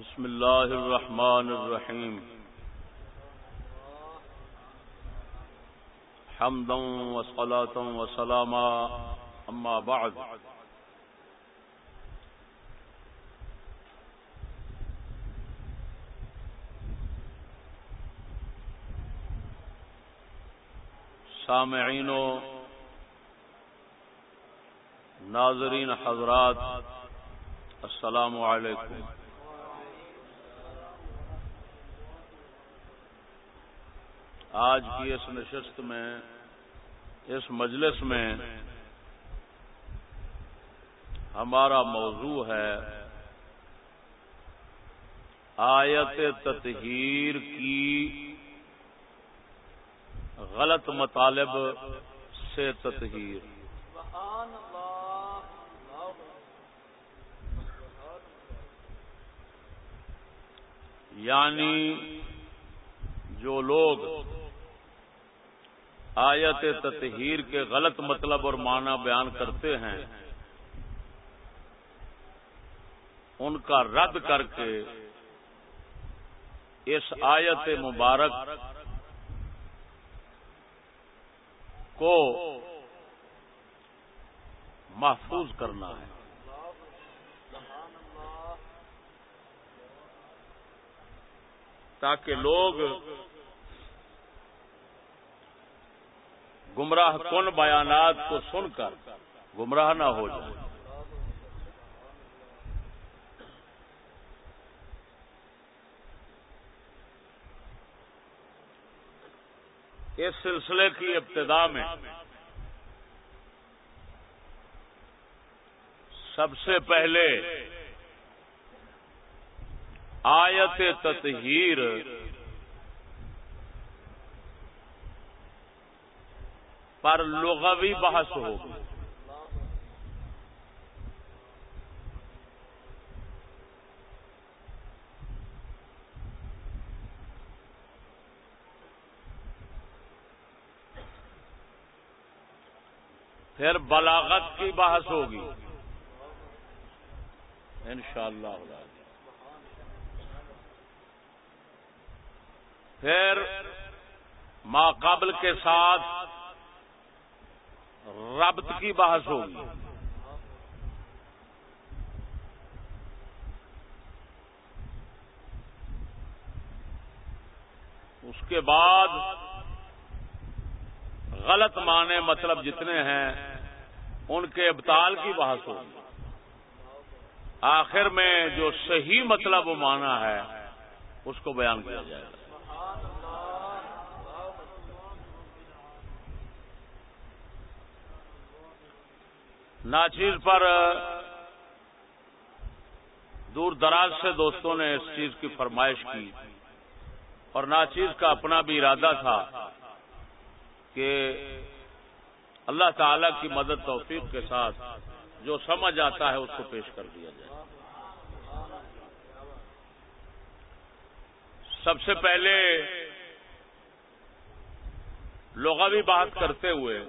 بسم الله الرحمن الرحيم حمدا وصلاة وسلاما أما بعد. سامعین و ناظرین حضرات، السلام علیکم. آج کی اس نشست میں، اس مجلس میں ہمارا موضوع ہے آیت تطہیر کی غلط مطالب سے تطہیر۔ یعنی جو لوگ آیت تطہیر کے غلط مطلب اور معنی بیان کرتے ہیں۔ ان کا رد کر کے اس آیت مبارک کو محفوظ کرنا ہے۔ تاکہ لوگ گمراہ کن بیانات کو سن کر گمراہ نہ ہو جائے۔ اس سلسلے کی ابتدا میں سب سے پہلے آیت تطہیر پر لغوی بحث ہوگی۔ پھر بلاغت کی بحث ہوگی۔ انشاءاللہ اللہ جی۔ پھر ماقبل کے ساتھ ربط کی بحث ہوگی اس کے بعد غلط معنی مطلب جتنے ہیں، ان کے ابتال کی بحث ہوگی آخر میں جو صحیح مطلب مانا ہے، اس کو بیان کیا جائے گا۔ ناچیز پر دور دراز سے دوستوں نے اس چیز کی فرمائش کی اور ناچیز کا اپنا بھی ارادہ تھا کہ اللہ تعالی کی مدد توفیق کے ساتھ جو سمجھ آتا ہے اس کو پیش کر دیا جائے۔ سب سے پہلے لغوی بات کرتے ہوئے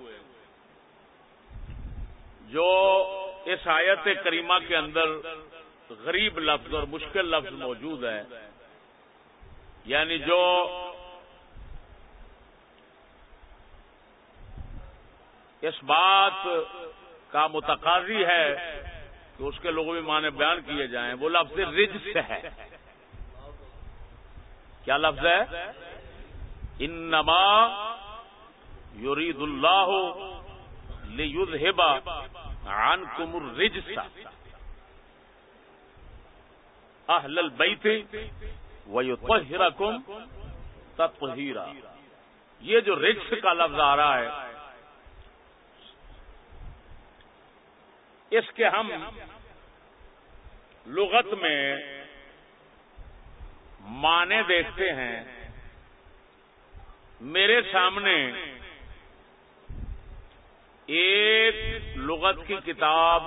جو اس آیت کریمہ کے اندر غریب لفظ اور مشکل لفظ موجود ہے یعنی جو اس بات کا متقاضی ہے کہ اس کے لوگوں میں معنی بیان کیے جائیں، وہ لفظ رجس ہے۔ کیا لفظ ہے؟ انما یرید اللہ لیذہبا عنکم الرجس. اہل البیت ویطہرکم تطہیرا یہ جو رجس کا لفظ آ رہا ہے، اس کے ہم لغت میں معنی دیکھتے ہیں۔ میرے سامنے ایک لغت کی کتاب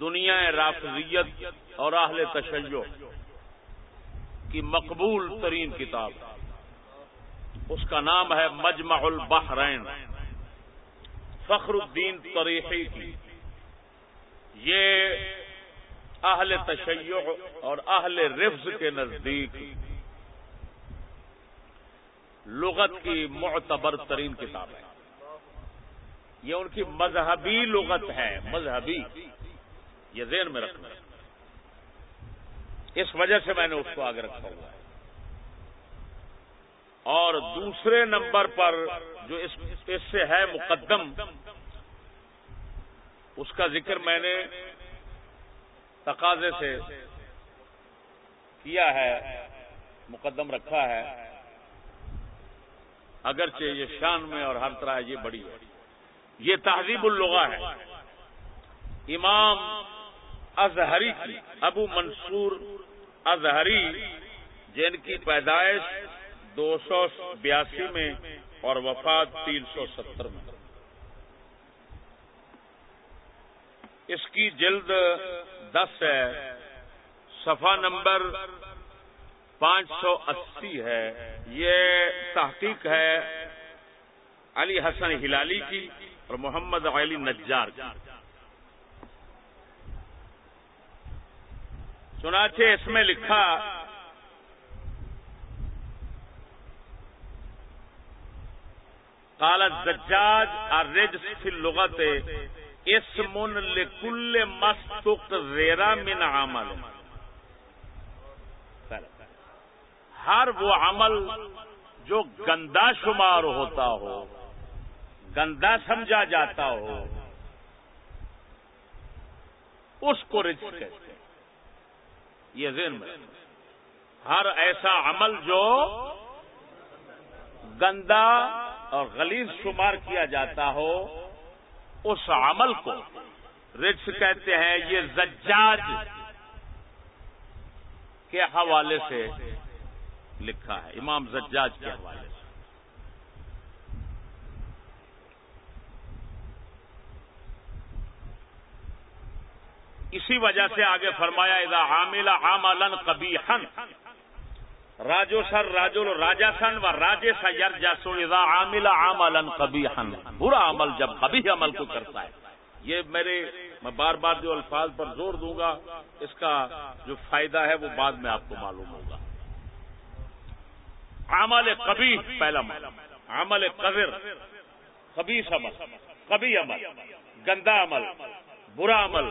دنیا رافضیت اور اہل تشیع کی مقبول ترین کتاب اس کا نام ہے مجمع البحرین، فخر الدین تریحی کی۔ یہ اہل تشیع اور اہل رفظ کے نزدیک لغت کی معتبر ترین کتاب ہے۔ یہ ان کی مذہبی لغت ہے، مذہبی۔ یہ ذہن میں رکھنا۔ اس وجہ سے میں نے اس کو آگے رکھا ہوا ہے۔ اور دوسرے نمبر پر جو اس سے ہے مقدم، اس کا ذکر میں نے تقاضے سے کیا ہے، مقدم رکھا ہے۔ اگرچہ یہ شان میں اور ہر طرح یہ بڑی ہے۔ یہ تہذیب اللغہ ہے۔ امام اظہری کی ابو منصور اظہری، جن کی پیدائش دو سو بیاسی میں اور وفات تین سو ستر میں۔ اس کی جلد دس ہے، صفحہ نمبر پانچ سو اسی ہے۔ یہ تحقیق ہے علی حسن ہلالی کی۔ اور محمد علی نجار کی۔ چنانچہ اس میں لکھا کالا زجاج اور رج فی لغت اسم لکل مستق زیرا من عمل۔ ہر وہ عمل جو گندا شمار ہوتا ہو گندا سمجھا جاتا ہو۔ اس کو رج کہتے ہیں۔ یہ ذہن میں ہر ایسا عمل جو گندا اور غلیظ شمار کیا جاتا ہو، اس عمل کو رچ کہتے ہیں۔ یہ زجاج کے حوالے سے لکھا ہے۔ امام زجاج کے حوالے سے اسی وجہ سے آگے فرمایا، اذا عامل عاملن قبیحن راجو سر، راجو راجا سن و راجے سا یر جاسو اذا عامل عاملن قبیحن برا عمل جب قبیح عمل کو کرتا ہے۔ یہ میرے، میں بار بار جو الفاظ پر زور دوں گا، اس کا جو فائدہ ہے وہ بعد میں آپ کو معلوم ہوگا۔ عمل کبھی پہلا عمل۔ قذر خبیص عمل کبھی عمل، گندا عمل، برا عمل۔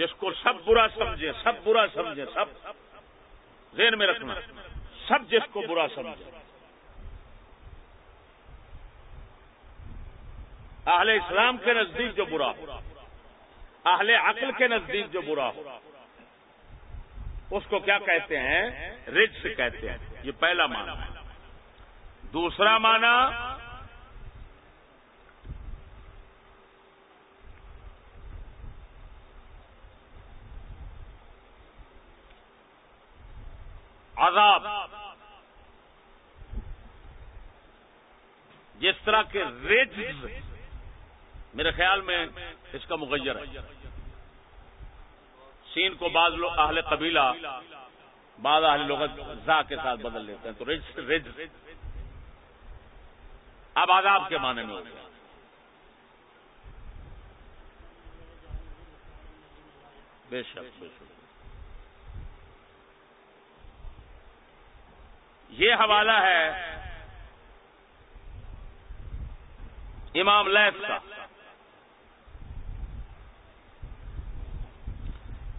جس کو سب برا سمجھے، سب برا سمجھے، سب۔ ذہن میں رکھنا۔ سب جس کو برا سمجھے۔ اہل اسلام کے نزدیک جو برا ہو۔ اہل عقل کے نزدیک جو برا ہو۔ اس کو کیا کہتے ہیں؟ رجس کہتے ہیں۔ یہ پہلا معنی ہے۔ دوسرا معنی عذاب۔ جس طرح کے ریج میرے خیال میں اس کا مغیر ہے۔ سین کو بعض لوگ اہل قبیلہ، بعض اہل لوگ زا کے ساتھ بدل لیتے ہیں، تو رج رج اب آداب کے معنی میں ہو گیا۔ بے شک بے شک۔ یہ حوالہ ہے امام لیف کا۔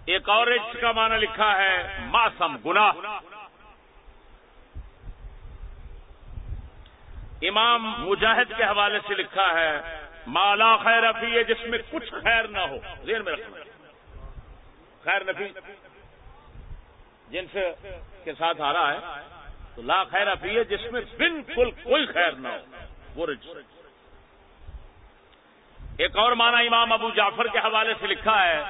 ایک اور کا معنی لکھا ہے ماسم گنا امام مجاہد کے حوالے سے لکھا ہے مالا خیر ابھی ہے جس میں کچھ خیر نہ ہو۔ ذہن میں رکھنا۔ خیر نفی، جن سے کے ساتھ آ رہا ہے۔ تو لا خیر ابھی ہے جس میں بالکل کوئی خیر نہ ہو۔ وہ ایک اور معنی امام ابو جعفر کے حوالے سے لکھا ہے۔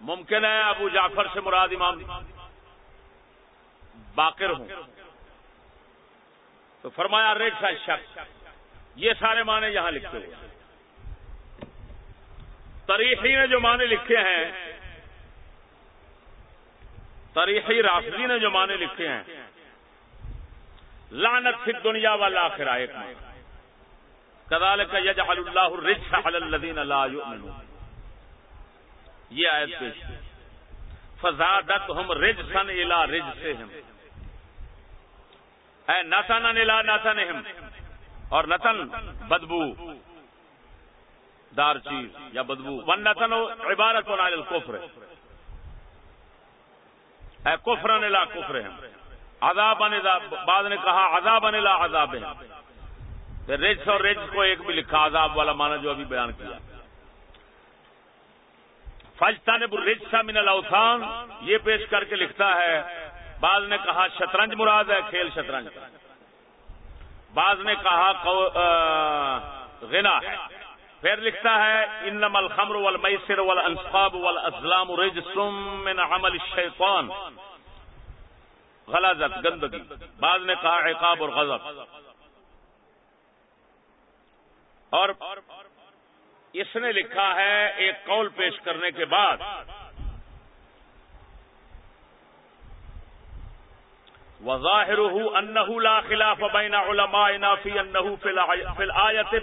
ممکن ہے ابو جعفر سے مراد امام باقر ہوں۔ تو فرمایا ریٹ سا شخص۔ یہ سارے معنی یہاں لکھے ہوئے تاریخی نے جو معنی لکھے ہیں تاریخی رافضی نے جو معنی لکھے ہیں لانت فی دنیا والا آخر ایک کدال کا یج اللہ الدین اللہ یہ آیت پیش فضادت ہم رج سن الا رج اے نتن الا نتن ہم اور نتن، بدبو۔ دار چیز یا بدبو۔ ون نتن عبارت و نال کفر اے کفر نلا کفر ہم عذاب بعد نے کہا عذاب نلا عذاب ہے رجس اور رجس کو ایک بھی لکھا، عذاب والا مانا جو ابھی بیان کیا۔ فجتا نے رجسا من الاوثان، یہ پیش کر کے لکھتا ہے بعض نے کہا شطرنج مراد ہے، کھیل شطرنج۔ بعض نے کہا غنا۔ ہے پھر لکھتا ہے انما الخمر والمیسر والانصاب والازلام رجس من عمل الشیطان۔ غلازت، گندگی۔ بعض نے کہا، عقاب اور غضب۔ اور اس نے لکھا ہے، ایک قول پیش کرنے کے بعد۔ وظاہر انہ لا خلاف بین علماء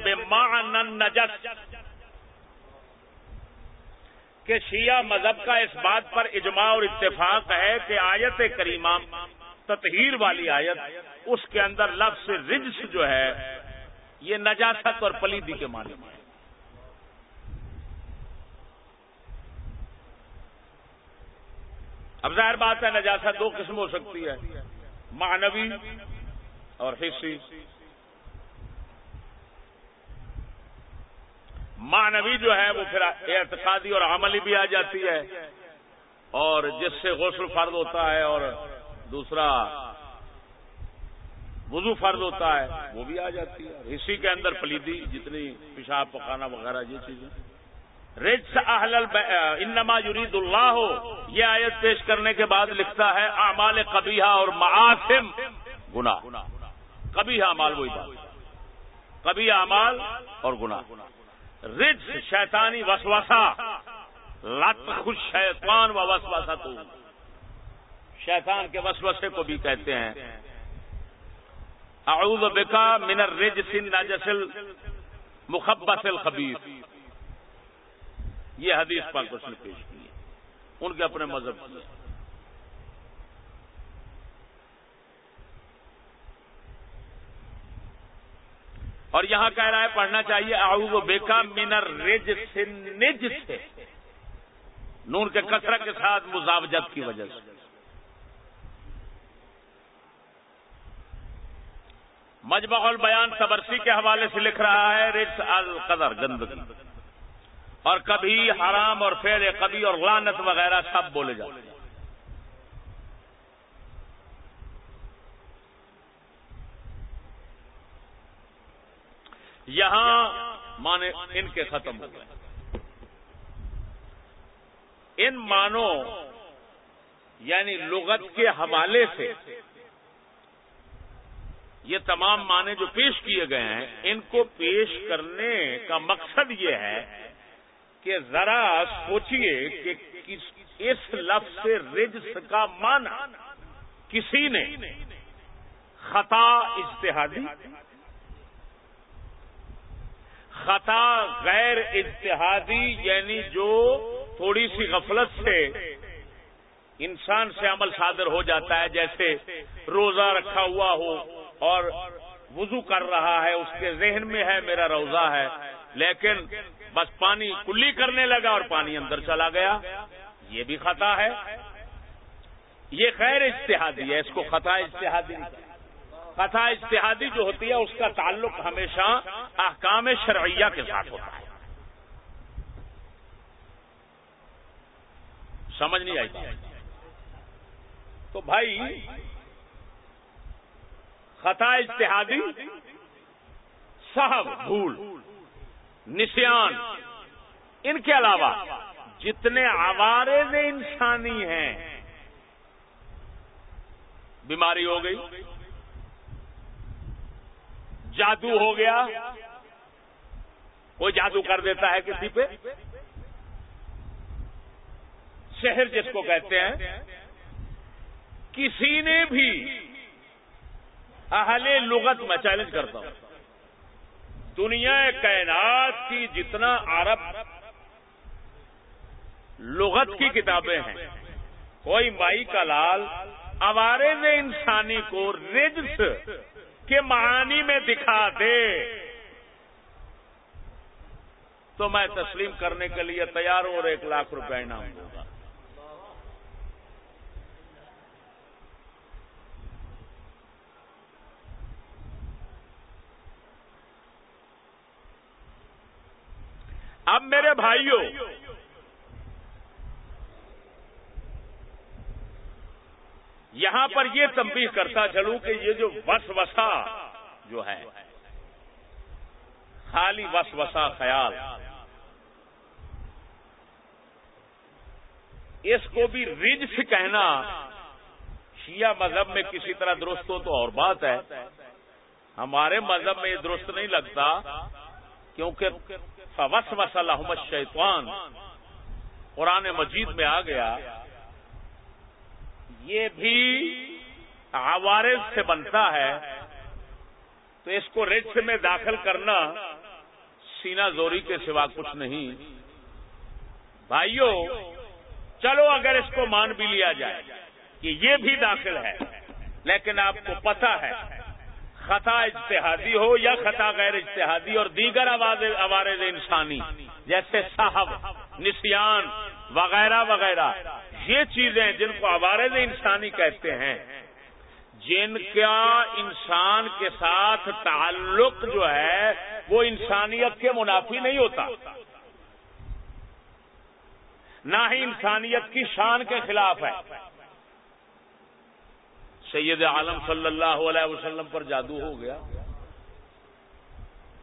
بمعنى النجس کہ شیعہ مذہب کا اس بات پر اجماع اور اتفاق ہے کہ آیت کریمہ تطہیر والی آیت اس کے اندر لفظ رجس جو ہے یہ نجاست اور پلیدی کے معنی میں اب ظاہر بات ہے نجاست دو قسم ہو سکتی ہے۔ معنوی اور حصی معنوی جو ہے وہ پھر اعتقادی اور عملی بھی آ جاتی ہے اور جس سے غسل فرد ہوتا ہے اور دوسرا وضو فرض ہوتا ہے وہ بھی آ جاتی ہے۔ اسی کے اندر پلیدی جتنی پیشاب پکانا وغیرہ یہ چیزیں۔ رجس اہل انما یرید اللہ ہو یہ آیت پیش کرنے کے بعد لکھتا ہے، اعمال قبیحہ اور معاسم گنا کبھی اعمال وہی بات۔ کبھی اعمال اور گنا رجس شیطانی وسوسا لت خوش شیطان و وسوسا تو شیطان کے وسوسے کو بھی کہتے ہیں۔ اعوذ بکا من الرجس النجس المخبث الخبیث یہ حدیث پاک اس نے پیش کی ہے ان کے اپنے مذہب کی۔ اور یہاں کہہ رہا ہے پڑھنا چاہیے، اعوذ بکا من الرجس النجس۔ نون کے کثرت کے ساتھ مزاوجت کی وجہ سے۔ مجمع البیان تبرسی کے حوالے سے لکھ رہا ہے رچ القدر، گندگی۔ اور کبھی حرام اور فیل کبھی اور لانت وغیرہ سب بولے جاتے ہیں۔ یہاں مانے ان کے ختم ہو گئے۔ ان مانوں یعنی لغت کے حوالے سے یہ تمام معنی جو پیش کیے گئے ہیں، ان کو پیش کرنے کا مقصد یہ ہے کہ ذرا سوچئے کہ اس لفظ سے رجس کا معنی کسی نے خطا اجتہادی؟ خطا غیر اجتہادی یعنی جو تھوڑی سی غفلت سے انسان سے عمل صادر ہو جاتا ہے، جیسے روزہ رکھا ہوا ہو اور وضو کر رہا ہے، اس کے ذہن میں ہے، میرا روزہ ہے، لیکن بس پانی کلی کرنے لگا اور پانی اندر چلا گیا۔ یہ بھی خطا ہے۔ یہ خیر اشتہادی ہے۔ اس کو خطا اشتہادی خطا اشتہادی جو ہوتی ہے، اس کا تعلق ہمیشہ احکام شرعیہ کے ساتھ ہوتا ہے۔ سمجھ نہیں آئی تو بھائی، خطا اجتہادی، صاحب بھول۔ نسان ان کے علاوہ جتنے عوارض انسانی ہیں، بیماری ہو گئی، جادو ہو گیا، کوئی جادو کر دیتا ہے کسی پہ؟ شہر جس کو کہتے ہیں، کسی نے بھی اہل لغت میں چیلنج کرتا ہوں۔ دنیا کائنات کی جتنا عرب لغت کی کتابیں ہیں، کوئی مائی کا لال اوارے نے انسانی کو رجس کے معانی میں دکھا دے۔ تو میں تسلیم کرنے کے لیے تیار ہوں اور ایک لاکھ روپے انعام دوں گا اب میرے بھائیوں یہاں پر یہ تنبیہ کرتا چلوں کہ یہ جو وس وسا جو ہے، خالی وس وسا خیال، اس کو بھی رج سے کہنا، شیعہ مذہب میں کسی طرح درست ہو تو اور بات ہے۔ ہمارے مذہب میں یہ درست نہیں لگتا، کیونکہ وس وس الحمد شیطان قرآن مجید میں آ گیا، یہ بھی عوارض سے بنتا ہے، تو اس کو رچ میں داخل کرنا سینا زوری کے سوا کچھ نہیں۔ بھائیوں چلو اگر اس کو مان بھی لیا جائے کہ یہ بھی داخل ہے، لیکن آپ کو پتا ہے خطا اجتہادی ہو یا خطا غیر اجتہادی اور دیگر عوارض انسانی، جیسے صاحب نسیان وغیرہ وغیرہ، یہ چیزیں جن کو عوارض انسانی کہتے ہیں، جن کا انسان کے ساتھ تعلق جو ہے، وہ انسانیت کے منافی نہیں ہوتا۔ نہ ہی انسانیت کی شان کے خلاف ہے۔ سید عالم صلی اللہ علیہ وسلم پر جادو ہو گیا۔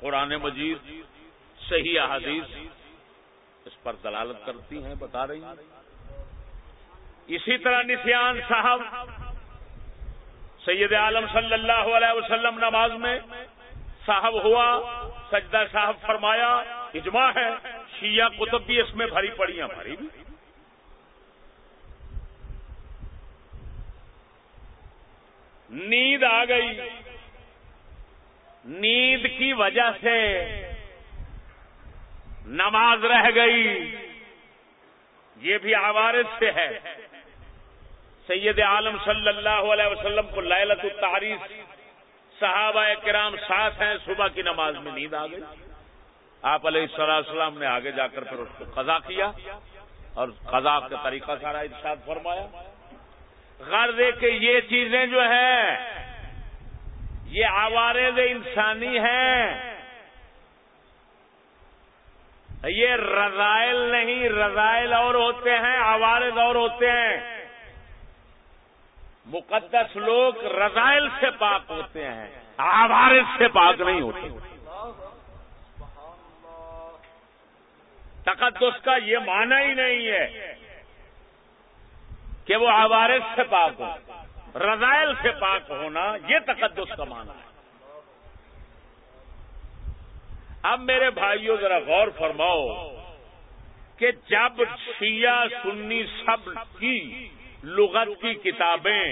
قرآن مجید صحیح احادیث اس پر دلالت کرتی ہیں، بتا رہی ہیں۔ اسی طرح نسیان صاحب، سید عالم صلی اللہ علیہ وسلم نماز میں صاحب ہوا، سجدہ صاحب فرمایا، اجماع ہے، شیعہ کتب بھی اس میں بھری پڑی ہیں، بھری بھی۔ نیند آ گئی۔ نیند کی وجہ سے نماز رہ گئی۔ یہ بھی عوارض سے ہے۔ سید عالم صلی اللہ علیہ وسلم کو للت التعریف صحابہ کرام ساتھ ہیں، صبح کی نماز میں نیند آ گئی۔ آپ علیہ السلام نے آگے جا کر پھر اس کو قضا کیا اور قضا کا طریقہ سارا ارشاد فرمایا۔ غرض کہ یہ چیزیں جو ہیں، یہ آوارز انسانی ہیں۔ یہ رضائل نہیں، رضائل اور ہوتے ہیں آوارز اور ہوتے ہیں۔ مقدس لوگ رضائل سے پاک ہوتے ہیں آوارز سے پاک نہیں ہوتے۔ تقدس کا یہ معنی ہی نہیں ہے۔ کہ وہ آوارز سے پاک ہو رضائل سے پاک ہونا یہ تقدس کا معنی ہے۔ اب میرے بھائیوں ذرا غور فرماؤ کہ جب شیعہ سنی سب کی لغت کی کتابیں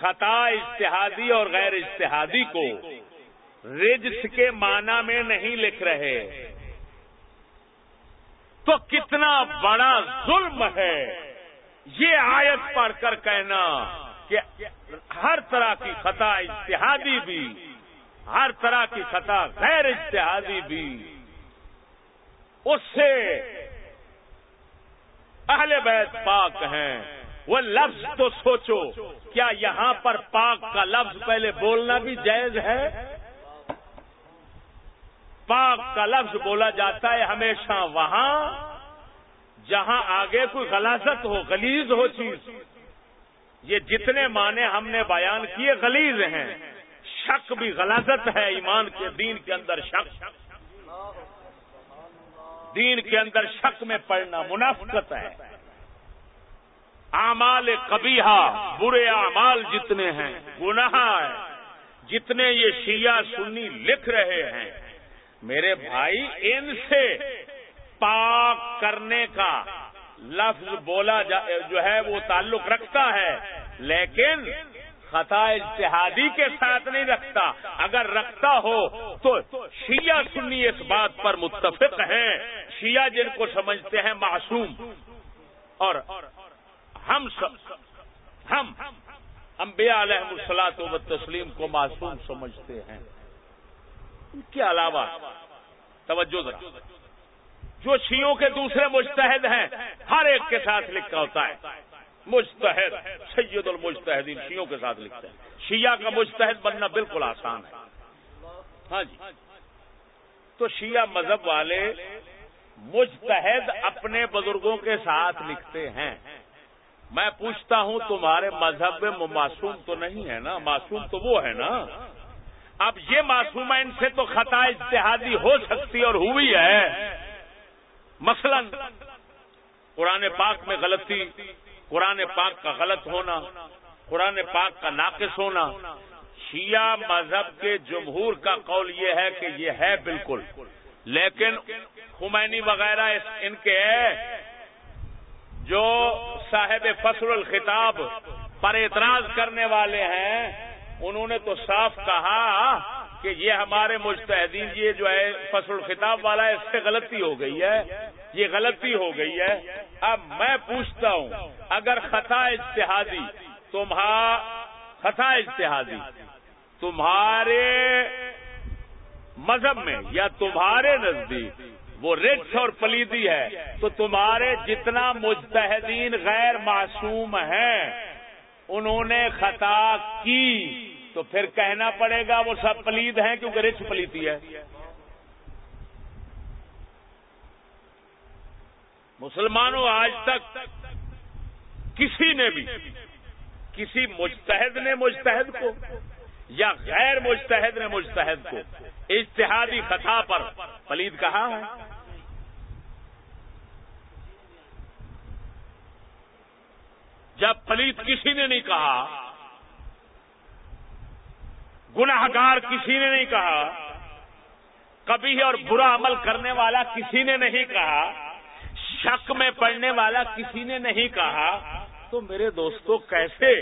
خطا اجتہادی اور غیر اجتہادی کو رجس کے معنی میں نہیں لکھ رہے، تو کتنا بڑا ظلم ہے۔ یہ آیت پڑھ کر کہنا کہ ہر طرح کی خطا اجتہادی بھی، ہر طرح کی خطا غیر اجتہادی بھی۔ اس سے اہل بیت پاک ہیں۔ وہ لفظ تو سوچو، کیا یہاں پر پاک کا لفظ پہلے بولنا بھی جائز ہے؟ پاک کا لفظ بولا جاتا ہے ہمیشہ وہاں جہاں آگے کوئی غلاثت ہو، غلیظ ہو چیز۔ یہ جتنے معنی ہم نے بیان کیے غلیظ ہیں، شک بھی غلاظت ہے ایمان کے، دین کے اندر شک۔ دین کے اندر شک میں پڑنا منافقت ہے۔ اعمال کبیہ برے اعمال جتنے ہیں، گناہ ہے جتنے یہ شیعہ سنی لکھ رہے ہیں۔ میرے بھائی، ان سے پاک کرنے کا لفظ بولا جو ہے وہ تعلق رکھتا ہے، لیکن خطا اجتہادی کے ساتھ نہیں رکھتا۔ اگر رکھتا ہو تو شیعہ سنی اس بات پر متفق ہیں۔ شیعہ جن کو سمجھتے ہیں معصوم۔ اور ہم سب ہم انبیاء علیہ السلاط و تسلیم کو معصوم سمجھتے ہیں۔ ان کے علاوہ توجہ ذرا۔ جو شیوں کے دوسرے مستحد ہیں، ہر ایک کے ساتھ لکھا ہوتا ہے۔ مستحد سید المجتہدین شیوں کے ساتھ لکھتے ہیں۔ شیعہ کا مستحد بننا بالکل آسان ہے۔ ہاں جی۔ تو شیعہ مذہب والے مجتہد اپنے بزرگوں کے ساتھ لکھتے ہیں۔ میں پوچھتا ہوں، تمہارے مذہب میں معصوم تو نہیں ہے نا؟ معصوم تو وہ ہے نا؟ اب یہ معصوم ان سے تو خطا اتحادی ہو سکتی اور ہوئی ہے۔ مثلا، قرآن پاک میں غلطی، قرآن پاک کا غلط ہونا، قرآن پاک کا ناقص ہونا، شیعہ مذہب کے جمہور کا قول یہ ہے کہ یہ ہے بالکل۔ لیکن خمینی وغیرہ ان کے جو صاحب فصل الخطاب پر اعتراض کرنے والے ہیں، انہوں نے تو صاف کہا کہ یہ ہمارے مجتہدین، یہ جو ہے فصل الخطاب والا ہے، اس سے غلطی ہو گئی ہے۔ یہ غلطی ہو گئی ہے۔ اب میں پوچھتا ہوں، اگر خطا اشتہادی تمہارا خطا اشتہادی تمہارے مذہب میں یا تمہارے نزدیک وہ رچ اور پلیدی ہے، تو تمہارے جتنا مجتہدین غیر معصوم ہیں، انہوں نے خطا کی۔ تو پھر کہنا پڑے گا وہ سب پلید ہیں کیونکہ رچ پلیتی ہے۔ مسلمانوں، آج تک کسی نے بھی، کسی مجتہد نے مجتہد کو یا غیر مجتہد نے مجتہد کو اشتہادی خطا پر پلید کہا ہے؟ جب پلیت کسی نے نہیں کہا گناہ گار کسی نے نہیں کہا، کبھی اور برا عمل کرنے والا کسی نے نہیں کہا، شک میں پڑنے والا کسی نے نہیں کہا۔ تو میرے دوستو، کیسے؟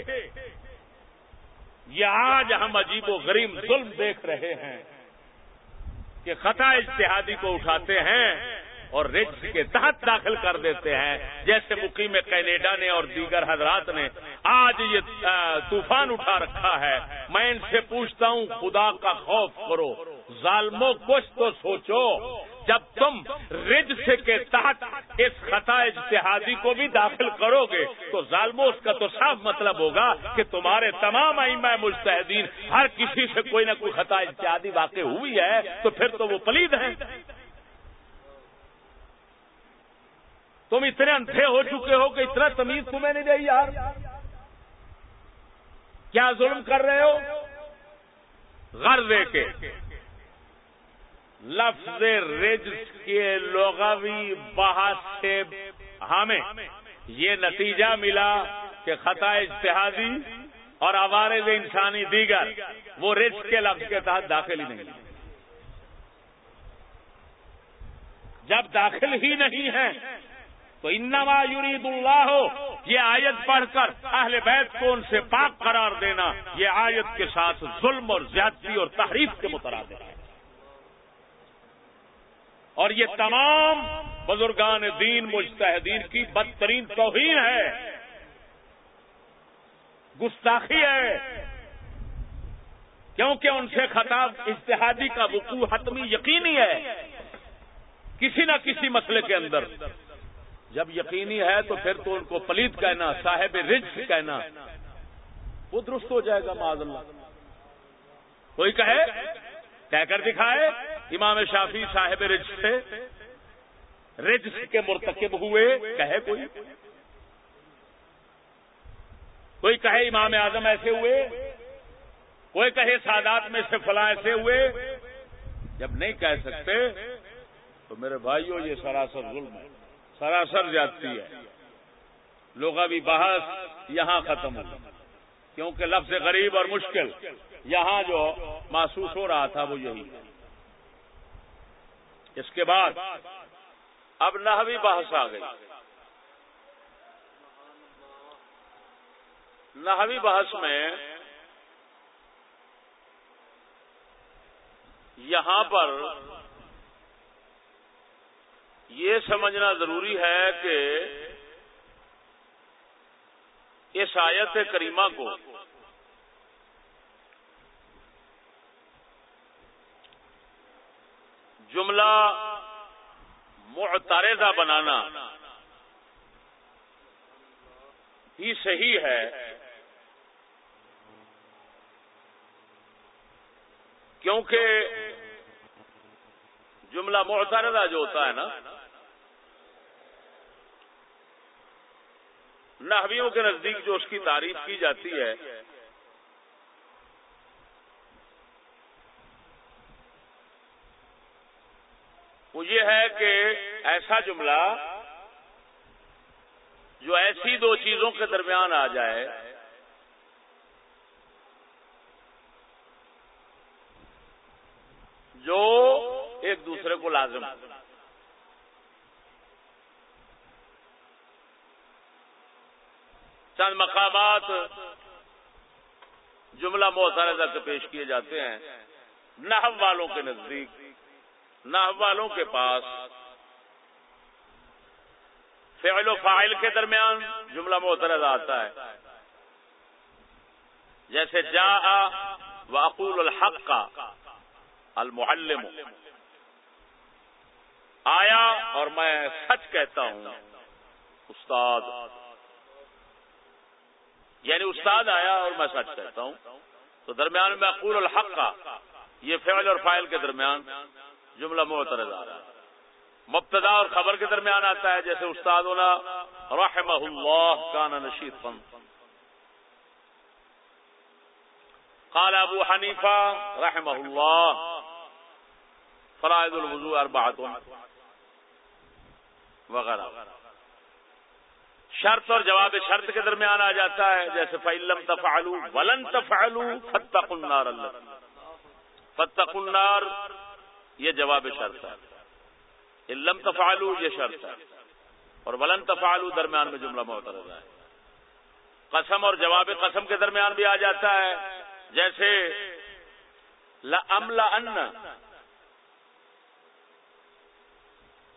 یہ آج ہم عجیب و غریب ظلم دیکھ رہے ہیں کہ خطا اشتہادی کو اٹھاتے ہیں اور رچ کے تحت داخل کر دیتے ہیں۔ جیسے مقیم کینیڈا نے اور دیگر حضرات نے۔ آج یہ طوفان اٹھا رکھا ہے۔ میں ان سے پوچھتا ہوں، خدا کا خوف کرو۔ ظالموں، کچھ تو سوچو۔ جب تم رج کے تحت اس خطا اجتہادی کو بھی داخل کرو گے، تو ظالموں، اس کا تو صاف مطلب ہوگا کہ تمہارے تمام ائمہ مجتہدین، ہر کسی سے کوئی نہ کوئی خطا اجتہادی واقع ہوئی ہے، تو پھر تو وہ پلید ہیں۔ تم اتنے اندھے ہو چکے ہو کہ اتنا تمیز تمہیں نہیں رہی یار۔ کیا ظلم کر رہے ہو؟ غر دے کے لفظ رج کے لغوی بحث سے ہمیں یہ نتیجہ ملا کہ خطا اجتہادی اور عوارض انسانی دیگر وہ رج کے لفظ کے تحت داخل ہی نہیں۔ جب داخل ہی نہیں ہے تو انما یرید اللہ ہو یہ آیت پڑھ کر اہل بیت کو ان سے پاک قرار دینا، یہ آیت کے ساتھ ظلم اور زیادتی اور تحریف کے مترادف ہے۔ اور یہ تمام بزرگان دین، مجتہدین کی بدترین توہین ہے۔ گستاخی ہے۔ کیونکہ ان سے خطاب اشتہادی کا وقوع حتمی یقینی ہے۔ کسی نہ کسی مسئلے کے اندر۔ جب یقینی ہے تو پھر تو ان کو پلیت کہنا، صاحب رج کہنا۔ وہ درست ہو جائے گا معذ اللہ۔ کوئی کہے کہہ کر دکھائے، امام شافی صاحب رج سے رج کے مرتکب ہوئے، کہے کوئی۔ کوئی کہے امام اعظم ایسے ہوئے، کوئی کہے سادات میں سے فلاں ایسے ہوئے۔ جب نہیں کہہ سکتے تو میرے بھائیوں یہ سراسر ظلم ہے۔ سراسر جاتی ہے۔ لوگ ابھی بحث یہاں ختم ہو کیونکہ لفظ غریب اور مشکل۔ یہاں جو محسوس ہو رہا تھا وہ یہی اس کے بعد اب نہوی بحث آ گئی۔ نہوی بحث میں یہاں پر یہ سمجھنا ضروری ہے کہ اس آیت کریمہ کو جملہ معترضہ بنانا ہی صحیح ہے کیونکہ جملہ معترضہ جو ہوتا ہے نا نحویوں کے نزدیک جو اس کی تعریف کی جاتی ہے، وہ یہ ہے کہ ایسا جملہ جو ایسی دو چیزوں کے درمیان آ جائے، جو ایک دوسرے کو لازم چند مقامات جملہ موسارا کے پیش کیے جاتے ہیں۔ نحو والوں کے نزدیک، نحو والوں کے پاس۔ فعل و فائل کے درمیان جملہ محترض آتا ہے۔ جیسے جا وعقول الحق کا المعلم۔ آیا اور میں سچ کہتا ہوں، استاد۔ یعنی استاد آیا اور میں سچ کہتا ہوں، تو درمیان میں اقول الحق کا، یہ فعل اور فائل کے درمیان جملہ محترض آ رہا ہے۔ مبتدا اور خبر کے درمیان آتا ہے، جیسے استاد رحمہ اللہ کان نشید فن قال ابو حنیفہ رحمہ اللہ، فرائض الوضو اربعۃ وغیرہ۔ شرط اور جواب شرط کے درمیان آ جاتا ہے، جیسے فعلم تفعلوا ولن تفعلوا فتقوا النار فتقوا النار، یہ جواب شرط ہے۔ علم تفعلو یہ شرط ہے۔ اور ولن تفعلو درمیان میں جملہ محترض ہے۔ قسم اور جواب قسم کے درمیان بھی آ جاتا ہے۔ جیسے لملا ان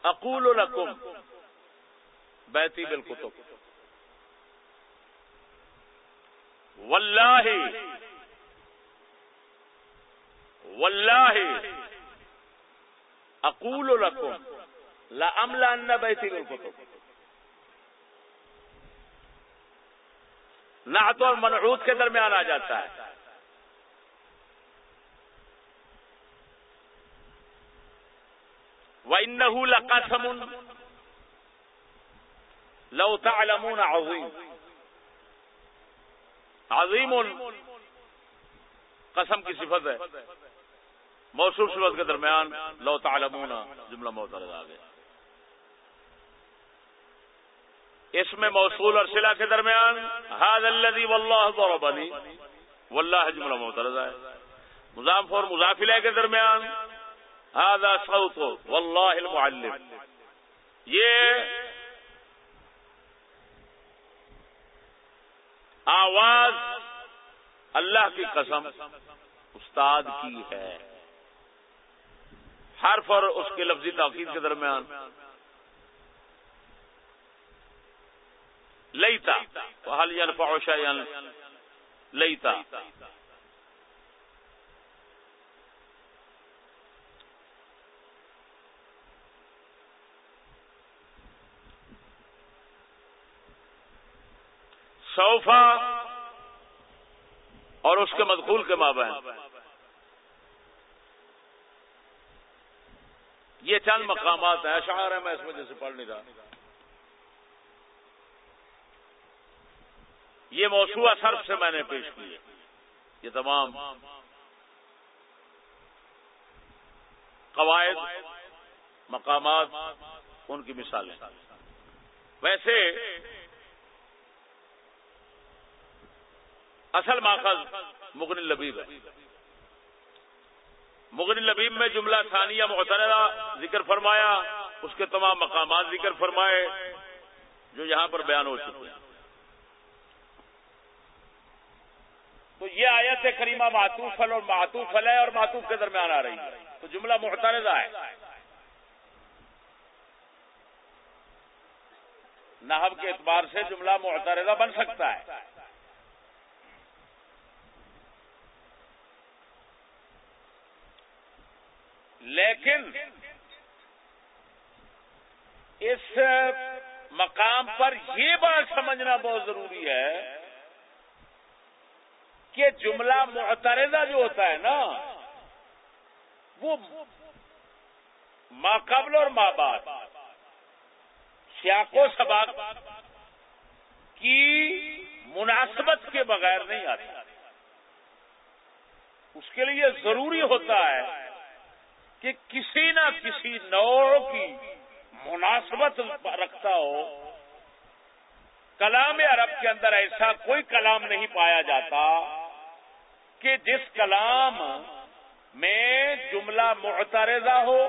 اقول لکم بیتی بالکتب۔ واللہ۔ واللہ۔ اقول لکم لملا ان بیتی بالکتب۔ نعت اور منعود کے درمیان آ جاتا ہے۔ وَإِنَّهُ لَقَسَمٌ۔ لو تعلمون عظیم. عظیم قسم کی صفت ہے. موصول صفت کے درمیان لو تعلمون جملہ محترض آ گیا. اس میں موصول اور سلا کے درمیان حاد الذي والله ضربني، والله جملہ محترض ہے. مضاف اور مضافلہ کے درمیان هذا صوت والله المعلم. یہ آواز اللہ کی قسم استاد کی ہے۔ حرف اور اس کے لفظی تاخیر کے درمیان۔ لئیتا حل یعنی پوشا لئیتا صوفہ اور اس کے مدخول کے مابین۔ یہ چند مقامات ہیں اشعار ہیں، میں اس وجہ سے پڑھ نہیں رہا۔ یہ موسوا صرف سے میں نے پیش کی یہ تمام قواعد، مقامات، ان کی مثالیں۔ ویسے اصل ماخذ مغن لبیب ہے۔ مغن لبیب میں جملہ ثانیہ محترہ ذکر فرمایا، اس کے تمام مقامات ذکر فرمائے، جو یہاں پر بیان ہو چکے ہیں۔ تو یہ آیت کریمہ ماتوف فل اور ماتوف فل ہے اور ماتوف کے درمیان آ رہی ہے۔ تو جملہ محترضہ ہے۔ نحب کے اعتبار سے جملہ محترضہ بن سکتا ہے۔ لیکن اس مقام پر یہ بات سمجھنا بہت ضروری ہے کہ جملہ معترضہ جو ہوتا ہے نا، وہ ماں قبل اور ماں بعد، سیاق و سباق کی مناسبت کے بغیر نہیں آتا۔ اس کے لیے ضروری ہوتا ہے کہ کسی نہ کسی نوع کی مناسبت رکھتا ہو، کلام عرب کے اندر ایسا کوئی کلام نہیں پایا جاتا کہ جس کلام میں جملہ معترضہ ہو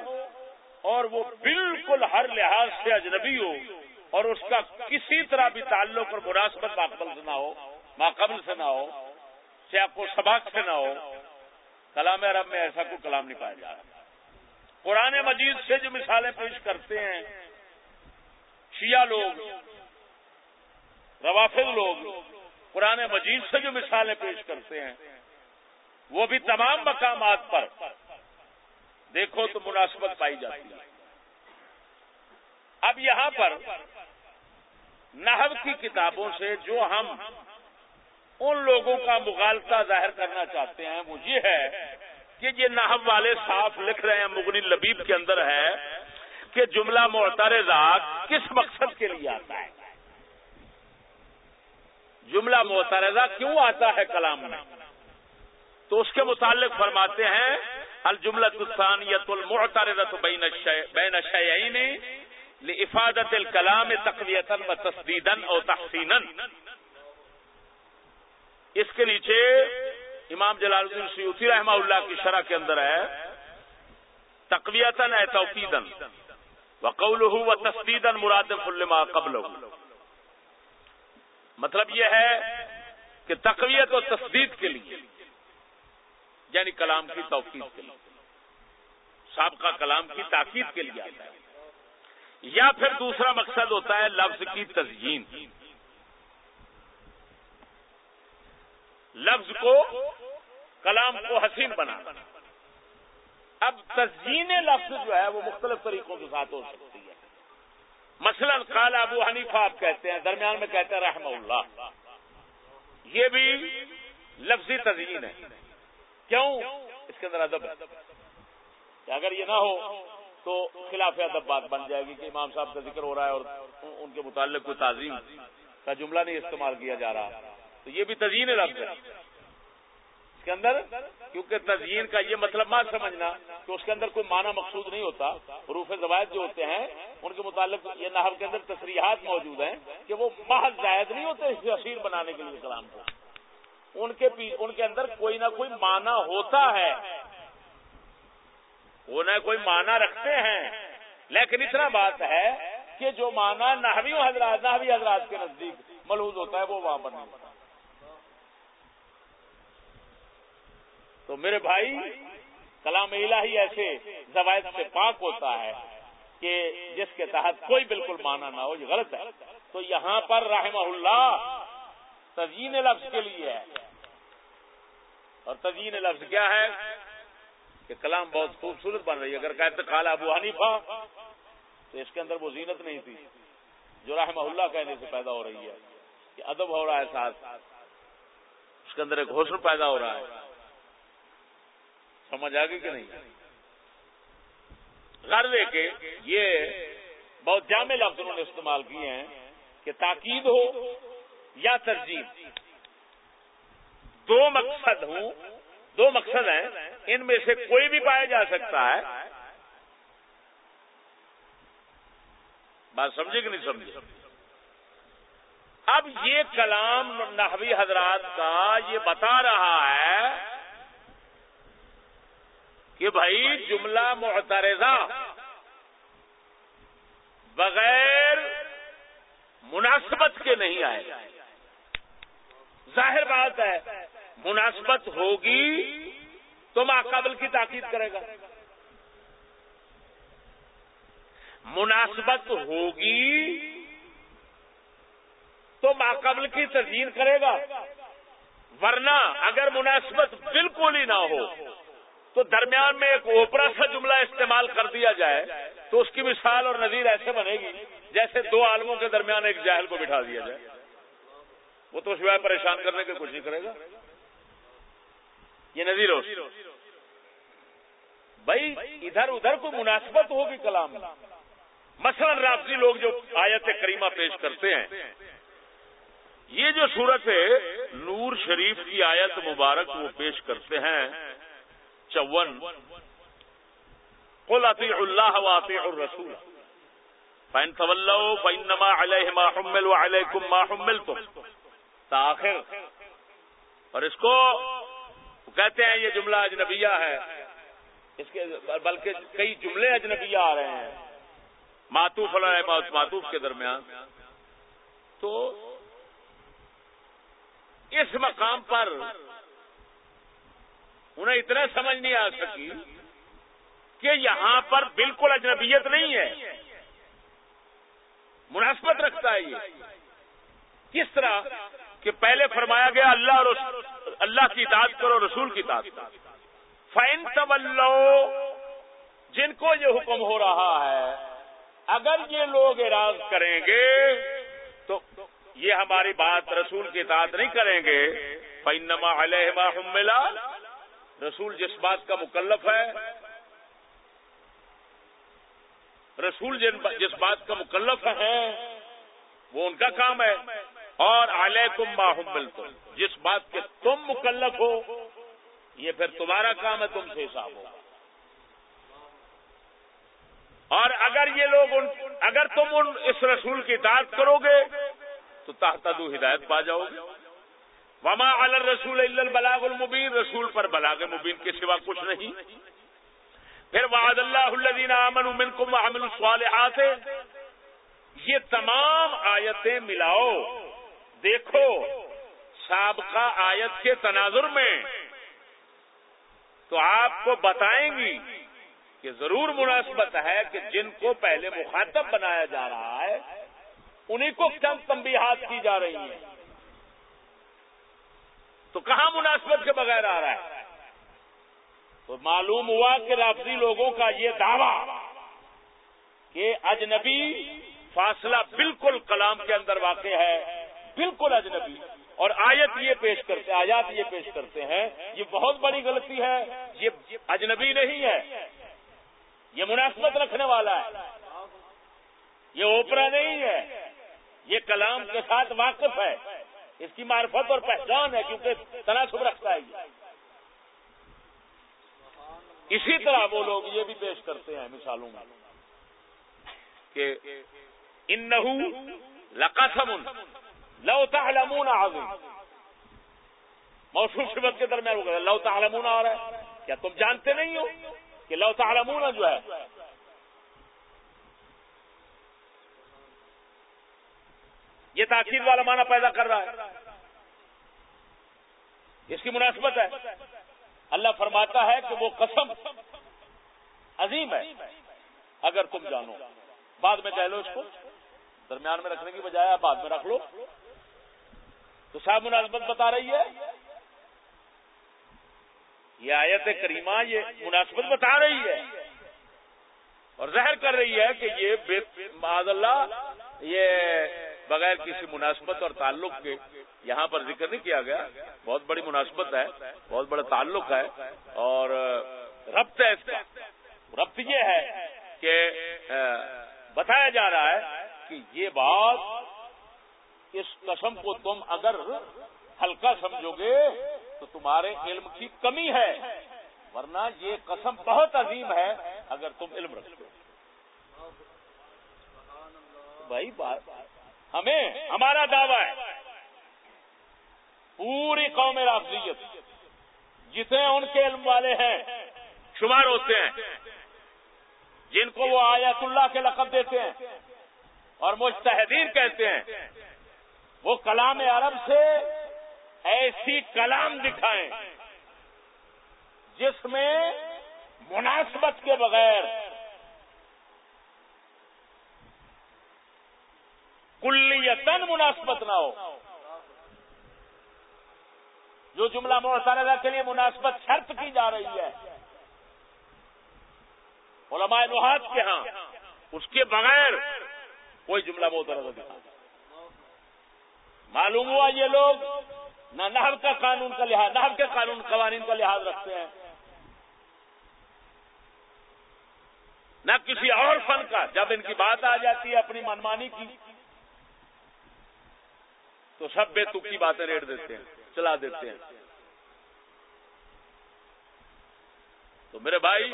اور وہ بالکل ہر لحاظ سے اجنبی ہو اور اس کا کسی طرح بھی تعلق اور مناسبت ماقبل سے نہ ہو، ماقبل سے نہ ہو، سیاق و سباق سے نہ ہو، کلام عرب میں ایسا کوئی کلام نہیں پایا جا رہا۔ قرآن مجید سے جو مثالیں پیش کرتے ہیں، شیعہ لوگ، روافظ لوگ، قرآن مجید سے جو مثالیں پیش کرتے ہیں، وہ بھی تمام مقامات پر دیکھو تو مناسبت پائی جاتی ہے۔ اب یہاں پر نحو کی کتابوں سے جو ہم ان لوگوں کا مغالطہ ظاہر کرنا چاہتے ہیں، وہ یہ ہے یہ نحو والے صاف لکھ رہے ہیں، مغنی لبیب کے اندر ہے کہ جملہ معترضہ کس مقصد کے لیے آتا ہے؟ جملہ معترضہ کیوں آتا ہے کلام میں؟ تو اس کے متعلق فرماتے ہیں الجملہ الثانیت المعترضہ بین بین الشیعین لافادت الکلام تقویتا و تسدیدا او تحسینا۔ اس کے نیچے امام جلال الدین سیوتی رحمہ اللہ کی شرح کے اندر ہے تقویتن اے توقیدن وقولہ و تسدیدا مرادف لما قبلہ مطلب یہ ہے کہ تقویت و تسدید کے لیے یعنی کلام کی توقید کے لیے، سابقہ کلام کی تاکید کے لیے آتا ہے۔ یا پھر دوسرا مقصد ہوتا ہے لفظ کی تزئین لفظ کو کلام کو حسین بنا اب تزئین لفظ جو ہے وہ مختلف طریقوں کے ساتھ ہو سکتی ہے۔ مثلا قال ابو حنیفہ آپ کہتے ہیں، درمیان میں کہتے ہیں رحم اللہ۔ یہ بھی لفظی تزئین ہے۔ کیوں؟ اس کے اندر ادب ہے۔ اگر یہ نہ ہو تو خلاف ادب بات بن جائے گی کہ امام صاحب کا ذکر ہو رہا ہے اور ان کے متعلق کوئی تعظیم کا جملہ نہیں استعمال کیا جا رہا۔ تو یہ بھی تزئین لفظ ہے اس کے اندر، کیونکہ تزئین کا یہ مطلب مت سمجھنا کہ اس کے اندر کوئی معنی مقصود نہیں ہوتا، حروف زوائد جو ہوتے ہیں، ان کے متعلق یہ نحو کے اندر تصریحات موجود ہیں کہ وہ محض زائد نہیں ہوتے اس بنانے کے لیے کلام کو۔ ان کے ان کے اندر کوئی نہ کوئی معنی ہوتا ہے۔ وہ نہ کوئی معنی رکھتے ہیں۔ لیکن اتنا بات ہے کہ جو معنی نحوی حضرات نحوی حضرات کے نزدیک ملحوظ ہوتا ہے، وہ وہاں پر نہیں ہوتا۔ تو میرے بھائی، کلام الہی ایسے زوائد سے پاک ہوتا ہے کہ جس کے تحت کوئی بالکل مانا نہ ہو، یہ غلط ہے۔ تو یہاں پر رحمہ اللہ تزئین لفظ کے لیے ہے۔ اور تزئین لفظ کیا ہے؟ کہ کلام بہت خوبصورت بن رہی ہے۔ اگر کہتے کالا ابو حنیفہ، تو اس کے اندر وہ زینت نہیں تھی، جو رحمہ اللہ کہنے سے پیدا ہو رہی ہے۔ کہ ادب ہو رہا ہے ساتھ۔ اس کے اندر ایک حوصل پیدا ہو رہا ہے۔ سمجھ آ گئی کہ نہیں؟ غرض ہے کہ یہ بہت جامع لفظ انہوں نے استعمال کیے ہیں کہ تاکید ہو یا ترجیح۔ دو مقصد ہوں، دو مقصد ہیں، ان میں سے کوئی بھی پایا جا سکتا ہے۔ بات سمجھے کہ نہیں سمجھے؟ اب یہ کلام نحوی حضرات کا یہ بتا رہا ہے کہ بھائی جملہ محترضہ بغیر مناسبت کے نہیں آئے۔ گا ظاہر بات ہے، مناسبت ہوگی تو ماقابل کی تاکید کرے گا۔ مناسبت ہوگی تو ماقبل کی تزئین کرے گا۔ ورنہ اگر مناسبت بالکل ہی نہ ہو تو درمیان میں ایک اوپرا سا جملہ استعمال کر دیا جائے تو اس کی مثال اور نظیر ایسے بنے گی جیسے دو عالموں کے درمیان ایک جاہل کو بٹھا دیا جائے۔ وہ تو سوائے پریشان کرنے کے کچھ نہیں کرے گا۔ یہ نظیر ہو بھائی، ادھر ادھر کوئی مناسبت ہوگی کلام مثلا رافضی لوگ جو آیت کریمہ پیش کرتے ہیں، یہ جو صورت ہے، نور شریف کی آیت مبارک وہ پیش کرتے ہیں۔ چون۔ قل اطیع اللہ و اطیع الرسول۔ فین طلّہ فین نما علیہ ما حمل و علیکم ما حملتم۔ تاخر اور اس کو کہتے ہیں یہ جملہ اجنبیہ ہے۔ اس کے بلکہ کئی جملے اجنبیہ آ رہے ہیں۔ ماتوف علیہ ماتوف کے درمیان۔ تو اس مقام پر انہیں اتنا سمجھ نہیں آ سکی کہ یہاں پر بالکل اجنبیت نہیں ہے۔ مناسبت رکھتا ہے یہ۔ کس طرح کہ پہلے فرمایا گیا اللہ اللہ کی اطاعت کرو، رسول کی اطاعت فائن طلو جن کو یہ حکم ہو رہا ہے، اگر یہ لوگ اراض کریں گے، تو یہ ہماری بات رسول کی اطاعت نہیں کریں گے۔ فینما علیہ حملہ رسول جس بات کا مکلف ہے، رسول جس بات کا مکلف ہے وہ ان کا کام ہے۔ اور علیکم ما حملتم جس بات کے تم مکلف ہو، یہ پھر تمہارا کام ہے، تم سے حساب ہوگا۔ اور اگر یہ لوگ ان اگر تم ان اس رسول کی اطاعت کرو گے، تو تحت ہدایت پا جاؤ گے۔ وما الر رسول البلاغ المبین رسول پر بلاغ مبین کے سوا کچھ نہیں۔ پھر وعد اللہ الدین امن امن کو محمل الصالحات۔ یہ تمام آیتیں ملاؤ۔ دیکھو، سابقہ آیت کے تناظر میں۔ تو آپ کو بتائیں گی کہ ضرور مناسبت ہے کہ جن کو پہلے مخاطب بنایا جا رہا ہے انہیں کو چند تنبیہات کی جا رہی ہیں۔ تو کہاں مناسبت کے بغیر آ رہا ہے؟ تو معلوم ہوا کہ رافضی لوگوں کا یہ دعویٰ کہ اجنبی فاصلہ بالکل کلام کے اندر واقع ہے، بالکل اجنبی۔ اور آیت یہ پیش کرتے، آیات یہ پیش کرتے ہیں، یہ بہت بڑی غلطی ہے، یہ اجنبی نہیں ہے، یہ مناسبت رکھنے والا ہے۔ یہ اوپرا نہیں ہے، یہ کلام کے ساتھ واقف ہے۔ اس کی معرفت اور پہچان ہے کیونکہ تناسب رکھتا ہے اسی طرح وہ لوگ یہ بھی پیش کرتے ہیں مثالوں میں کہ ان لقسم لو تعلمون عظیم۔ موسم شبت کے درمیان لو تعلمون آ رہا ہے۔ کیا تم جانتے نہیں ہو کہ لو تعلمون جو ہے یہ تاخیر والا معنی پیدا کر رہا ہے۔ اس کی مناسبت ہے۔ اللہ فرماتا ہے کہ وہ قسم عظیم ہے۔ اگر تم جانو۔ بعد میں کہہ لو اس کو۔ درمیان میں رکھنے کی بجائے بعد میں رکھ لو۔ تو صاحب مناسبت بتا رہی ہے۔ یہ آیت کریمہ یہ مناسبت بتا رہی ہے۔ اور ظاہر کر رہی ہے کہ یہ معذ اللہ، یہ بغیر کسی مناسبت اور تعلق کے یہاں پر ذکر نہیں کیا گیا۔ بہت بڑی مناسبت ہے، بہت بڑا تعلق ہے۔ اور ربط ہے اس کا۔ ربط یہ ہے کہ بتایا جا رہا ہے کہ یہ بات اس قسم کو تم اگر ہلکا سمجھو گے تو تمہارے علم کی کمی ہے۔ ورنہ یہ قسم بہت عظیم ہے اگر تم علم رکھو بھائی، بات ہمیں ہمارا دعویٰ ہے۔ پوری قوم رافضیت جتنے ان کے علم والے ہیں، شمار ہوتے ہیں۔ جن کو وہ آیت اللہ کے لقب دیتے ہیں اور مجتہدین کہتے ہیں۔ وہ کلام عرب سے ایسی کلام دکھائیں جس میں مناسبت کے بغیر کلی تن مناسبت نہ ہو۔ جو جملہ معترضہ کے لیے مناسبت شرط کی جا رہی ہے۔ علماء نحات کے ہاں اس کے بغیر کوئی جملہ محترض دکھا معلوم ہوا یہ لوگ نہ نحو کا قانون کا لحاظ، نحو کے قانون، قوانین کا لحاظ رکھتے ہیں۔ نہ کسی اور فن کا، جب ان کی بات آ جاتی ہے اپنی منمانی کی تو سب بے تکی باتیں ریٹ دیتے ہیں، چلا دیتے ہیں۔ تو میرے بھائی،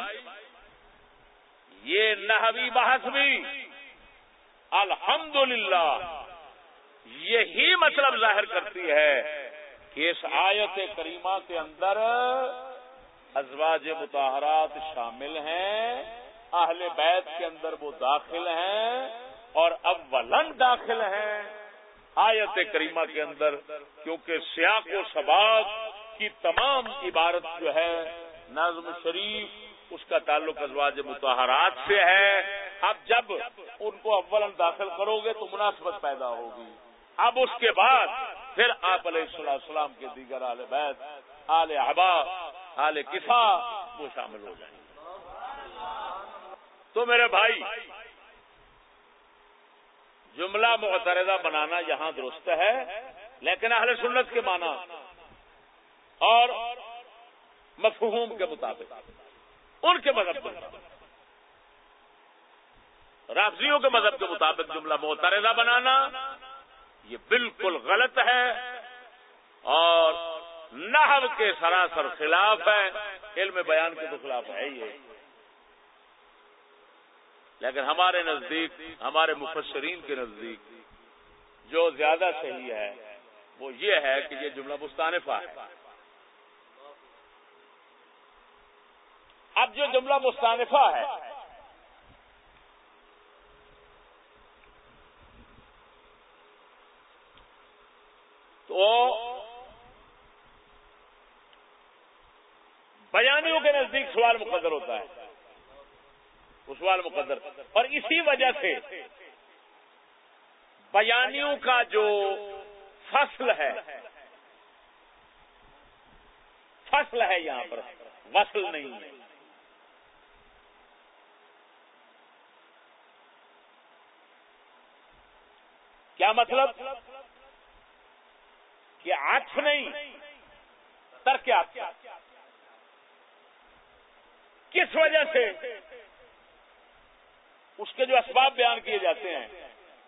یہ نحوی بحث بھی الحمدللہ، یہی مطلب ظاہر کرتی ہے کہ اس آیت کریمہ کے اندر ازواج متحرات شامل ہیں، اہل بیت کے اندر وہ داخل ہیں اور اب ولن داخل ہیں۔ آیت کریمہ کے اندر، کیونکہ سیاق و سباق کی تمام عبارت جو ہے، نظم شریف اس کا تعلق ازواج متحرات سے ہے۔ اب جب ان کو اول داخل کرو گے تو مناسبت پیدا ہوگی۔ اب اس کے بعد پھر آپ علیہ السلام کے دیگر آل بیت، آل احبا آل کفا وہ شامل ہو جائیں گے۔ تو میرے بھائی جملہ معترضہ بنانا یہاں درست ہے، لیکن اہل سنت کے معنی اور مفہوم کے مطابق، ان کے مذہب کے مطابق۔ رافضیوں کے مذہب کے مطابق جملہ معترضہ بنانا، یہ بالکل غلط ہے اور نحو کے سراسر خلاف ہے، علم بیان کے تو خلاف ہے یہ لیکن ہمارے نزدیک، ہمارے مفسرین کے نزدیک جو زیادہ صحیح ہے، وہ یہ ہے کہ یہ جملہ مستانفہ ہے۔ اب جو جملہ مستانفہ ہے، تو بیانیوں کے نزدیک سوال مقدر ہوتا ہے۔ سوال مقدر۔ اور اسی وجہ سے بیانیوں کا جو فصل ہے فصل ہے یہاں پر، وصل نہیں ہے۔ کیا مطلب؟ کہ آٹھ نہیں، ترک کس وجہ سے؟ اس کے جو اسباب بیان کیے جاتے ہیں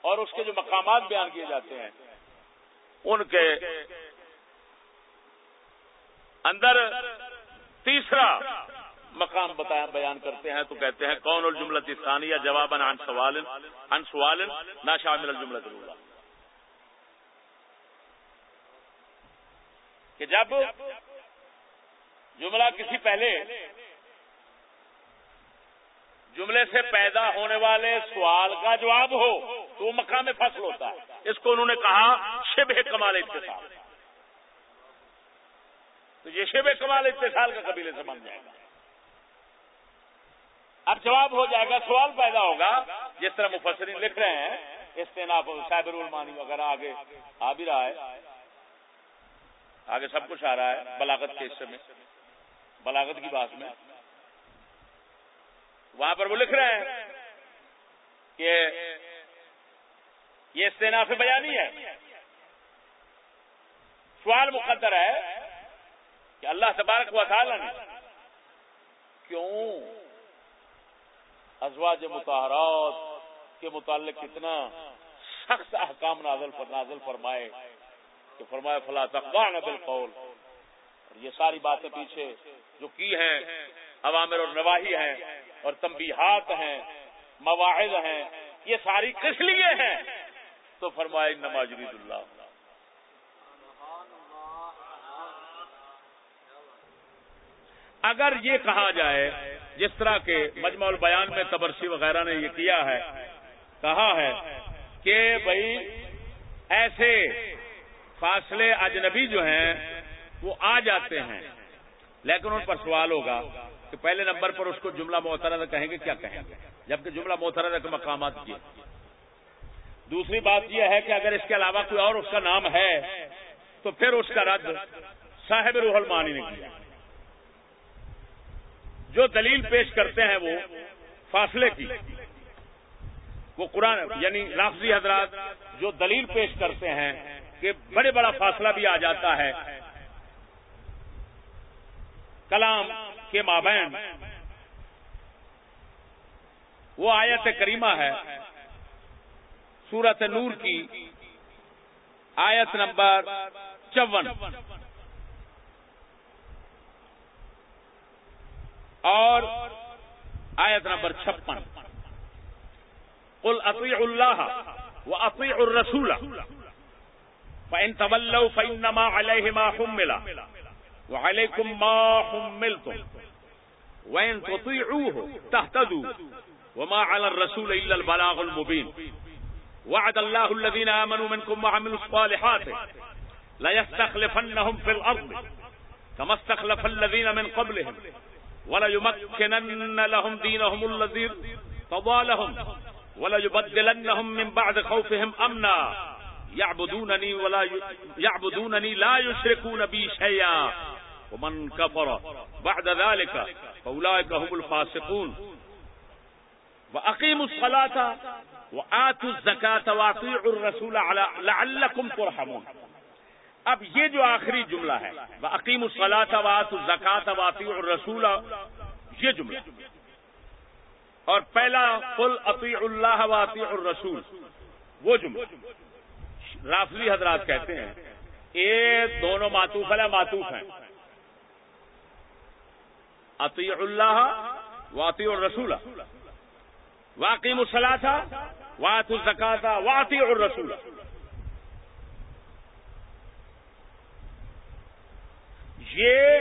اور اس کے جو مقامات بیان کیے جاتے ہیں، ان کے اندر تیسرا مقام بتایا بیان کرتے ہیں تو کہتے ہیں، کون اور جملہ ثانیہ جواب ان سوال سوال نہ شامل الجملہ ضرور کہ جب جملہ کسی پہلے جملے سے پیدا ہونے والے سوال کا جواب ہو، تو وہ مقام فصل ہوتا ہے۔ اس کو انہوں نے کہا شب کمال اتصال۔ تو یہ شب کمال اتصال کا قبیلے سے بن جائے گا۔ اب جواب ہو جائے گا، سوال پیدا ہوگا۔ جس طرح مفسرین لکھ رہے ہیں استعیناف سائبر المانی وغیرہ آگے آ بھی رہا ہے۔ آگے سب کچھ آ رہا ہے، بلاغت کے حصے میں، بلاغت کی بات میں۔ وہاں پر وہ لکھ رہے ہیں کہ یہ استناف بیانی ہے۔ سوال مقدر ہے کہ اللہ تبارک و تعالی نے کیوں ازواج متحرات کے متعلق کتنا سخت احکام نازل پر نازل فرمائے کہ فرمائے فلا تقوان بالقول۔ اور یہ ساری باتیں پیچھے جو کی ہیں، عوامر اور نواحی ہیں اور تنبیہات ہیں مواحد ہیں، یہ ساری کس لیے ہیں؟ تو فرمائے نماز اللہ۔ اگر یہ کہا جائے، جس طرح کے مجمع البیان میں تبرسی وغیرہ نے یہ کیا ہے، کہا ہے کہ بھائی ایسے فاصلے اجنبی جو ہیں، وہ آ جاتے ہیں، لیکن ان پر سوال ہوگا۔ کہ پہلے نمبر پر اس کو جملہ محترض کہیں گے، کیا کہیں گے؟ جبکہ جملہ محترض کے مقامات کیے دوسری بات یہ ہے کہ اگر اس کے علاوہ کوئی اور اس کا نام ہے، تو پھر اس کا رد صاحب روح المانی نے کیا۔ جو دلیل پیش کرتے ہیں وہ فاصلے کی۔ وہ قرآن یعنی لفظی حضرات جو دلیل پیش کرتے ہیں کہ بڑے بڑا فاصلہ بھی آ جاتا ہے۔ کلام کے مابین۔ وہ آیت کریمہ ہے۔ سورت نور کی آیت نمبر چون۔ اور آیت نمبر چھپن۔ قل اطیع اللہ و اطیع الرسول۔ فإن تولوا فإنما عليه ما حمل۔ وعليكم ما حملتم۔ وإن تطيعوه تهتدوا وما على الرسول إلا البلاغ المبين وعد الله الذين آمنوا منكم وعملوا الصالحات لا يستخلفنهم في الأرض كما استخلف الذين من قبلهم ولا يمكنن لهم دينهم الذي قضى لهم ولا يبدلنهم من بعد خوفهم امنا يعبدونني ولا يعبدونني لا يشركون بي شيئا ومن كفر بعد ذلك فاولئك هم الفاسقون. واقيموا الصلاه واتوا الزكاه واطيعوا الرسول لعلكم ترحمون. اب یہ جو آخری جملہ ہے عقیم الصلاۃ وات الزکات واطی الرسول، یہ جملہ. اور پہلا، قل عطی اللہ واطی الرسول، وہ جملہ. رافلی حضرات کہتے ہیں یہ دونوں ماتوف ہے ماتوف ہیں. عطی اللہ واطی الرسول. واقعی مسلح تھا وات الزکات واطی الرسول. یہ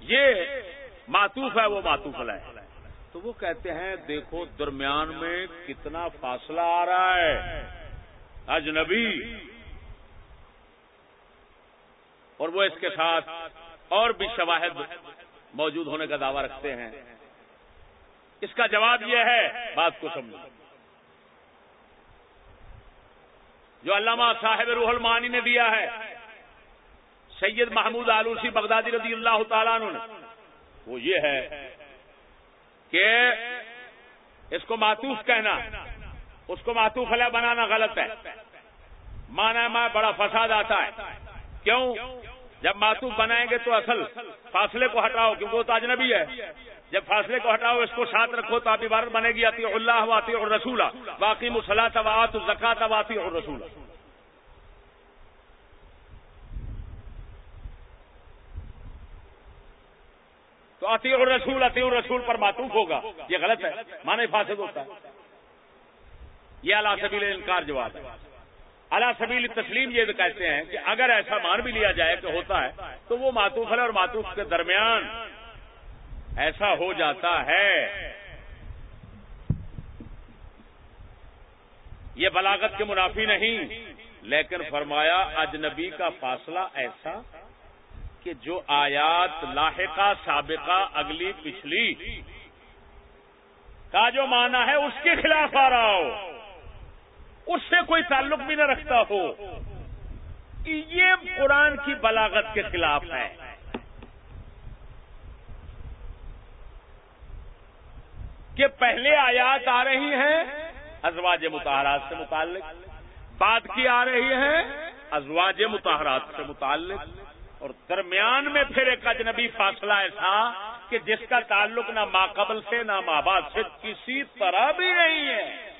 یہ ماتوف ہے، وہ ماتوف ہے تو وہ کہتے ہیں، دیکھو درمیان میں کتنا فاصلہ آ رہا ہے۔ اجنبی۔ اور وہ اس کے ساتھ اور بھی شواہد موجود ہونے کا دعویٰ رکھتے ہیں۔ اس کا جواب یہ ہے، بات کو سمجھو۔ جو علامہ صاحب روح المانی نے دیا ہے، سید محمود آلوسی بغدادی رضی اللہ تعالیٰ نے، وہ یہ ہے کہ اس کو ماتوف کہنا، اس کو ماتوف علیہ بنانا غلط ہے۔ مانا میں بڑا فساد آتا ہے۔ کیوں؟ جب ماتوف بنائیں گے تو اصل فاصلے کو ہٹاؤ، کیونکہ وہ تو اجنبی ہے۔ جب فاصلے کو ہٹاؤ، اس کو ساتھ رکھو تو آپ عبارت بنے گی آتی اللہ واطی اور رسولہ باقی مسلح وات زکات واطی اور رسولہ تو عطی الرسول عطی الرسول پر معطوف ہوگا۔ یہ غلط ہے مانے فاسد ہوتا ہے۔ یہ اللہ سبیل انکار جواب ہے۔ اللہ سبیل تسلیم یہ کہتے ہیں کہ اگر ایسا مان بھی لیا جائے کہ ہوتا ہے، تو وہ ماتوف ہے اور ماتوف کے درمیان ایسا ہو جاتا ہے۔ یہ بلاغت کے منافی نہیں، لیکن فرمایا، اجنبی کا فاصلہ ایسا کہ جو آیات لاحقہ، سابقہ، اگلی، پچھلی، کا جو مانا ہے، اس کے خلاف آ رہا ہو۔ اس سے کوئی تعلق بھی نہ رکھتا ہو یہ قرآن کی بلاغت کے خلاف ہے۔ کہ پہلے آیات آ رہی ہیں، ازواج متحرات سے متعلق۔ بعد کی آ رہی ہے ازواج متحرات سے متعلق۔ اور درمیان میں پھر ایک اجنبی فاصلہ ایسا کہ جس کا تعلق نہ ماں قبل سے، نہ ماں باپ سے، کسی طرح بھی نہیں ہے۔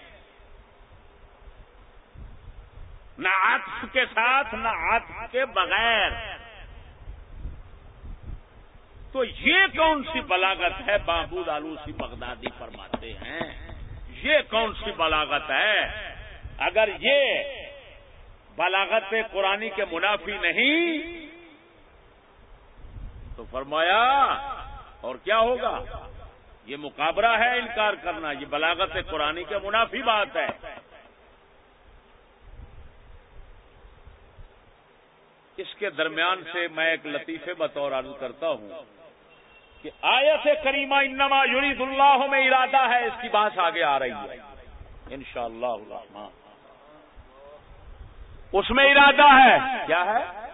نہ عطف کے ساتھ، نہ عطف کے بغیر۔ تو یہ کون سی بلاگت ہے؟ بابود آلوسی بغدادی فرماتے ہیں۔ یہ کون سی بلاگت ہے؟ اگر یہ بلاغت قرآنی کے منافی نہیں، تو فرمایا، اور کیا ہوگا؟ یہ مقابرہ ہے انکار کرنا، یہ بلاغت قرآن کے منافی بات ہے۔ اس کے درمیان سے میں ایک لطیفے بطور عرض کرتا ہوں کہ آیت کریمہ انما یرید اللہ میں ارادہ ہے، اس کی بات آگے آ رہی ہے۔ انشاءاللہ اللہ اس میں ارادہ ہے۔ کیا ہے؟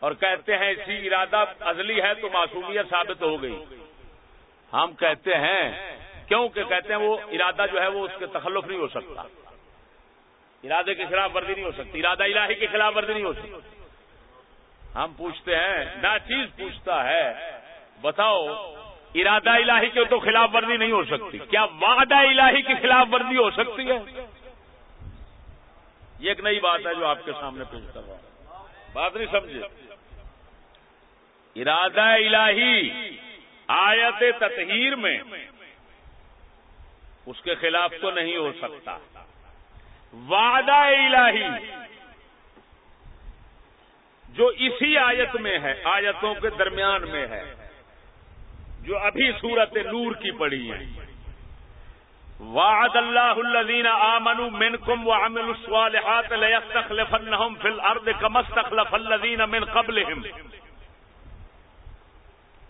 اور کہتے ہیں اسی ارادہ ازلی ہے تو معصومیت ثابت ہو گئی۔ ہم کہتے ہیں، کیوں کہ کہتے ہیں وہ ارادہ جو ہے وہ اس کے تخلف نہیں ہو سکتا۔ ارادے کے خلاف ورزی نہیں ہو سکتی۔ ارادہ الہی کے خلاف ورزی نہیں ہو سکتی۔ ہم پوچھتے ہیں نہ چیز پوچھتا ہے، بتاؤ، ارادہ الہی کے تو خلاف ورزی نہیں ہو سکتی۔ کیا وعدہ الہی کی خلاف ورزی ہو سکتی ہے؟ یہ ایک نئی بات ہے جو آپ کے سامنے پیش کر رہا ہوں۔ بات نہیں سمجھے؟ ارادہ الہی آیت تطہیر میں اس کے خلاف تو نہیں ہو سکتا۔ وعدہ الہی جو اسی آیت میں ہے، آیتوں کے درمیان میں ہے، جو ابھی صورت نور کی پڑی ہے۔ وعد اللہ الذین آمنوا منکم وعملوا الصالحات لیستخلفنہم فی الارض کما استخلف الذین من قبلہم۔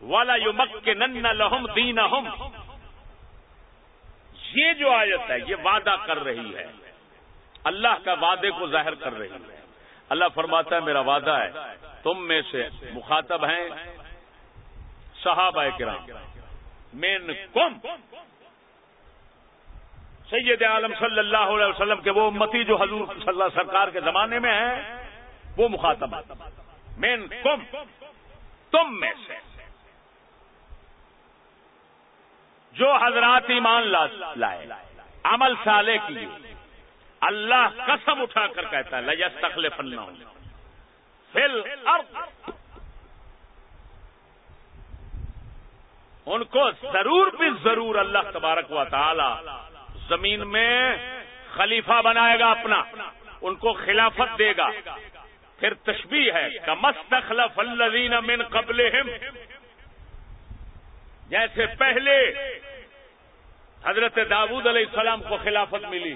ولا یمکنن لہم دینہم۔ یہ جو آیت ہے، یہ وعدہ کر رہی ہے۔ اللہ کا وعدے کو ظاہر کر رہی ہے۔ اللہ فرماتا ہے، میرا وعدہ ہے، تم میں سے مخاطب ہیں صحابہ کرام۔ مین کم سید عالم صلی اللہ علیہ وسلم کے وہ امتی جو حضور صلی اللہ سرکار کے زمانے میں ہیں، وہ مخاطب مین کم تم میں سے۔ جو حضرات ایمان لائے، عمل سالے کی اللہ قسم اٹھا کر کہتا ہے لجس تخلف اللہ فل ان کو ضرور بھی ضرور اللہ تبارک و تعالی زمین میں خلیفہ بنائے گا اپنا، ان کو خلافت دے گا۔ پھر تشبیح ہے، کمستخلف الذین من قبلہم جیسے پہلے حضرت داود علیہ السلام کو خلافت ملی۔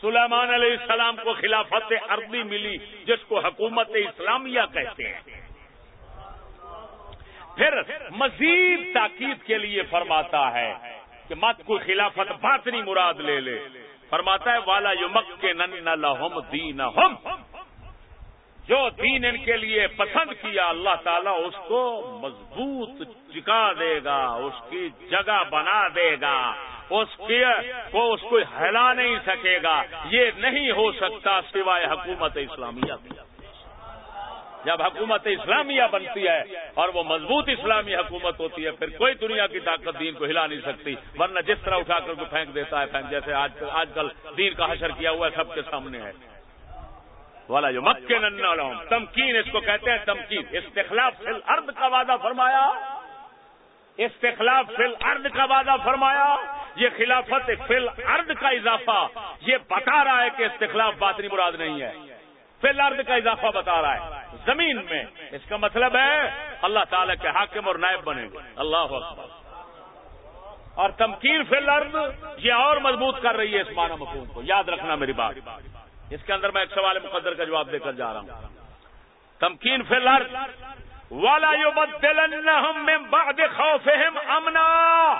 سلیمان علیہ السلام کو خلافت عربی ملی، جس کو حکومت اسلامیہ کہتے ہیں۔ پھر مزید تاکید کے لیے فرماتا ہے کہ مت کوئی خلافت باطنی مراد لے لے۔ فرماتا ہے، والا یمک کے نن لہم دین جو دین ان کے لیے پسند کیا، اللہ تعالیٰ اس کو مضبوط چکا دے گا، اس کی جگہ بنا دے گا، اس کی کو اس کو ہلا نہیں سکے گا۔ یہ نہیں ہو سکتا سوائے حکومت اسلامیہ جب حکومت اسلامیہ بنتی ہے اور وہ مضبوط اسلامی حکومت ہوتی ہے، پھر کوئی دنیا کی طاقت دین کو ہلا نہیں سکتی، ورنہ جس طرح اٹھا کر کو پھینک دیتا ہے، پھینک جیسے آج کل دین کا حشر کیا ہوا ہے، سب کے سامنے ہے۔ والا جو مکے تمکین اس کو کہتے ہیں تمکین. استخلاف فی الارض کا وعدہ فرمایا. استخلاف فی الارض کا وعدہ فرمایا. یہ خلافت فی الارض کا اضافہ. یہ بتا رہا ہے کہ استخلاف باطنی مراد نہیں ہے. فی الارض کا اضافہ بتا رہا ہے. زمین میں. اس کا مطلب ہے اللہ تعالی کے حاکم اور نائب بنے گے اللہ اکبر. اور تمکین فی الارض یہ اور مضبوط کر رہی ہے اس معنی مفہوم کو. یاد رکھنا میری بات. اس کے اندر میں ایک سوال مقدر کا جواب دے کر جا رہا ہوں۔ تمکین فی الارض والا یو بعد خوفہم امنا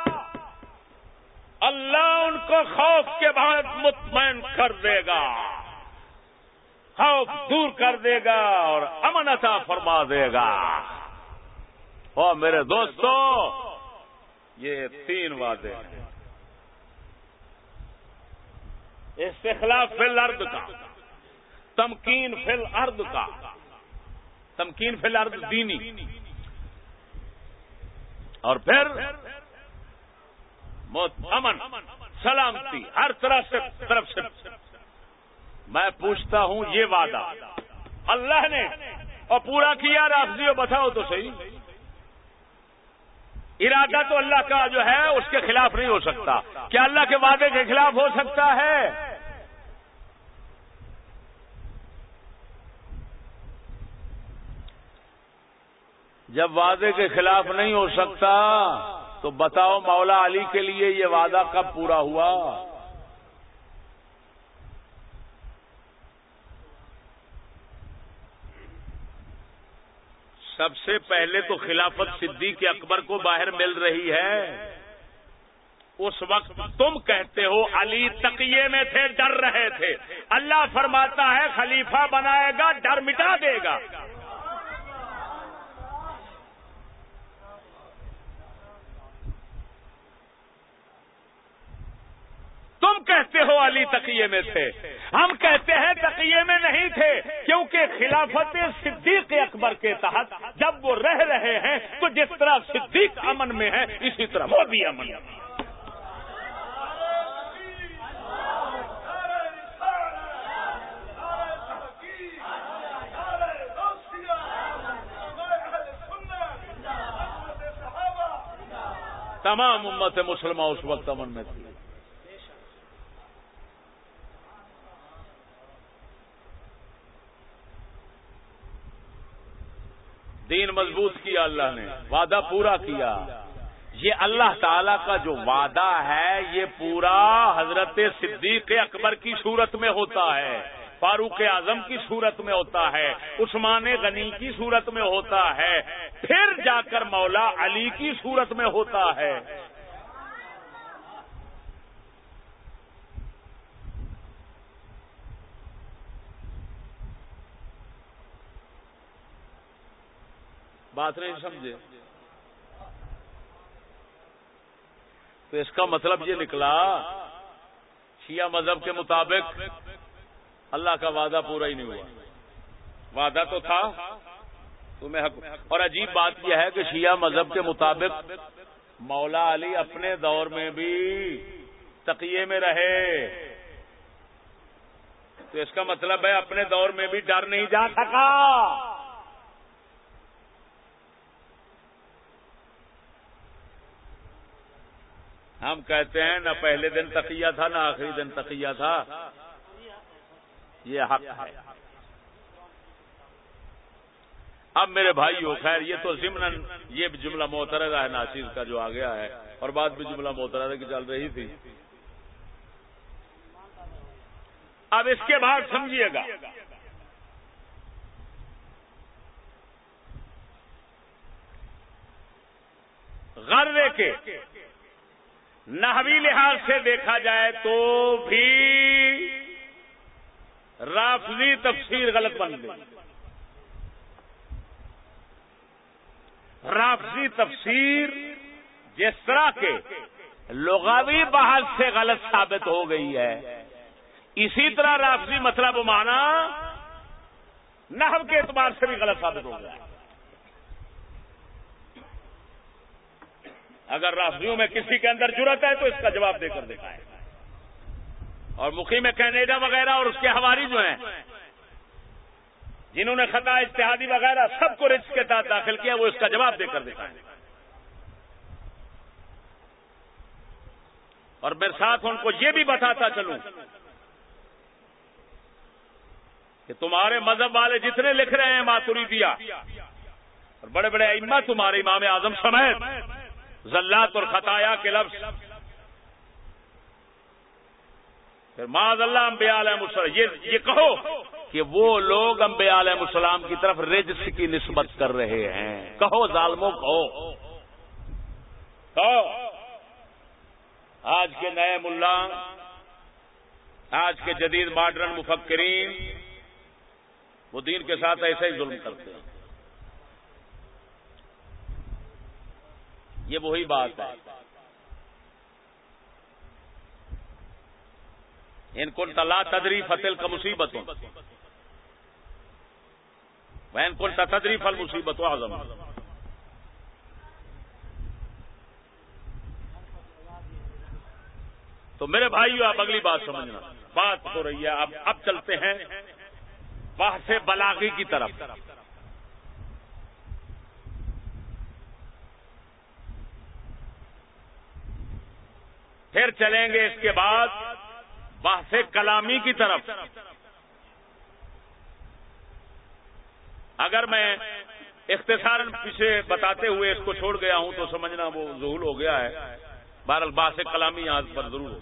اللہ ان کو خوف کے بعد مطمئن کر دے گا۔ خوف دور کر دے گا اور امن عطا فرما دے گا۔ اور میرے دوستو، یہ تین وعدے ہیں۔ استخلاف فی الارض کا۔ تمکین فی الارض کا۔ تمکین فی الارض دینی۔ اور پھر امن، سلامتی، ہر طرح سے طرف سے۔ میں پوچھتا ہوں یہ وعدہ، اللہ نے اور پورا کیا؟ رافضی بتاؤ تو صحیح۔ ارادہ تو اللہ کا جو ہے، اس کے خلاف نہیں ہو سکتا۔ کیا اللہ کے وعدے کے خلاف ہو سکتا ہے؟ جب وعدے کے خلاف نہیں ہو سکتا، تو بتاؤ مولا علی کے لیے یہ وعدہ کب پورا ہوا؟ سب سے پہلے تو خلافت صدیق اکبر کو باہر مل رہی ہے۔ اس وقت تم کہتے ہو علی تقیے میں تھے، ڈر رہے تھے۔ اللہ فرماتا ہے، خلیفہ بنائے گا، ڈر مٹا دے گا۔ تم کہتے ہو علی تقیے میں تھے۔ ہم کہتے ہیں تقیے میں نہیں تھے، کیونکہ خلافت صدیق اکبر کے تحت جب وہ رہ رہے ہیں، تو جس طرح صدیق امن میں ہے اسی طرح وہ بھی امن میں تمام امت مسلمان اس وقت امن میں تھی۔ دین مضبوط کیا اللہ نے، وعدہ پورا کیا۔ یہ اللہ تعالی کا جو وعدہ ہے، یہ پورا حضرت صدیق اکبر کی صورت میں ہوتا ہے، فاروق اعظم کی صورت میں ہوتا ہے، عثمان غنی کی صورت میں ہوتا ہے، پھر جا کر مولا علی کی صورت میں ہوتا ہے۔ بات نہیں سمجھے۔ تو اس کا مطلب یہ نکلا، شیعہ مذہب کے مطابق اللہ کا وعدہ پورا ہی نہیں ہوا۔ وعدہ تو تھا، تمہیں حق۔ اور عجیب بات یہ ہے کہ شیعہ مذہب کے مطابق مولا علی اپنے دور میں بھی تقیے میں رہے۔ تو اس کا مطلب ہے اپنے دور میں بھی ڈر نہیں جا سکا۔ ہم کہتے ہیں نہ پہلے دن تقیہ تھا، نہ آخری دن تقیہ تھا۔ یہ حق ہے۔ اب میرے بھائی ہو خیر، یہ تو ضمن یہ جملہ محترضہ ہے ناصر کا جو آ گیا ہے، اور بات بھی جملہ محترضہ کی چل رہی تھی۔ اب اس کے بعد سمجھیے گا۔ غرے کے نحوی لحاظ سے دیکھا جائے تو بھی رافضی تفسیر غلط بن گئی۔ رافضی تفسیر جس طرح کے لغوی بحث سے غلط ثابت ہو گئی ہے، اسی طرح رافضی مطلب مانا نحو کے اعتبار سے بھی غلط ثابت ہو گیا۔ ہے اگر رافضیوں میں کسی کے اندر ضرورت ہے تو اس کا جواب دے کر دکھائے اور مکھی میں کینیڈا وغیرہ اور اس کے ہواری جو ہیں، جنہوں نے خطا اتحادی وغیرہ سب کو رچ کے تحت داخل کیا، وہ اس کا جواب دے کر دکھائیں اور میرے ساتھ ان کو یہ بھی بتاتا چلوں کہ تمہارے مذہب والے جتنے لکھ رہے ہیں ماتوری دیا اور بڑے بڑے اما تمہارے امام اعظم سمیت ذلات اور خطایا کے لفظ. پھر معذ اللہ امبیا علیہ السلام، یہ یہ کہو کہ وہ لوگ امبیا علیہ السلام کی طرف رجس کی نسبت کر رہے ہیں۔ کہو ظالموں، کہو۔ کہو۔ آج کے نئے ملا، آج کے جدید ماڈرن مفکرین، وہ دین کے ساتھ ایسے ہی ظلم کرتے ہیں۔ یہ وہی بات ہے۔ ان کو تلا تدری فتل کا مصیبت۔ ہو ان کو تدری فل مصیبت ہو تو میرے بھائیو، آپ اگلی بات سمجھنا۔ بات ہو رہی ہے، اب اب چلتے ہیں باہر سے بلاغی کی طرف۔ پھر چلیں گے اس کے بعد بحث کلامی کی طرف۔ اگر میں اختصار پیچھے بتاتے ہوئے اس کو چھوڑ گیا ہوں تو سمجھنا وہ ظہول ہو گیا ہے۔ بہرحال باس کلامی یہاں پر ضرور ہو۔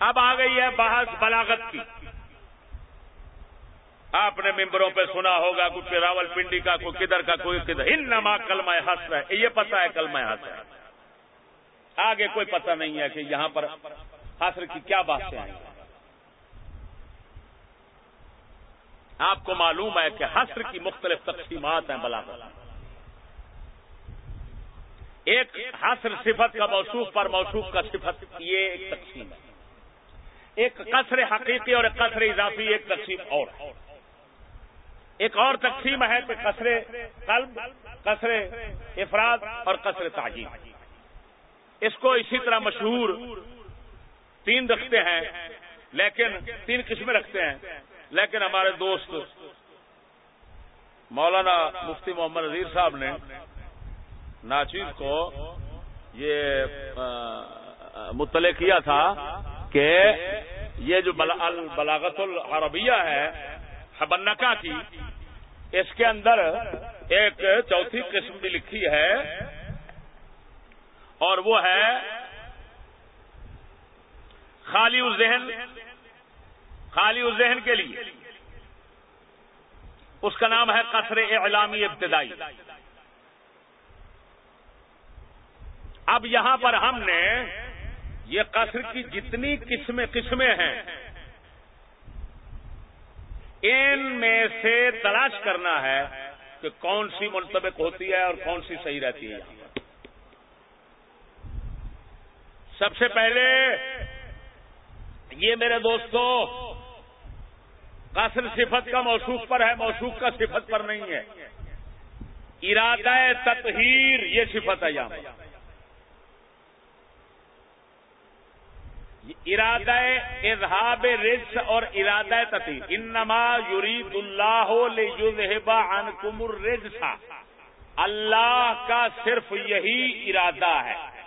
اب آ گئی ہے بحث بلاغت کی۔ آپ نے ممبروں پہ سنا ہوگا کچھ راول پنڈی کا کوئی کدھر کا کوئی کدھر۔ ان نما کلمہ حس ہے یہ پتا ہے کلمہ حس ہے آگے کوئی پتہ نہیں ہے کہ یہاں پر حسر کی کیا باتیں آئی آپ کو معلوم ہے کہ حسر کی مختلف تقسیمات ہیں بلا ایک حسر صفت کا موصوف پر موصوف کا صفت یہ ایک تقسیم ہے۔ ایک قصر حقیقی اور ایک قصر اضافی، ایک تقسیم اور۔ ایک اور تقسیم ہے کہ قصر قلب، قصر افراد اور قصر تعجیم اس کو اسی طرح مشہور تین رکھتے ہیں، لیکن تین قسمیں رکھتے ہیں۔ لیکن ہمارے دوست مولانا مفتی محمد نذیر صاحب نے ناچیز کو یہ مطلع کیا تھا کہ یہ جو بلاغت العربیہ ہے حبنکا کی، اس کے اندر ایک چوتھی قسم بھی لکھی ہے اور وہ ہے خالی ذہن خالی ذہن کے لیے۔ اس کا نام ہے قصر اعلامی ابتدائی۔ اب یہاں پر ہم نے یہ قصر کی جتنی قسمیں قسمیں ہیں، ان میں سے تلاش کرنا ہے کہ کون سی منطبق ہوتی ہے اور کون سی صحیح رہتی ہے۔ سب سے پہلے یہ میرے دوستوں قصر صفت کا موصوف پر ہے، موصوف کا صفت پر نہیں ہے۔ ارادہ تطہیر یہ صفت ہے یہاں ارادہ اظہاب رجس اور ارادہ تطہیر۔ انما یرید اللہ لیذہبا عنکم الرجس اللہ کا صرف یہی ارادہ ہے۔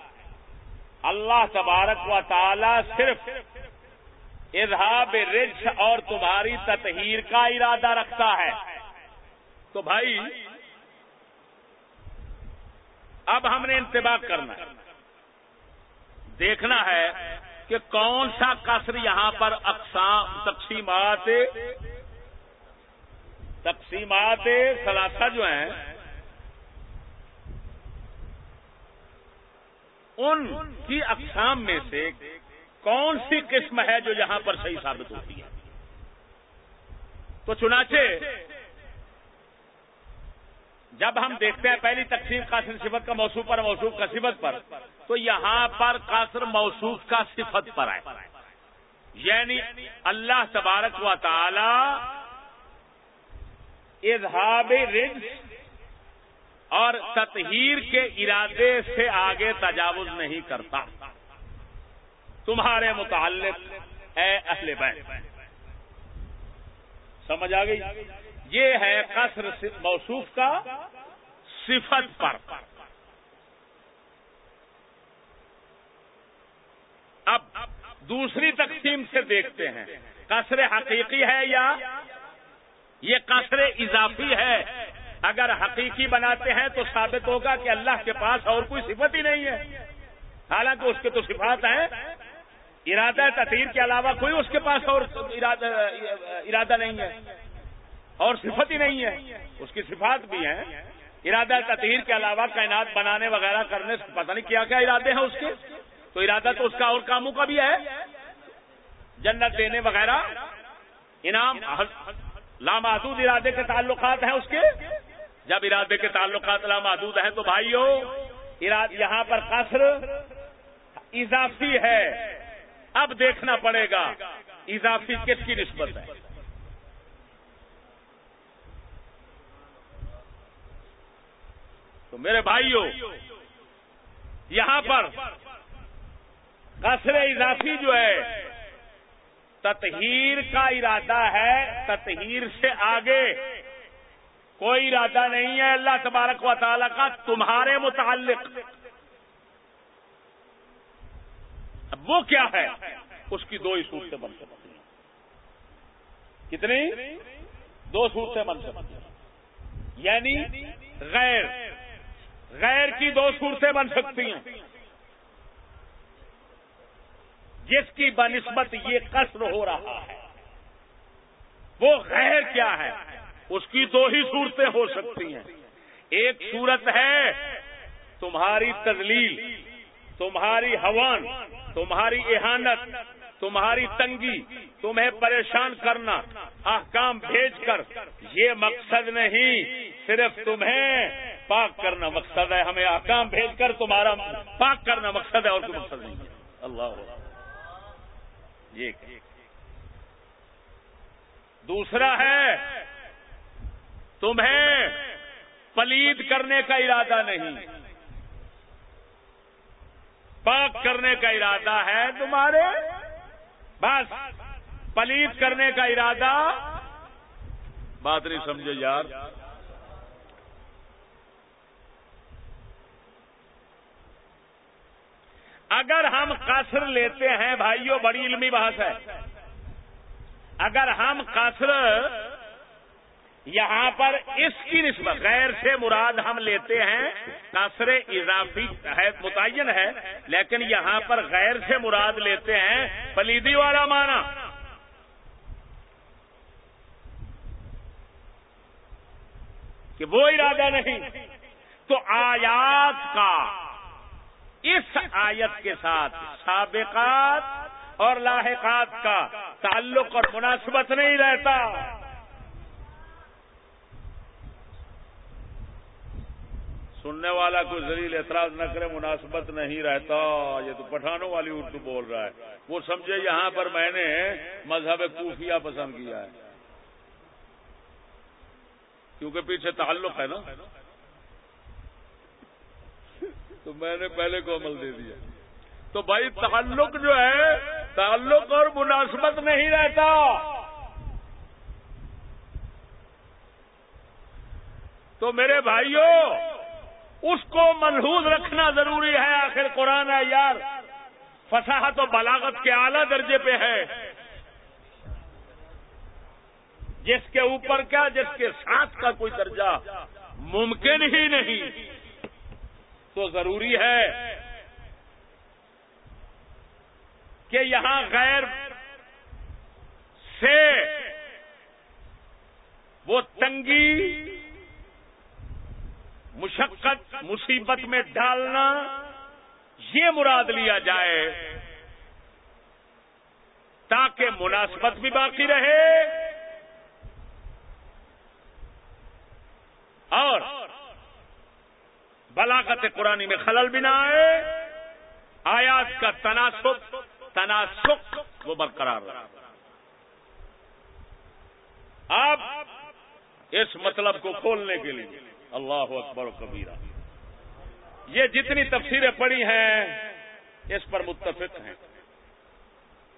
اللہ تبارک و تعالی صرف اظہاب رجس اور تمہاری تطہیر کا ارادہ رکھتا ہے۔ تو بھائی، اب ہم نے انتباہ کرنا ہے۔ دیکھنا ہے کہ کون سا قصر یہاں پر اقسام تقسیمات تقسیمات سلاسہ جو ہیں ان کی اقسام میں سے کون سی قسم ہے جو یہاں پر صحیح ثابت ہوتی ہے؟ تو چنانچہ جب ہم دیکھتے ہیں پہلی تقسیم قاصر صفت کا موصوف پر موصوف کا صفت پر، تو یہاں پر قاصر موصوف کا صفت پر ہے یعنی اللہ تبارک و تعالی اظہاب رز اور تطہیر کے ارادے سے آگے تجاوز نہیں کرتا۔ تمہارے متعلق اے اہل بیت۔ سمجھ آ گئی؟ یہ ہے قصر موصوف کا صفت پر۔ اب دوسری تقسیم سے دیکھتے ہیں۔ قصر حقیقی ہے یا یہ قصر اضافی ہے؟ اگر حقیقی بناتے ہیں تو ثابت ہوگا کہ اللہ کے پاس اور کوئی صفت ہی نہیں ہے۔ حالانکہ اس کے تو صفات ہیں۔ ارادہ تطہیر کے علاوہ کوئی اس کے پاس اور ارادہ نہیں ہے۔ اور صفت ہی نہیں ہے۔ اس کی صفات بھی ہیں۔ ارادہ تطہیر کے علاوہ کائنات بنانے وغیرہ کرنے سے پتہ نہیں کیا کیا ارادے ہیں اس کے۔ تو ارادہ تو اس کا اور کاموں کا بھی ہے۔ جنت دینے وغیرہ۔ انعام لامحدود ارادے کے تعلقات ہیں اس کے۔ جب ارادے کے تعلقات لامحدود ہیں تو بھائیو یہاں پر قصر اضافی ہے۔ اب دیکھنا پڑے گا اضافی کس کی نسبت ہے۔ تو میرے بھائیوں یہاں پر قصر اضافی جو ہے، تطہیر کا ارادہ ہے، تطہیر سے آگے۔ کوئی ارادہ نہیں ہے، اللہ تبارک و تعالیٰ کا، تمہارے متعلق۔ اب وہ کیا ہے؟ اس کی دو ہی صورتیں بن سکتی ہیں۔ کتنی؟ دو صورتیں بن سکتی ہیں۔ یعنی غیر غیر کی دو صورتیں بن سکتی ہیں۔ جس کی بنسبت یہ قصر ہو رہا ہے، وہ غیر کیا ہے؟ اس کی دو ہی صورتیں ہو سکتی ہیں۔ ایک صورت ہے تمہاری تدلیل تمہاری ہوان تمہاری احانت، تمہاری تنگی، تمہیں پریشان کرنا، احکام بھیج کر۔ یہ مقصد نہیں، صرف تمہیں پاک کرنا مقصد ہے۔ ہمیں احکام بھیج کر تمہارا پاک کرنا مقصد ہے اور کوئی مقصد نہیں۔ ہے اللہ یہ دوسرا ہے تمہیں پلید کرنے کا ارادہ نہیں۔ پاک کرنے کا ارادہ ہے تمہارے۔ بس پلید کرنے کا ارادہ۔ بات نہیں سمجھے یار۔ اگر ہم قصر لیتے ہیں بھائیوں بڑی علمی بحث ہے۔ اگر ہم قصر یہاں پر اس کی نسبت غیر سے مراد ہم لیتے ہیں قصر اضافی ہے، متعین ہے، لیکن یہاں پر غیر سے مراد لیتے ہیں پلیدی والا مانا کہ وہ ارادہ نہیں، تو آیات کا اس آیت کے ساتھ سابقات اور لاحقات کا تعلق اور مناسبت نہیں رہتا۔ سننے والا کوئی ذریعہ اعتراض نہ کرے، مناسبت نہیں رہتا۔ یہ تو پٹھانوں والی اردو بول رہا ہے۔ وہ سمجھے یہاں پر میں نے مذہب کوفیہ پسند کیا ہے۔ کیونکہ پیچھے تعلق ہے نا۔ تو میں نے پہلے کو عمل دے دیا۔ تو بھائی تعلق جو ہے، تعلق اور مناسبت نہیں رہتا۔ تو میرے بھائیوں اس کو منحوظ رکھنا ضروری ہے۔ آخر قرآن ہے، یار، فصاحت و بلاغت کے اعلی درجے پہ ہے۔ جس کے اوپر کیا، جس کے ساتھ کا کوئی درجہ ممکن ہی نہیں۔ تو ضروری ہے کہ یہاں غیر سے وہ تنگی مشقت، مصیبت میں ڈالنا، یہ مراد لیا جائے تاکہ مناسبت بھی باقی رہے اور بلاغت قرآن میں خلل بھی نہ آئے، آیات کا تناسب تناسب وہ برقرار رہا آپ اس مطلب کو کھولنے کے لیے اللہ اکبر و کبیرہ۔ یہ جتنی تفسیریں پڑی ہیں، اس پر متفق ہیں۔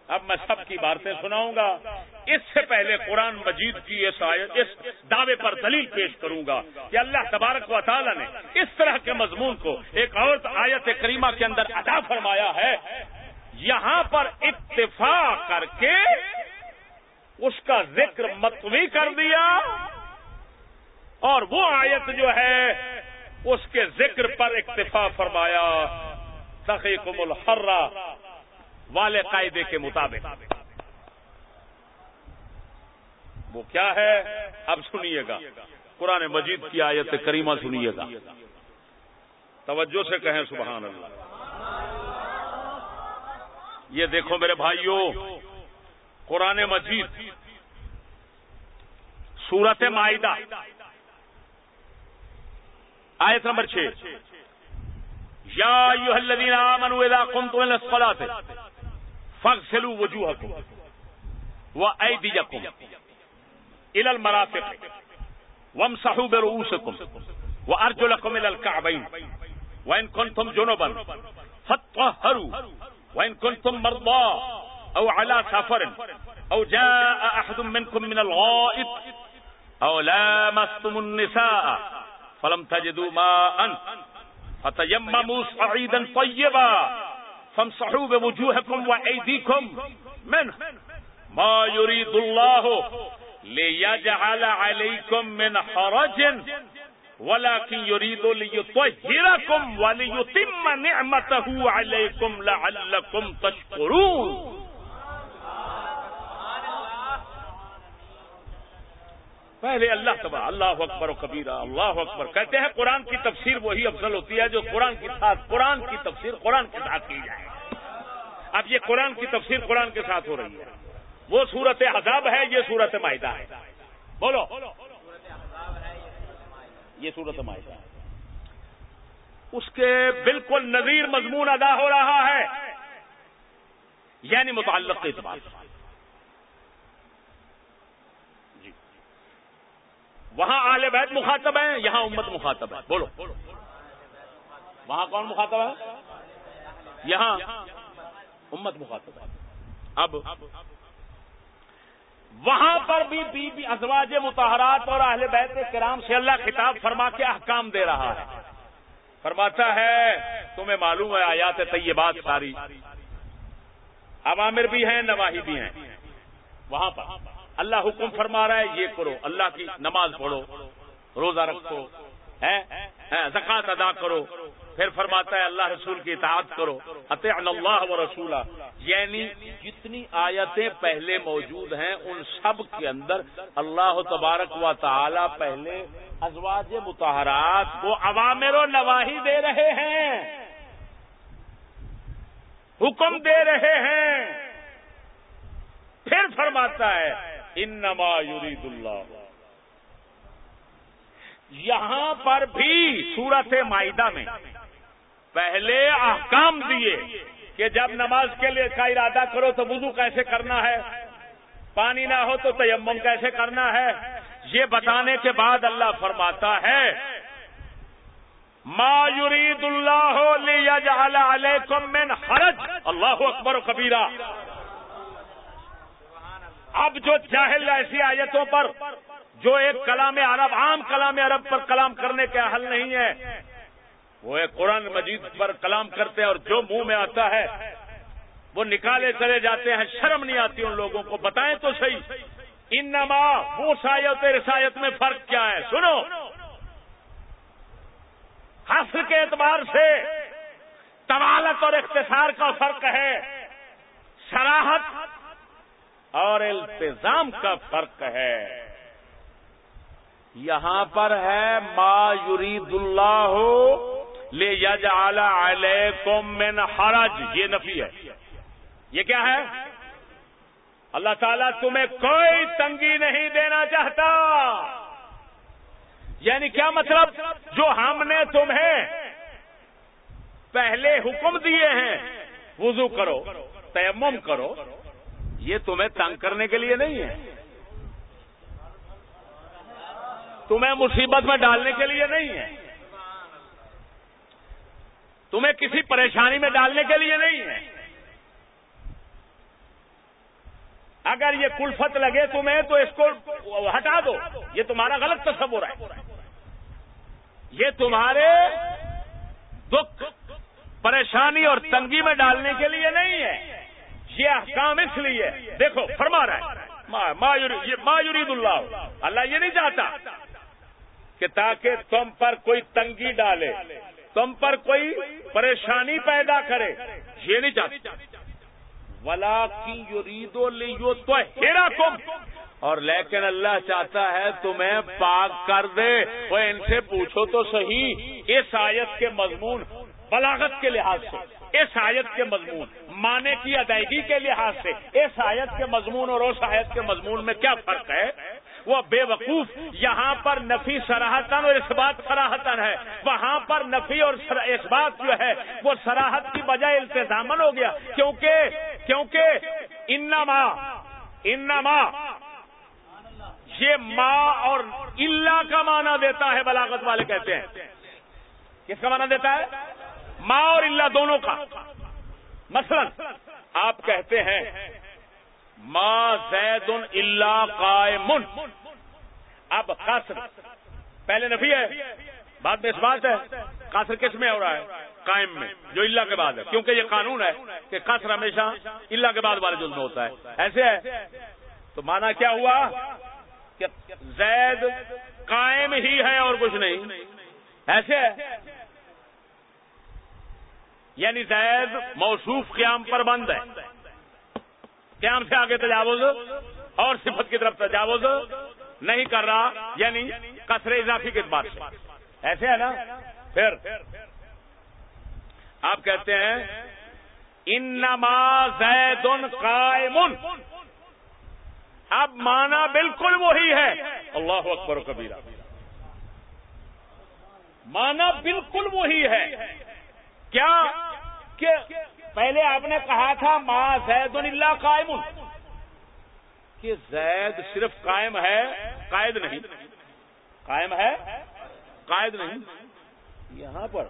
اب میں سب کی باتیں سناؤں گا۔ اس سے پہلے قرآن مجید کی اس اس دعوے پر دلیل پیش کروں گا کہ اللہ تبارک و تعالی نے اس طرح کے مضمون کو ایک اور آیت کریمہ کے اندر ادا فرمایا ہے۔ یہاں پر اتفاق کر کے اس کا ذکر متوی کر دیا۔ اور وہ آیت جو ہے، اس کے ذکر پر اکتفا فرمایا۔ تقیقم الحرہ والے قاعدے کے مطابق۔ وہ کیا ہے؟ اب سنیے گا۔ قرآن مجید کی آیت کریمہ سنیے گا۔ توجہ سے کہیں سبحان اللہ۔ یہ دیکھو میرے بھائیوں قرآن مجید، سورت معاہدہ آیت نمبر چھ۔ یا الذین آمنوا اذا قمتم الى الصلاة فاغسلوا وجوهكم وايديكم الى المرافق وامسحوا برؤوسكم وارجلكم الى الكعبين وان كنتم جنبا فطهروا وان كنتم مرضى او على سفر او جاء احد منكم من الغائط او لامستم النساء فلم تجدوا ماء فتيمموا صعيدا طيبا فامسحوا بوجوهكم وايديكم منه ما يريد الله ليجعل عليكم من حرج ولكن يريد ليطهركم وليتم نعمته عليكم لعلكم تشكرون پہلے اللہ تبا اللہ اکبر و کبیرہ، اللہ اکبر۔ کہتے ہیں قرآن کی تفسیر وہی افضل ہوتی ہے جو قرآن کے ساتھ قرآن کی تفسیر قرآن کے ساتھ کی جائے۔ اب یہ قرآن کی تفسیر قرآن کے ساتھ ہو رہی ہے۔ وہ صورت عذاب ہے، یہ صورت معاہدہ ہے۔ بولو۔ یہ صورت معاہدہ ہے۔ اس کے بالکل نظیر مضمون ادا ہو رہا ہے۔ یعنی متعلق کے اعتبار سے جی وہاں آل بیت مخاطب ہیں، یہاں امت مخاطب ہے۔ بولو۔ وہاں کون مخاطب ہے؟ یہاں امت مخاطب ہے۔ اب وہاں پر بھی بی بی ازواج متحرات اور اہل بیت کرام سے اللہ خطاب فرما کے احکام دے رہا ہے۔ فرماتا ہے، تمہیں معلوم ہے آیات طیبات ساری۔ عوامر بھی ہیں، نواہی بھی ہیں۔ وہاں پر۔ اللہ حکم فرما رہا ہے، یہ کرو۔ اللہ کی نماز پڑھو، روزہ رکھو زکات ادا کرو۔ پھر فرماتا ہے، اللہ رسول کی اطاعت کرو۔ اللہ و رسولہ۔ یعنی جتنی آیتیں پہلے موجود ہیں، ان سب کے اندر اللہ تبارک و تعالی پہلے ازواج متحرات کو عوامر و نواحی دے رہے ہیں۔ حکم دے رہے ہیں۔ پھر فرماتا ہے ان یرید اللہ۔ یہاں پر بھی سورت معاہدہ میں پہلے احکام دیے کہ جب نماز کے لیے کا ارادہ کرو تو وضو کیسے کرنا ہے، پانی نہ ہو تو تیمم کیسے کرنا ہے، یہ بتانے کے بعد اللہ فرماتا ہے، ما یرید اللہ علیکم من حرج اللہ اکبر و کبیرہ۔ اب جو چاہل ایسی آیتوں پر جو ایک کلام عرب، عام کلام عرب پر کلام کرنے کا حل نہیں ہے وہ ایک قرآن مجید پر کلام کرتے ہیں اور جو منہ میں آتا ہے، وہ نکالے چلے جاتے ہیں، شرم نہیں آتی ان لوگوں کو، بتائیں تو صحیح۔ ان نما وہ سایت رسایت میں فرق کیا ہے؟ سنو۔ حسر کے اعتبار سے طوالت اور اختصار کا فرق ہے۔ سراہت اور التظام کا فرق ہے۔ یہاں پر ہے ما یرید اللہ لے یج اعلی من حرج۔ یہ نفی ہے۔ یہ کیا ہے؟ اللہ تعالیٰ تمہیں کوئی تنگی نہیں دینا چاہتا۔ یعنی کیا مطلب؟ جو ہم نے تمہیں پہلے حکم دیے ہیں، وضو کرو، تیمم کرو یہ تمہیں تنگ کرنے کے لیے نہیں ہے۔ تمہیں مصیبت میں ڈالنے کے لیے نہیں ہے۔ تمہیں کسی پریشانی میں ڈالنے کے لیے نہیں ہے۔ اگر یہ کلفت لگے تمہیں تو اس کو ہٹا دو۔ یہ تمہارا غلط تصور ہے۔ یہ تمہارے دکھ، پریشانی اور تنگی میں ڈالنے کے لیے نہیں ہے۔ یہ احکام اس لیے۔ دیکھو، فرما رہا ہے۔ مایورید اللہ اللہ یہ نہیں چاہتا کہ تاکہ تم پر کوئی تنگی ڈالے، تم پر کوئی پریشانی پیدا کرے۔ یہ نہیں چاہتے ولا کی یو لیو تو ہیرا کم اور لیکن اللہ چاہتا ہے تمہیں پاک کر دے۔ وہ ان سے پوچھو تو صحیح۔ اس آیت کے مضمون بلاغت کے لحاظ سے۔ اس آیت کے مضمون۔ مانے کی ادائیگی کے لحاظ سے اس آیت کے مضمون اور اس آیت کے مضمون میں کیا فرق ہے؟ وہ بے وقوف یہاں پر نفی سراہتن اور اس بات سراہتن ہے۔ وہاں پر نفی اور اس بات جو ہے، وہ سراہت کی بجائے التظامن ہو گیا۔ کیونکہ کیونکہ انما انما، یہ ماں اور اللہ کا معنی دیتا ہے، بلاغت والے کہتے ہیں۔ کس کا معنی دیتا ہے؟ ماں اور اللہ دونوں کا۔ مثلا آپ کہتے ہیں، ما زید اللہ قائم اب قصر پہلے نفی ہے، بعد میں اس بات ہے قصر کس میں ہو رہا ہے؟ قائم میں، جو اللہ کے بعد ہے۔ کیونکہ یہ قانون ہے کہ قصر ہمیشہ اللہ کے بعد والے جلد میں ہوتا ہے۔ ایسے ہے، تو مانا کیا ہوا؟ کہ زید قائم ہی ہے اور کچھ نہیں۔ ایسے ہے یعنی زید موصوف قیام پر بند ہے. قیام سے آگے تجاوز اور صفت کی طرف تجاوز نہیں کر رہا یعنی کثر اضافی کے بات سے۔ ایسے ہے نا؟ پھر آپ کہتے ہیں ان نماز قائم اب مانا بالکل وہی ہے۔ اللہ اکبر کبیرہ۔ مانا بالکل وہی ہے۔ کیا؟ کہ پہلے آپ نے کہا تھا، ما زید اللہ قائم. کہ زید صرف قائم ہے، قائد نہیں. قائم ہے، قائد نہیں. یہاں پر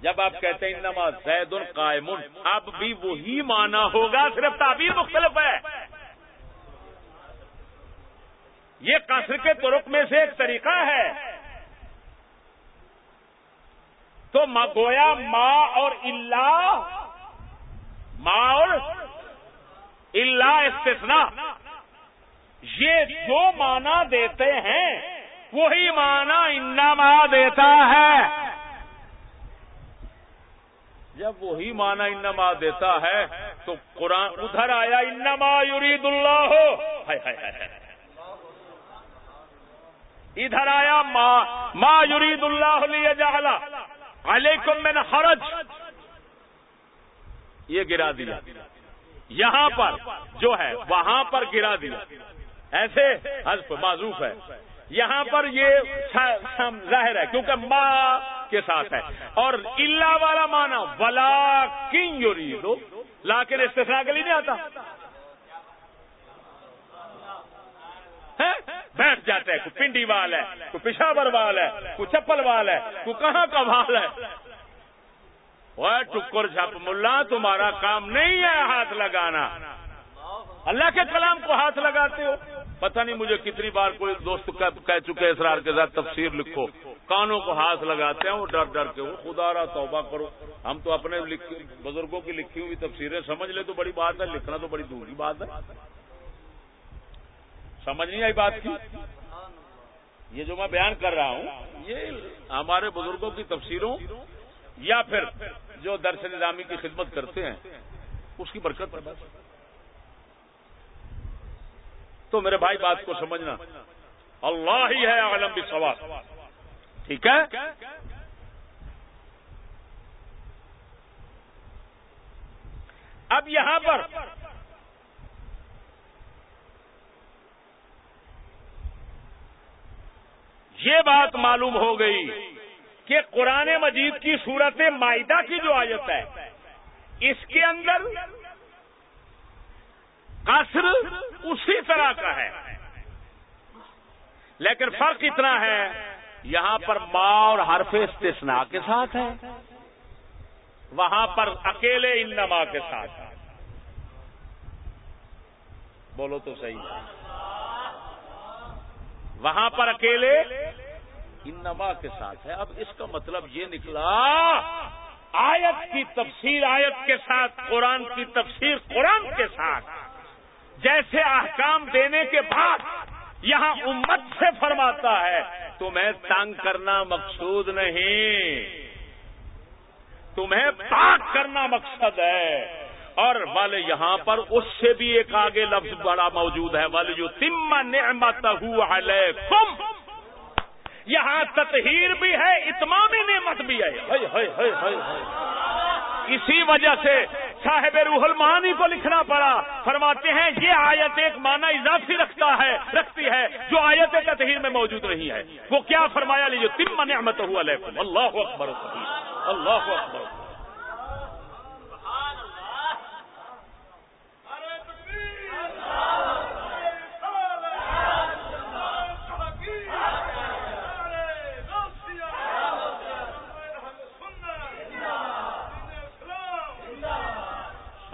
جب آپ کہتے ہیں، انما زید قائم، اب بھی وہی مانا ہوگا، صرف تعبیر مختلف ہے. یہ قصر کے ترک میں سے ایک طریقہ ہے. تو گویا ماں اور اللہ ماں اور اللہ استثنا یہ جو مانا دیتے ہیں، وہی مانا انما دیتا ہے۔ جب وہی مانا انما دیتا ہے، تو قرآن ادھر آیا، انما یرید اللہ۔ ہو ادھر آیا، ما ما یرید اللہ لیے جہلا علیکم من حرج یہ گرا دیا۔ یہاں پر جو ہے، وہاں پر گرا دیا۔ ایسے حذف معذوف ہے۔ یہاں پر یہ ظاہر ہے، کیونکہ ماں کے ساتھ ہے۔ اور اللہ والا مانا ولا کنگ یوری دو لا کے استثنا کے لیے نہیں آتا۔ بیٹھ جاتے ہیں، کوئی پنڈی وال ہے، کوئی پشاور وال ہے، کوئی چپل وال ہے، کوئی کہاں کا وال ہے؟ وہ ٹکر جھپ ملا، تمہارا کام نہیں ہے ہاتھ لگانا۔ اللہ کے کلام کو ہاتھ لگاتے ہو۔ پتہ نہیں مجھے کتنی بار کوئی دوست کہہ چکے اسرار کے ساتھ تفسیر لکھو۔ کانوں کو ہاتھ لگاتے ہیں، وہ ڈر ڈر کے وہ خدا را توبہ کرو۔ ہم تو اپنے بزرگوں کی لکھی ہوئی تفسیریں سمجھ لے تو بڑی بات ہے، لکھنا تو بڑی دوری بات ہے۔ سمجھ نہیں آئی بات کی؟ یہ جو میں بیان کر رہا ہوں، یہ ہمارے بزرگوں کی تفسیروں یا پھر جو درس نظامی کی خدمت کرتے ہیں، اس کی برکت ہے تو میرے بھائی، بات کو سمجھنا۔ اللہ ہی ہے عالم بھی سوال ٹھیک ہے؟ اب یہاں پر یہ بات معلوم ہو گئی کہ قرآن مجید کی صورت معدہ کی جو آیت ہے، اس کے اندر قصر اسی طرح کا ہے۔ لیکن فرق اتنا ہے، یہاں پر ماں اور حرف استثناء کے ساتھ ہے۔ وہاں پر اکیلے انما کے ساتھ ہے۔ بولو تو صحیح۔ وہاں پر اکیلے؟ انما کے ساتھ ہے۔ اب اس کا مطلب یہ نکلا، آیت کی تفسیر آیت کے ساتھ، قرآن کی تفسیر قرآن کے ساتھ۔ جیسے احکام دینے کے بعد یہاں امت سے فرماتا ہے، تمہیں تنگ کرنا مقصود نہیں۔ تمہیں پاک کرنا مقصد ہے۔ اور والے یہاں پر اس سے بھی ایک آگے لفظ بڑا موجود ہے والے جو تم نعمت علیکم یہاں تطہیر بھی ہے، اتمام نعمت بھی ہے۔ اسی وجہ سے صاحب روح المانی کو لکھنا پڑا۔ فرماتے ہیں، یہ آیت ایک معنی اضافی رکھتا ہے، رکھتی ہے، جو آیت تطہیر میں موجود نہیں ہے۔ وہ کیا فرمایا؟ لیجیے تم نعمت ہوا اللہ اکبر اللہ اکبر۔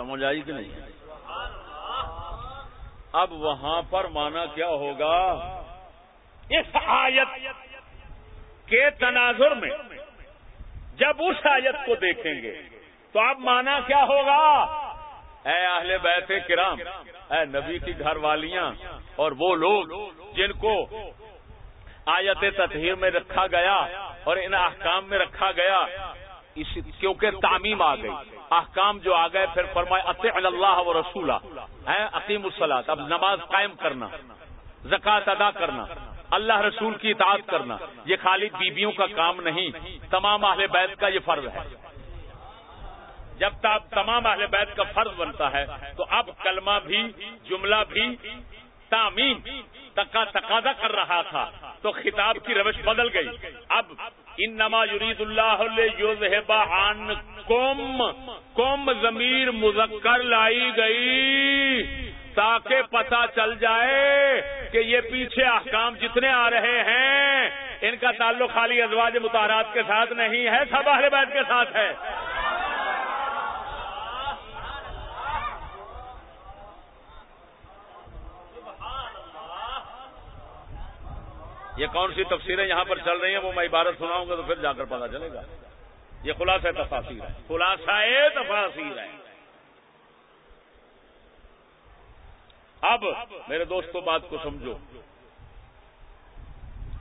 سمجھ آئی کہ نہیں؟ اب وہاں پر مانا کیا ہوگا؟ اس آیت کے تناظر میں جب اس آیت کو دیکھیں گے تو اب مانا کیا ہوگا؟ اے اہل بیت کرام، اے نبی کی گھر والیاں اور وہ لوگ جن کو آیت تطہیر میں رکھا گیا اور ان احکام میں رکھا گیا کیونکہ تعمیم آ گئی۔ احکام جو آ گئے، پھر فرمائے اطع اللہ و رسولہ۔ ہے عقیم السلاط اب نماز قائم کرنا، زکوٰۃ ادا کرنا، اللہ رسول کی اطاعت کرنا، یہ خالی بیویوں کا کام نہیں، تمام اہل بیت کا یہ فرض ہے۔ جب تک تمام اہل بیت کا فرض بنتا ہے، تو اب کلمہ بھی، جملہ بھی تعمیم تقا تقاضا کر رہا تھا، تو خطاب کی روش بدل گئی۔ اب ان یرید اللہ کم کم ضمیر مذکر لائی گئی تاکہ پتہ چل جائے کہ یہ پیچھے احکام جتنے آ رہے ہیں، ان کا تعلق خالی ازواج متحرات کے ساتھ نہیں ہے، سب اہل بیت کے ساتھ ہے۔ یہ کون سی تفسیریں یہاں پر چل رہی ہیں وہ میں عبارت سناؤں گا تو پھر جا کر پتا چلے گا۔ یہ خلاصہ تفاصیر ہے۔ خلاصہ تفاصیر ہے۔ اب میرے دوستوں بات کو سمجھو۔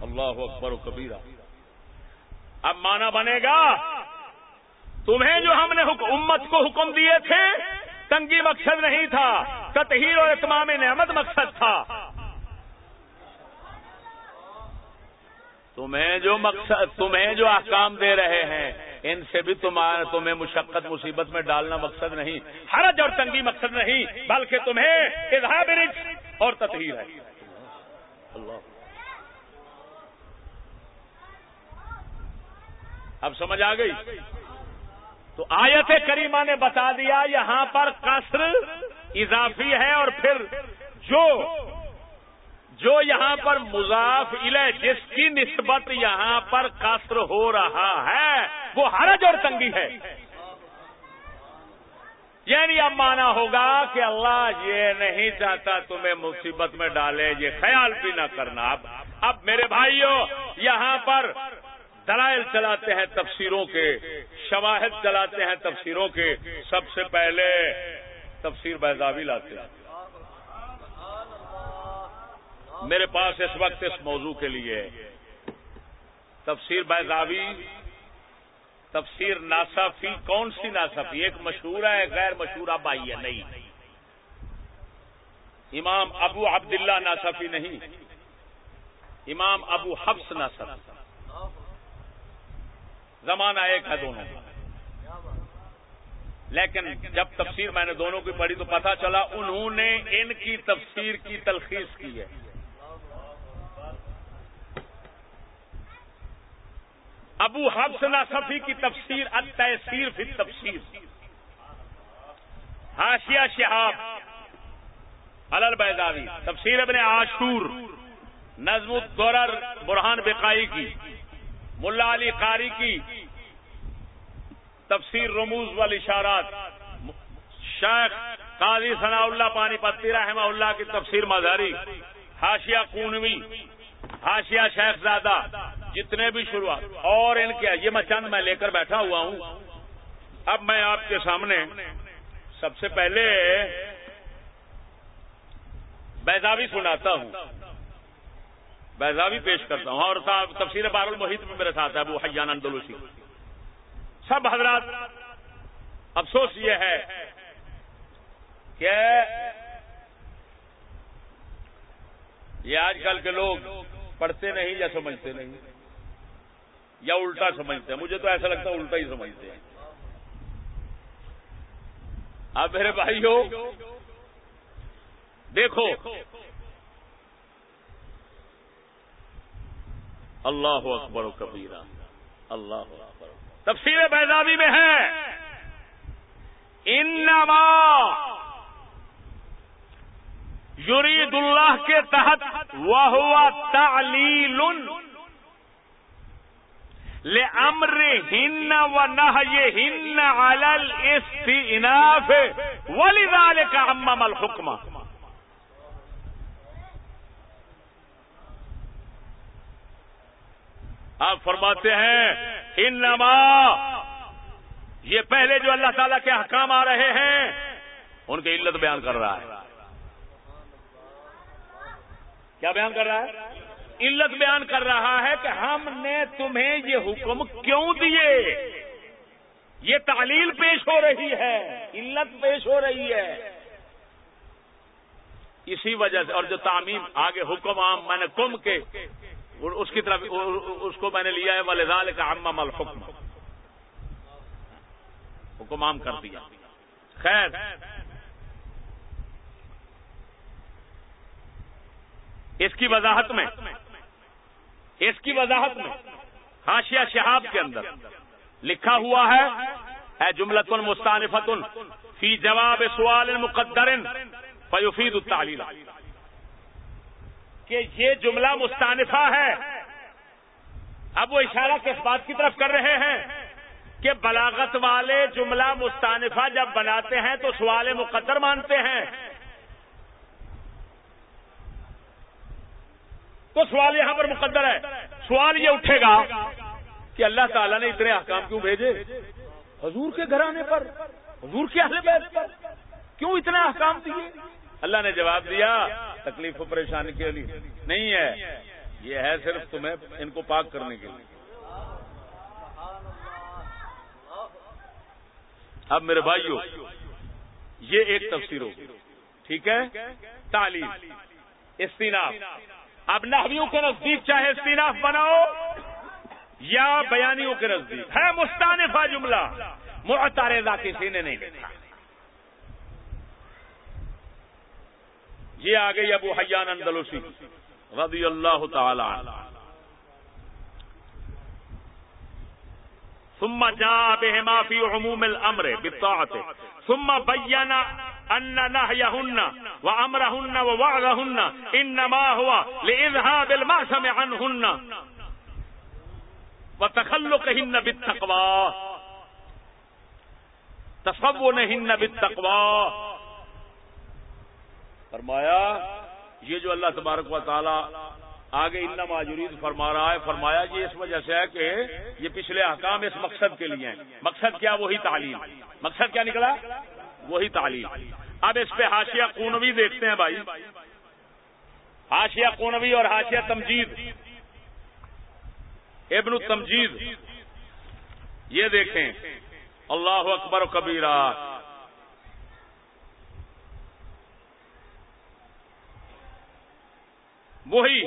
اللہ اکبر و کبیرہ۔ اب مانا بنے گا، تمہیں جو ہم نے امت کو حکم دیے تھے، تنگی مقصد نہیں تھا، تطہیر اور اتمام نعمت مقصد تھا۔ تمہیں جو مقصد تمہیں جو احکام دے رہے ہیں، ان سے بھی تمہیں مشقت مصیبت میں ڈالنا مقصد نہیں۔ حرج اور تنگی مقصد نہیں، بلکہ تمہیں اظہار اور تطہیر ہے۔ اب سمجھ آ گئی؟ تو آیت کریمہ نے بتا دیا، یہاں پر قصر اضافی ہے اور پھر جو جو یہاں پر مضاف الہ جس کی نسبت یہاں پر قصر ہو رہا ہے، وہ حرج اور تنگی ہے۔ یعنی اب مانا ہوگا کہ اللہ یہ نہیں چاہتا تمہیں مصیبت میں ڈالے، یہ خیال بھی نہ کرنا۔ اب اب میرے بھائیوں یہاں پر دلائل چلاتے ہیں تفسیروں کے، شواہد چلاتے ہیں تفسیروں کے۔ سب سے پہلے تفسیر بیضاوی لاتے ہیں۔ میرے پاس اس وقت اس موضوع کے لیے تفسیر بیضاوی، تفسیر ناسافی کون سی ناسافی ایک مشہور ہے غیر مشہور اب آئی ہے، نہیں۔ امام ابو عبداللہ ناسافی نہیں۔ امام ابو حفص ناسافی زمانہ ایک ہے دونوں۔ لیکن جب تفسیر میں نے دونوں کی پڑھی تو پتا چلا انہوں نے ان کی تفسیر کی تلخیص کی ہے۔ ابو حفص صفی کی تفسیر التحصیر فی تفسیر ہاشیا شہاب البیداوی تفسیر ابن عاشور، نظم الدرر برہان بقائی کی، ملا علی قاری کی۔ تفسیر رموز والاشارات شیخ قاضی ثناء اللہ پانی پتی رحمہ اللہ کی تفسیر مظہری۔ ہاشیا کونوی۔ ہاشیا شیخ زادہ جتنے بھی شروعات، اور ان کے، یہ میں چند میں لے کر بیٹھا ہوا ہوں۔ اب میں آپ کے سامنے سب سے پہلے بیداوی سناتا ہوں۔ بیضاوی پیش کرتا ہوں۔ اور تفصیل بار المحیط میں میرے ساتھ ہے، ابو حیان اندلوسی سب حضرات، افسوس یہ ہے کہ یہ آج کل کے لوگ پڑھتے نہیں یا سمجھتے نہیں یا الٹا سمجھتے ہیں۔ مجھے تو ایسا لگتا ہے الٹا ہی سمجھتے ہیں۔ اب میرے بھائی ہو دیکھو۔ اللہ اکبر و کبیرہ۔ اللہ اکبر۔ تفصیل بیدابی میں ہے۔ انما یرید اللہ کے تحت وہ تعلیل لے امر ہن و نہ یہ ہن علل استناف کا امام الحکمہ آپ فرماتے ہیں ان یہ پہلے جو اللہ تعالی کے حکام آ رہے ہیں، ان کی علت بیان کر رہا ہے۔ کیا بیان کر رہا ہے؟ علت بیان کر رہا ہے کہ ہم نے تمہیں یہ حکم کیوں دیے؟ یہ تعلیل پیش ہو رہی ہے، علت پیش ہو رہی ہے۔ اسی وجہ سے، اور جو تعمیم آگے حکم عام میں نے کم کے اس کی طرف اس کو میں نے لیا ہے والدال کا امام الحکم حکم عام کر دیا۔ خیر۔ اس کی وضاحت میں، اس کی وضاحت میں ہاشیا شہاب کے اندر لکھا ہوا ہے، اے جملت مستانفت فی جواب سوال مقدر فیفید التعلیل کہ یہ جملہ مستانفہ ہے، اب وہ اشارہ کس بات کی طرف کر رہے ہیں؟ کہ بلاغت والے جملہ مستانفہ جب بناتے ہیں تو سوال مقدر مانتے ہیں۔ تو سوال یہاں پر مقدر ہے۔ سوال یہ اٹھے گا کہ اللہ تعالیٰ نے اتنے احکام کیوں بھیجے؟ حضور کے گھرانے پر، حضور کے اہل بیت پر۔ کیوں اتنے احکام دیے؟ اللہ نے جواب دیا، تکلیف و پریشانی کے لیے۔ نہیں ہے۔ یہ ہے صرف تمہیں ان کو پاک کرنے کے لیے۔ اب میرے بھائیو، یہ ایک تفسیر ہوگی۔ ٹھیک ہے؟ تعلیم استیناف اب نحویوں کے نزدیک چاہے استیناف بناؤ یا بیانیوں کے نزدیک۔ ہے مستانفہ جملہ معتارضہ کسی نے نہیں دیکھا یہ آ گئی ابو حیان اندلوسی رضی اللہ تعالی عنہ۔ ثم جاء بهما في عموم الامر بالطاعه ثم بين ان نهيهن وامرهن ووعظهن انما هو لاذهاب المعصم عنهن وتخلقهن بالتقوى. تصونهن بالتقوى. فرمایا، یہ جو اللہ تبارک و تعالی آگے ان ماجرید فرما رہا ہے، فرمایا یہ اس وجہ سے ہے کہ یہ پچھلے احکام اس مقصد کے لیے ہیں۔ مقصد کیا؟ وہی تعلیم۔ مقصد کیا نکلا؟ وہی تعلیم۔ اب اس پہ ہاشیا کونوی دیکھتے ہیں بھائی۔ ہاشیا کونوی اور ہاشیا تمجید۔ ابن التمجید یہ دیکھیں۔ اللہ اکبر و کبیرہ۔ وہی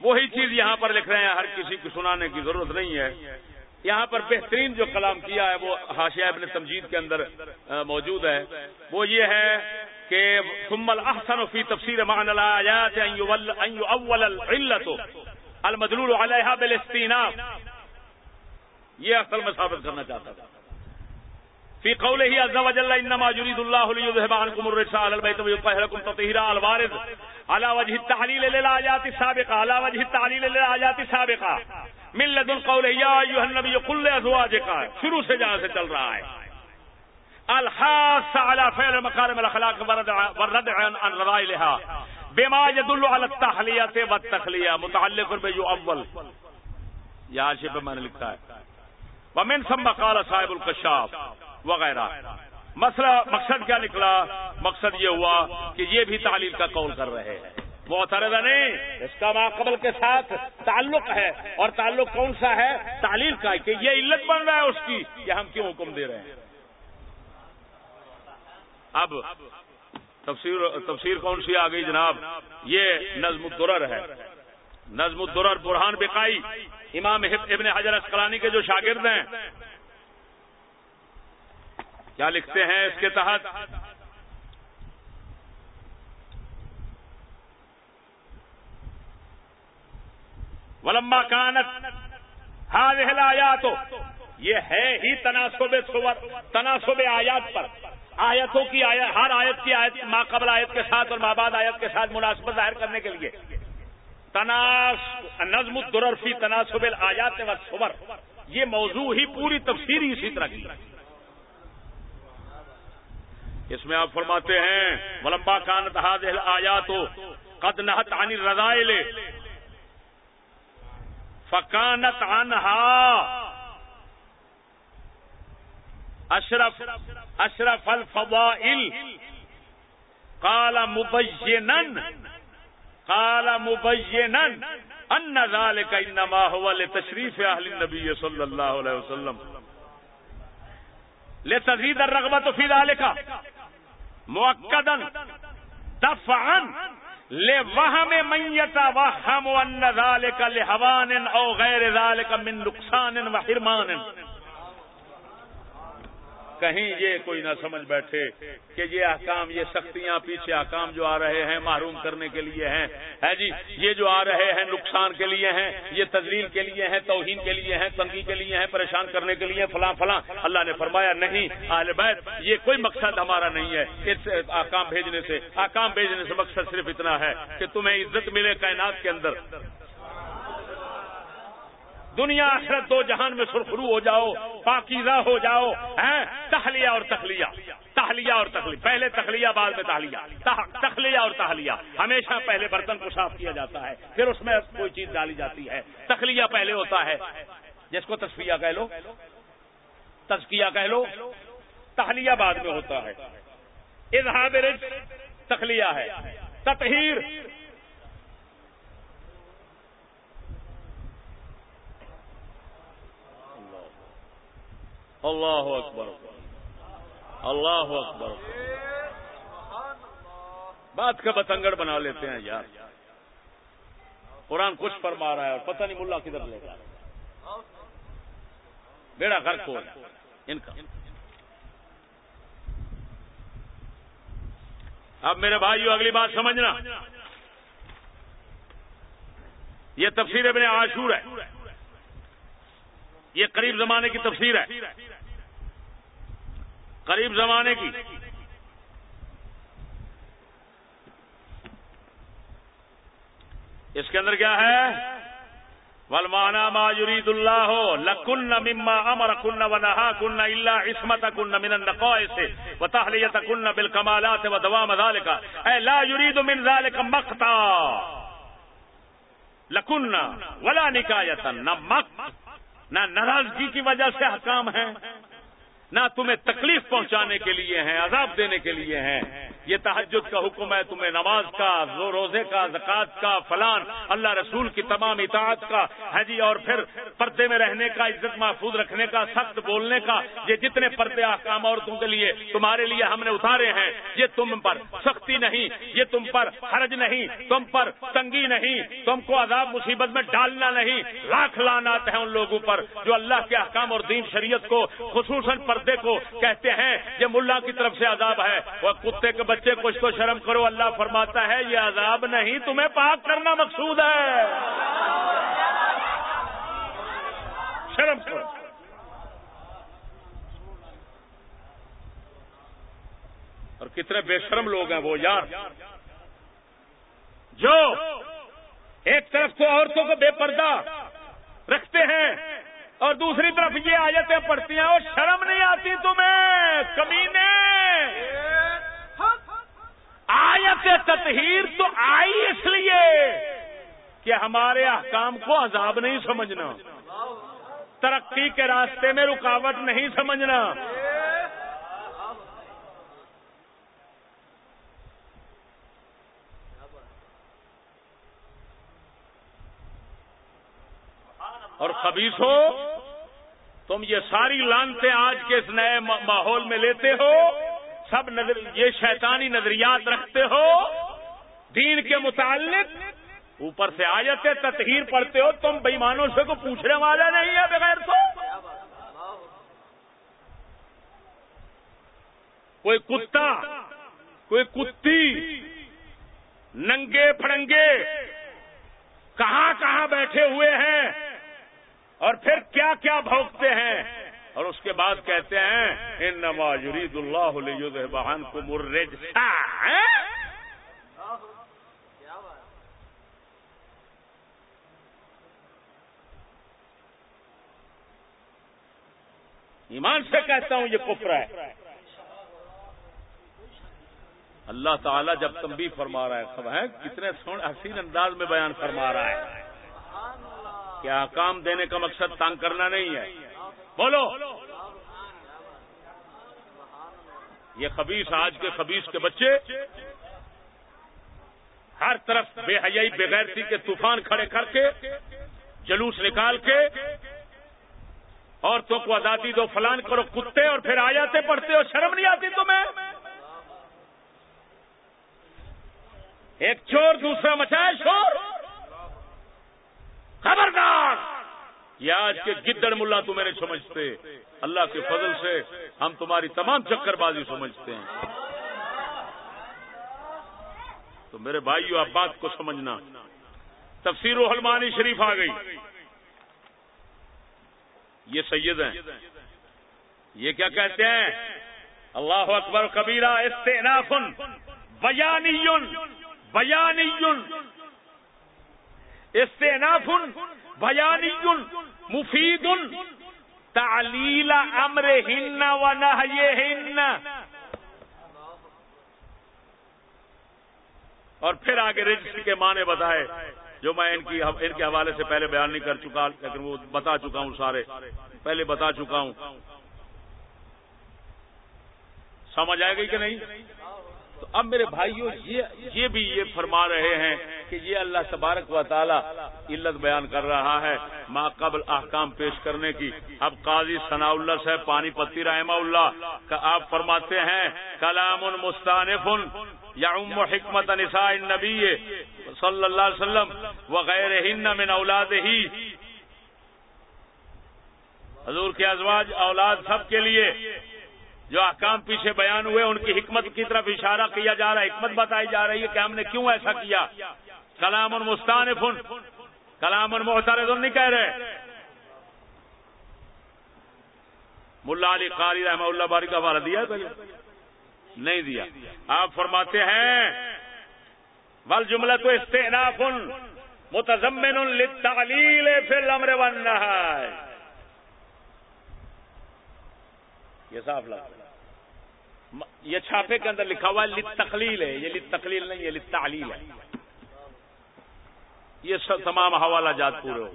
وہی چیز یہاں پر لکھ رہے ہیں۔ ہر کسی کو سنانے کی ضرورت نہیں ہے۔ یہاں پر بہترین جو کلام کیا ہے وہ حاشیہ ابن تمجید کے اندر موجود ہے۔ وہ یہ ہے کہ ثم الاحسن فی تفسیر معنی الایات ان اول العلت المدلول علیہا بالاستیناف۔ یہ اصل میں ثابت کرنا چاہتا تھا۔ في قوله عز وجل، انما يريد الله ليذهب عنكم الرجس على البيت ويطهركم تطهيرا الوارد على وجه التعليل للايات السابقه على وجه التعليل للايات السابقه من لدن قوله، يا ايها النبي، قل لازواجك شروع سے جہاں سے چل رہا ہے۔ الحاس على فعل مكارم الاخلاق والرد عن رذائلها. بما يدل على التحليه والتخليه متعلق باول یہاں سے میں نے لکھا ہے۔ ومن ثم قال صاحب الكشاف وغیرہ۔ مسئلہ مقصد کیا نکلا؟ مقصد یہ ہوا کہ یہ بھی تعلیم کا قول کر رہے ہیں۔ وہ نہیں اس کا ماقبل کے ساتھ تعلق ہے۔ اور تعلق کون سا ہے؟ تعلیم کا کہ یہ علت بن رہا ہے اس کی کہ ہم کیوں حکم دے رہے ہیں۔ اب تفسیر تفسیر کون سی آ گئی جناب؟ یہ نظم الدرر ہے۔ نظم الدرر برہان بکائی امام ابن حجر اسکلانی کے جو شاگرد ہیں۔ کیا لکھتے ہیں اس کے تحت؟ ولمبا کانت ہاں آیات یہ ہے ہی تناسب تناسب آیات پر۔ آیتوں کی آیت ہر آیت کی آیت ماں قبل آیت کے ساتھ اور ماں بعد آیت کے ساتھ مناسبت ظاہر کرنے کے لیے۔ تناس، نظم الدرفی تناسب آیات و یہ موضوع ہی پوری تفسیر اسی طرح کی۔ اس میں آپ فرماتے ہیں ملمبا کان تحاد آیا تو قد نہت عنی رضائل فکانت انہا اشرف اشرف الفضائل۔ قال مبینا قال مبینا ان ذلك انما هو لتشریف اہل النبی صلی اللہ علیہ وسلم۔ لتزید الرغبت فی ذلك موقدن دفعا۔ لے وہاں میں میتا وہم نظال کا لہوان او غیر ذالک من نقصان و حرمان۔ کہیں یہ کوئی نہ سمجھ بیٹھے کہ یہ احکام، یہ سختیاں پیچھے احکام جو آ رہے ہیں محروم کرنے کے لیے ہیں۔ ہے جی یہ جو آ رہے ہیں نقصان کے لیے ہیں، یہ تدلیل کے لیے ہیں، توہین کے لیے ہیں، تنگی کے لیے ہیں، پریشان کرنے کے لیے فلاں فلاں۔ اللہ نے فرمایا، نہیں، اہل بیت، یہ کوئی مقصد ہمارا نہیں ہے اس آکام بھیجنے سے۔ آکام بھیجنے سے مقصد صرف اتنا ہے کہ تمہیں عزت ملے کائنات کے اندر۔ دنیا آخرت دو جہان میں سرخرو ہو جاؤ، پاکیزہ ہو جاؤ تخلیہ اور تخلیہ۔ تہلیہ اور تخلیہ۔ پہلے تخلیہ، بعد میں تہلیہ تخلیہ اور تہلیہ ہمیشہ پہلے برتن کو صاف کیا جاتا ہے، پھر اس میں کوئی چیز ڈالی جاتی ہے۔ تخلیہ پہلے ہوتا ہے۔ جس کو تصفیہ کہہ لو۔ تزکیہ کہہ لو۔ تہلیہ بعد میں ہوتا ہے۔ اظہار تخلیہ ہے۔ تطہیر اللہ اکبر اللہ اکبر بات کا بتنگڑ بنا لیتے ہیں یار۔ قرآن کچھ فرما رہا ہے اور پتہ نہیں ملا کدھر لے گا۔ بیڑا گھر کو ان کا۔ اب میرے بھائیو، اگلی بات سمجھنا۔ یہ تفسیر ابن عاشور ہے۔ یہ قریب زمانے کی تفسیر ہے۔ قریب زمانے کی۔ اس کے اندر کیا ہے؟ ولمانا ما یرید اللہ ہو لکن مما امر کن و نہا کن اللہ عصمت کن من النقائص و تحلیت کن بالکمالات و دوام ذالک۔ اے لا یرید من ذالک مقتا۔ لکن ولا نکایتا نہ مقت نہ ناراضگی کی وجہ سے حکام ہیں۔ نہ تمہیں تکلیف پہنچانے کے لیے ہیں عذاب دینے کے لیے ہیں۔ یہ تحجد کا حکم ہے، تمہیں نماز کا روزے کا، زکوٰۃ کا، فلان، اللہ رسول کی تمام اطاعت کا۔ ہے جی اور پھر پردے میں رہنے کا، عزت محفوظ رکھنے کا، سخت بولنے کا۔ یہ جتنے پردے احکام عورتوں کے لیے، تمہارے لیے ہم نے اتارے ہیں، یہ تم پر سختی نہیں، یہ تم پر حرج نہیں، تم پر تنگی نہیں، تم کو عذاب مصیبت میں ڈالنا نہیں، لاکھ لانات ہیں ان لوگوں پر جو اللہ کے احکام اور دین شریعت کو، خصوصاً پردے کو کہتے ہیں، یہ ملا کی طرف سے عذاب ہے۔ وہ کتے کے بچے کچھ تو شرم کرو، اللہ فرماتا ہے، یہ عذاب نہیں، تمہیں پاک کرنا مقصود ہے۔ شرم کرو۔ اور کتنے بے شرم لوگ ہیں وہ، یار۔ جو ایک طرف تو عورتوں کو بے پردہ رکھتے ہیں اور دوسری طرف یہ آیتیں پڑھتی ہیں اور شرم نہیں آتی تمہیں، کمینے۔ آیت تطہیر تو آئی اس لیے کہ ہمارے احکام کو عذاب نہیں سمجھنا۔ ترقی کے راستے میں رکاوٹ نہیں سمجھنا۔ اور خبیص ہو تم یہ ساری لانتے آج کے اس نئے ماحول میں لیتے ہو۔ سب نظر، یہ شیطانی نظریات رکھتے ہو، دین کے متعلق اوپر سے آیت تطہیر پڑھتے ہو، تم بےمانوں سے کو پوچھنے والا نہیں ہے بغیر تو۔ کوئی کتا، کوئی کتی، ننگے پھڑنگے، کہاں کہاں بیٹھے ہوئے ہیں اور پھر کیا کیا بھوکتے ہیں؟ اور اس کے بعد کہتے ہیں ان نواز یرید اللہ بہان کو مرج ایمان سے کہتا ہوں یہ کفر ہے۔ اللہ تعالیٰ جب تم بھی فرما رہا ہے خب ہے کتنے حسین انداز میں بیان فرما رہا ہے۔ کیا کام دینے کا مقصد تانگ کرنا نہیں ہے؟ بولو۔ یہ خبیص آج کے خبیص کے بچے ہر طرف بے حیائی بغیرتی کے طوفان کھڑے کر کے، جلوس نکال کے عورتوں کو آزادی دو، فلان کرو کتے اور پھر آ جاتے پڑھتے ہو، شرم نہیں آتی تمہیں؟ ایک چور دوسرا مچائے شور۔ خبردار! یہ آج کے گدڑ ملا تمہیں نہیں سمجھتے۔ اللہ کے فضل سے ہم تمہاری تمام چکر بازی سمجھتے ہیں۔ تو میرے بھائیو، آپ بات کو سمجھنا۔ تفسیر و حلمانی شریف آ گئی۔ یہ سید ہیں۔ یہ کیا کہتے ہیں؟ اللہ اکبر کبیرہ استعناف بیانی بیانی استعناف بیانی مفید تعلیل امر ہن و ہن اور پھر آگے رجسٹر کے معنی بتائے، جو میں ان کی ان کے حوالے سے پہلے بیان نہیں کر چکا، لیکن وہ بتا چکا ہوں سارے۔ پہلے بتا چکا ہوں۔ سمجھ آئے گی کہ نہیں؟ تو اب میرے بھائیوں یہ یہ بھی یہ فرما رہے ہیں کہ یہ اللہ تبارک و تعالی علت بیان کر رہا ہے ما قبل احکام پیش کرنے کی۔ اب قاضی ثناء اللہ سے پانی پتی رحمہ اللہ کا آپ فرماتے ہیں، کلام مستانف یا ام حکمت نساء النبی صلی اللہ علیہ وسلم وغیرہ من اولاد ہی حضور کے ازواج، اولاد سب کے لیے جو احکام پیچھے بیان ہوئے، ان کی حکمت کی طرف اشارہ کیا جا رہا ہے، حکمت بتائی جا رہی ہے کہ ہم نے کیوں ایسا کیا۔ کلام المستان فن کلام المحترض نہیں کہہ رہے۔ ملا علی قاری رحمہ اللہ باری کا حوالہ دیا پہلے نہیں دیا۔ آپ فرماتے ہیں بل جملہ تو استحناف متضمن للتعلیل فی الامر والنہائی یہ صاف لفظ یہ چھاپے کے اندر لکھا ہوا ہے تقلیل ہے۔ یہ لت نہیں، یہ لت تعلیل ہے۔ یہ سب تمام حوالہ جات پورے ہو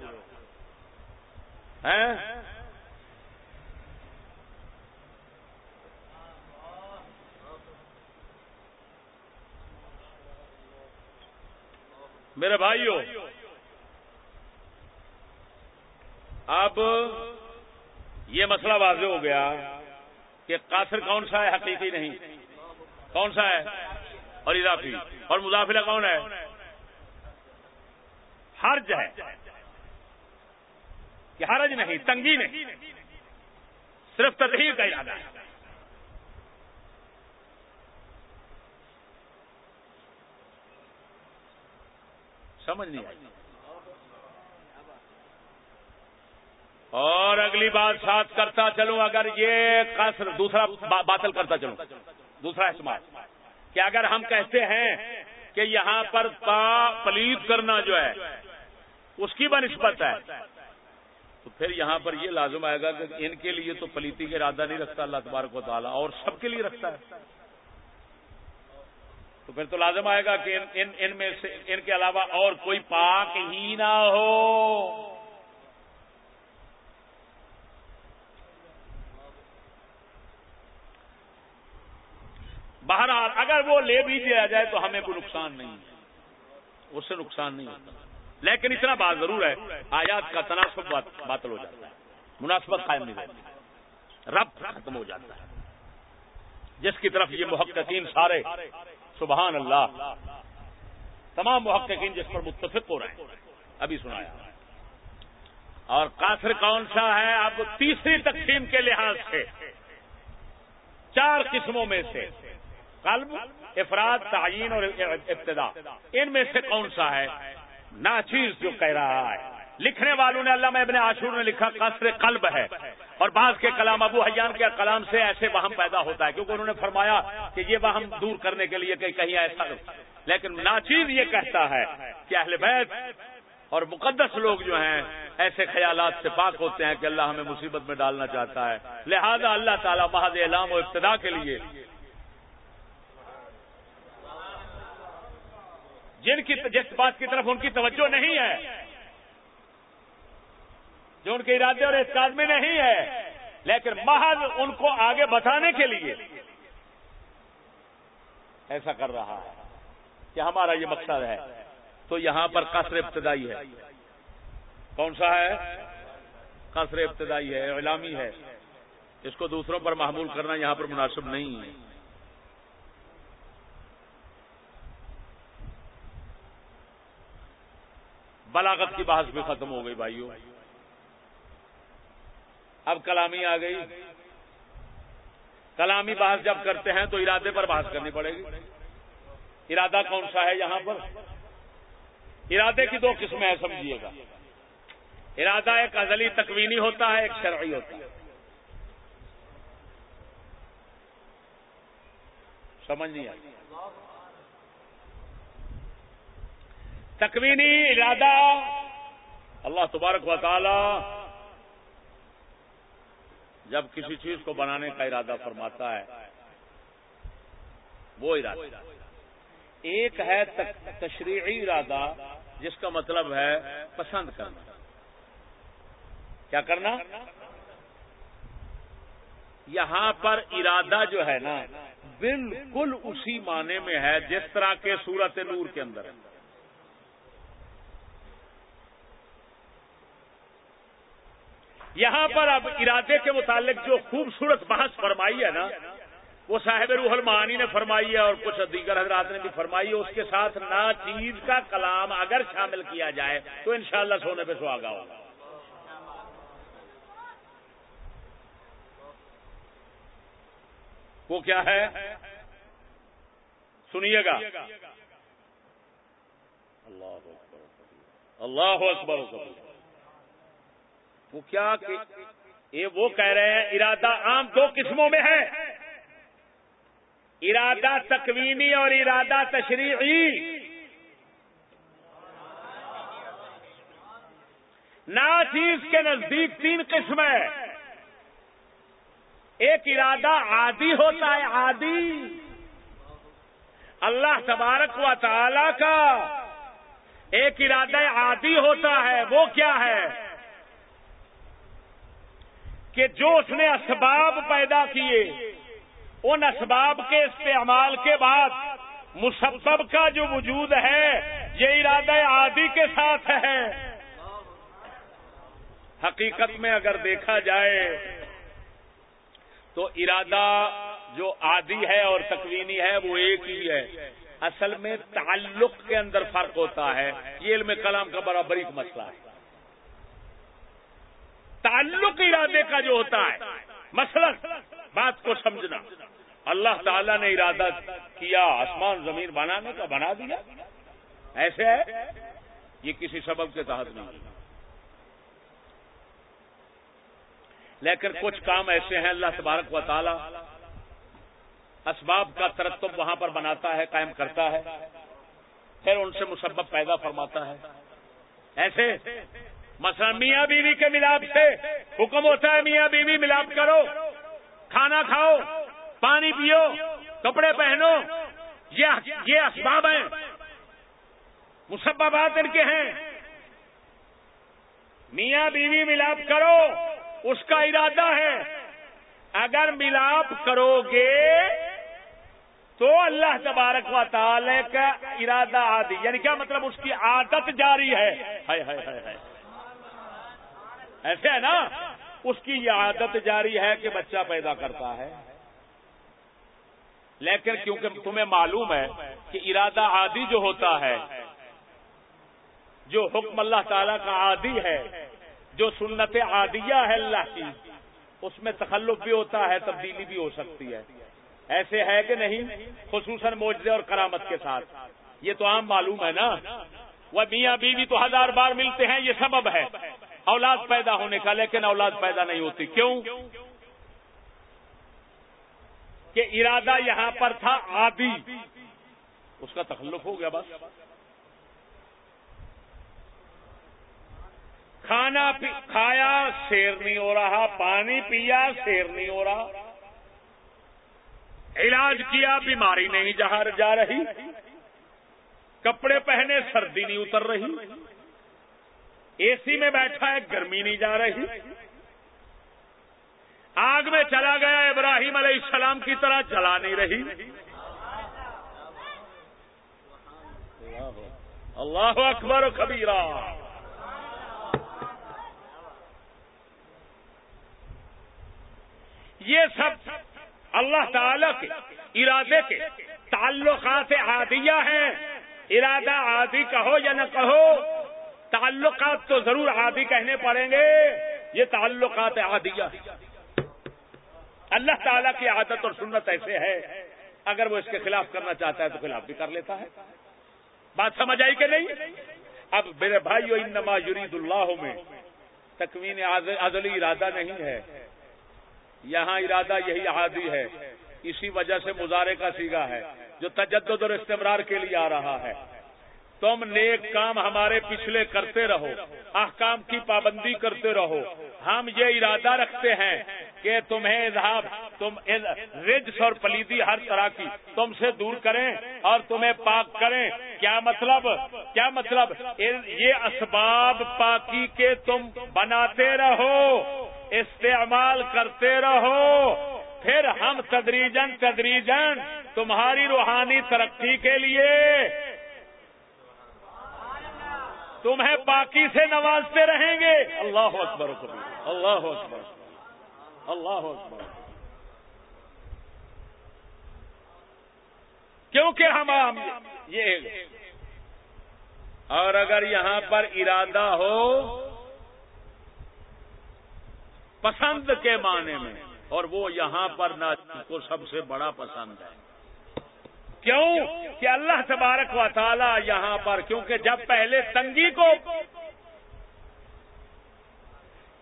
میرے بھائیو، اب یہ مسئلہ واضح ہو گیا کہ قاصر کون سا ہے حقیقی نہیں؟ کون سا ہے؟ اور اضافی۔ اور مدافلہ کون ہے؟ حرج ہے کہ حرج نہیں، تنگی نہیں، صرف تدہیر کا ارادہ ہے۔ سمجھ نہیں آئی۔ اور اگلی بات ساتھ کرتا چلوں، اگر یہ قصر دوسرا باطل کرتا چلوں، دوسرا استعمال کہ اگر ہم کہتے ہیں کہ یہاں پر تا پلیت کرنا جو ہے اس کی بنسبت ہے۔ تو پھر یہاں پر یہ لازم آئے گا کہ ان کے لیے تو پلیتی کا ارادہ نہیں رکھتا، اللہ تبارک و تعالیٰ اور سب کے لیے رکھتا ہے۔ تو پھر تو لازم آئے گا کہ ان ان میں سے، ان کے علاوہ اور کوئی پاک ہی نہ ہو۔ بہرحال اگر وہ لے بھی دیا جائے تو ہمیں کوئی نقصان نہیں ہے۔ اس سے نقصان نہیں ہوتا۔ لیکن اتنا بات ضرور ہے، آیات کا تناسب باطل ہو جاتا ہے۔ مناسبت قائم نہیں رہتی۔ رب ختم ہو جاتا ہے۔ جس کی طرف یہ محققین سارے، سبحان اللہ۔ تمام محققین جس پر متفق ہو رہے ہیں۔ ابھی سنایا۔ اور کافر کون سا ہے؟ اب تیسری تقسیم کے لحاظ سے۔ چار قسموں میں سے۔ قلب، افراد، تعین اور ابتدا۔ ان میں سے کون سا ہے؟ ناچیز جو کہہ رہا ہے۔ لکھنے والوں نے علامہ ابن عاشور نے لکھا، قصر قلب ہے۔ اور بعض کے کلام ابو حیان کے کلام سے ایسے وہم پیدا ہوتا ہے، کیونکہ انہوں نے فرمایا کہ یہ وہم دور کرنے کے لیے کہیں کہیں ایسا لیکن ناچیز یہ کہتا ہے کہ اہل بیت اور مقدس لوگ جو ہیں، ایسے خیالات سے پاک ہوتے ہیں کہ اللہ ہمیں مصیبت میں ڈالنا چاہتا ہے۔ لہذا اللہ تعالیٰ محض اعلام و ابتدا کے لیے جن کی جس بات کی طرف ان کی توجہ نہیں ہے، جو ان کے ارادے اور اعتقاد میں نہیں ہے، لیکن محض ان کو آگے بتانے کے لیے ایسا کر رہا ہے کہ ہمارا یہ مقصد ہے۔ تو یہاں پر قصر ابتدائی ہے۔ کون سا ہے؟ قصر ابتدائی ہے، اعلامی ہے۔ اس کو دوسروں پر محمول کرنا یہاں پر مناسب نہیں ہے۔ بلاغت کی بحث بھی ختم ہو گئی بھائیوں اب کلامی آ گئی۔ کلامی بحث جب کرتے ہیں تو ارادے پر بحث کرنی پڑے گی۔ ارادہ کون سا ہے یہاں پر؟ ارادے کی دو قسمیں ہیں، سمجھیے گا۔ ارادہ ایک ازلی تکوینی ہوتا ہے، ایک شرعی ہوتا ہے۔ سمجھ نہیں آئی؟ تکوینی ارادہ اللہ تبارک و تعالی جب کسی چیز کو بنانے کا ارادہ فرماتا ہے، وہ ارادہ۔ ایک ہے تشریعی ارادہ، جس کا مطلب ہے پسند کرنا۔ کیا کرنا؟ یہاں پر ارادہ جو ہے نا، بالکل اسی معنی میں ہے، جس طرح کے سورت نور کے اندر۔ ہے یہاں پر اب ارادے کے متعلق جو خوبصورت بحث فرمائی ہے نا، وہ صاحب روح المعانی نے فرمائی ہے اور کچھ دیگر حضرات نے بھی فرمائی ہے، اس کے ساتھ نہ چیز کا کلام اگر شامل کیا جائے تو انشاءاللہ سونے پہ سہاگا ہوگا۔ وہ کیا ہے؟ سنیے گا۔ اللہ اکبر۔ وہ کیا کہ یہ وہ کہہ رہے ہیں، ارادہ عام دو قسموں میں ہے۔ ارادہ تکوینی اور ارادہ تشریحی نا چیز کے نزدیک تین قسم ہے۔ ایک ارادہ عادی ہوتا ہے، عادی۔ اللہ تبارک و تعالی کا ایک ارادہ عادی ہوتا ہے، وہ کیا ہے؟ کہ جو اس نے اسباب پیدا کیے، ان اسباب کے استعمال کے بعد مسبب کا جو وجود ہے، یہ ارادہ عادی کے ساتھ ہے۔ حقیقت میں اگر دیکھا جائے تو ارادہ جو عادی ہے اور تکوینی ہے، وہ ایک ہی ہے۔ اصل میں تعلق کے اندر فرق ہوتا ہے۔ یہ علم کلام کا برابری کا مسئلہ ہے۔ تعلق ارادے کا جو ہوتا ہے۔ مثلا بات کو سمجھنا۔ اللہ تعالیٰ نے ارادہ کیا، آسمان زمین بنانے کا، بنا دیا۔ ایسے ہے؟ یہ کسی سبب کے تحت نہیں۔ لیکن کچھ کام ایسے ہیں، اللہ تبارک و تعالی اسباب کا ترتب وہاں پر بناتا ہے، قائم کرتا ہے۔ پھر ان سے مسبب پیدا فرماتا ہے۔ ایسے مثلا میاں بیوی کے ملاپ سے حکم ہوتا ہے میاں بیوی ملاپ کرو، کھانا کھاؤ، پانی پیو، کپڑے پہنو، یہ اسباب ہیں۔ مسببات ان کے ہیں۔ میاں بیوی ملاپ کرو، اس کا ارادہ ہے۔ اگر ملاپ کرو گے تو اللہ تبارک و تعالی کا ارادہ آدھی یعنی کیا مطلب اس کی عادت جاری ہے؟ ایسے ہے نا، اس کی یہ عادت جاری ہے کہ بچہ پیدا کرتا ہے۔ لیکن کیونکہ تمہیں معلوم ہے کہ ارادہ عادی جو ہوتا ہے، جو حکم اللہ تعالی کا عادی ہے، جو سنت عادیہ ہے اللہ کی، اس میں تخلف بھی ہوتا ہے، تبدیلی بھی ہو سکتی ہے۔ ایسے ہے کہ نہیں، خصوصاً موجے اور کرامت کے ساتھ۔ یہ تو عام معلوم ہے نا۔ وہ میاں بیوی تو ہزار بار ملتے ہیں، یہ سبب ہے۔ اولاد پیدا ہونے کا، لیکن اولاد پیدا نہیں ہوتی۔ کیوں؟ کہ ارادہ یہاں پر تھا آدی اس کا تخلف ہو گیا بس۔ کھانا کھایا، شیر نہیں ہو رہا، پانی پیا، شیر نہیں ہو رہا۔ علاج کیا، بیماری نہیں، جہاں جا رہی۔ کپڑے پہنے، سردی نہیں اتر رہی۔ اے سی میں بیٹھا ہے، گرمی نہیں جا رہی۔ آگ میں چلا گیا، ابراہیم علیہ السلام کی طرح چلا نہیں رہی۔ اللہ اکبر کبیرہ۔ یہ سب اللہ تعالی کے ارادے کے تعلقات عادیہ ہیں۔ ارادہ عادی کہو یا نہ کہو تعلقات تو ضرور عادی کہنے پڑیں گے۔ یہ تعلقات عادیہ۔ اللہ تعالیٰ کی عادت اور سنت ایسے ہے۔ اگر وہ اس کے خلاف کرنا چاہتا ہے تو خلاف بھی کر لیتا ہے۔ بات سمجھ آئی کہ نہیں؟ اب میرے بھائی انما یرید اللہ میں۔ تکوین ازلی ارادہ نہیں ہے۔ یہاں ارادہ یہی عادی ہے۔ اسی وجہ سے مظاہرے کا سیگا ہے جو تجدد اور استمرار کے لیے آ رہا ہے۔ تم نیک کام ہمارے پچھلے کرتے رہو، احکام کی پابندی کرتے رہو۔ ہم یہ ارادہ رکھتے ہیں کہ تمہیں اظہار تم رجس اور پلیدی ہر طرح کی تم سے دور کریں اور تمہیں پاک کریں۔ کیا مطلب؟ کیا مطلب؟ یہ اسباب پاکی کے تم بناتے رہو، استعمال کرتے رہو۔ پھر ہم تدریجن تدریجن تمہاری روحانی ترقی کے لیے تمہیں باقی سے نوازتے رہیں گے۔ اللہ اکبر اللہ اکبر۔ اللہ اکبر۔ کیونکہ ہم یہ اور اگر یہاں پر ارادہ ہو پسند کے معنی میں، اور وہ یہاں پر نہ کو سب سے بڑا پسند ہے۔ کیوں کہ اللہ تبارک و تعالی یہاں پر؟ کیونکہ جب پہلے تنگی کو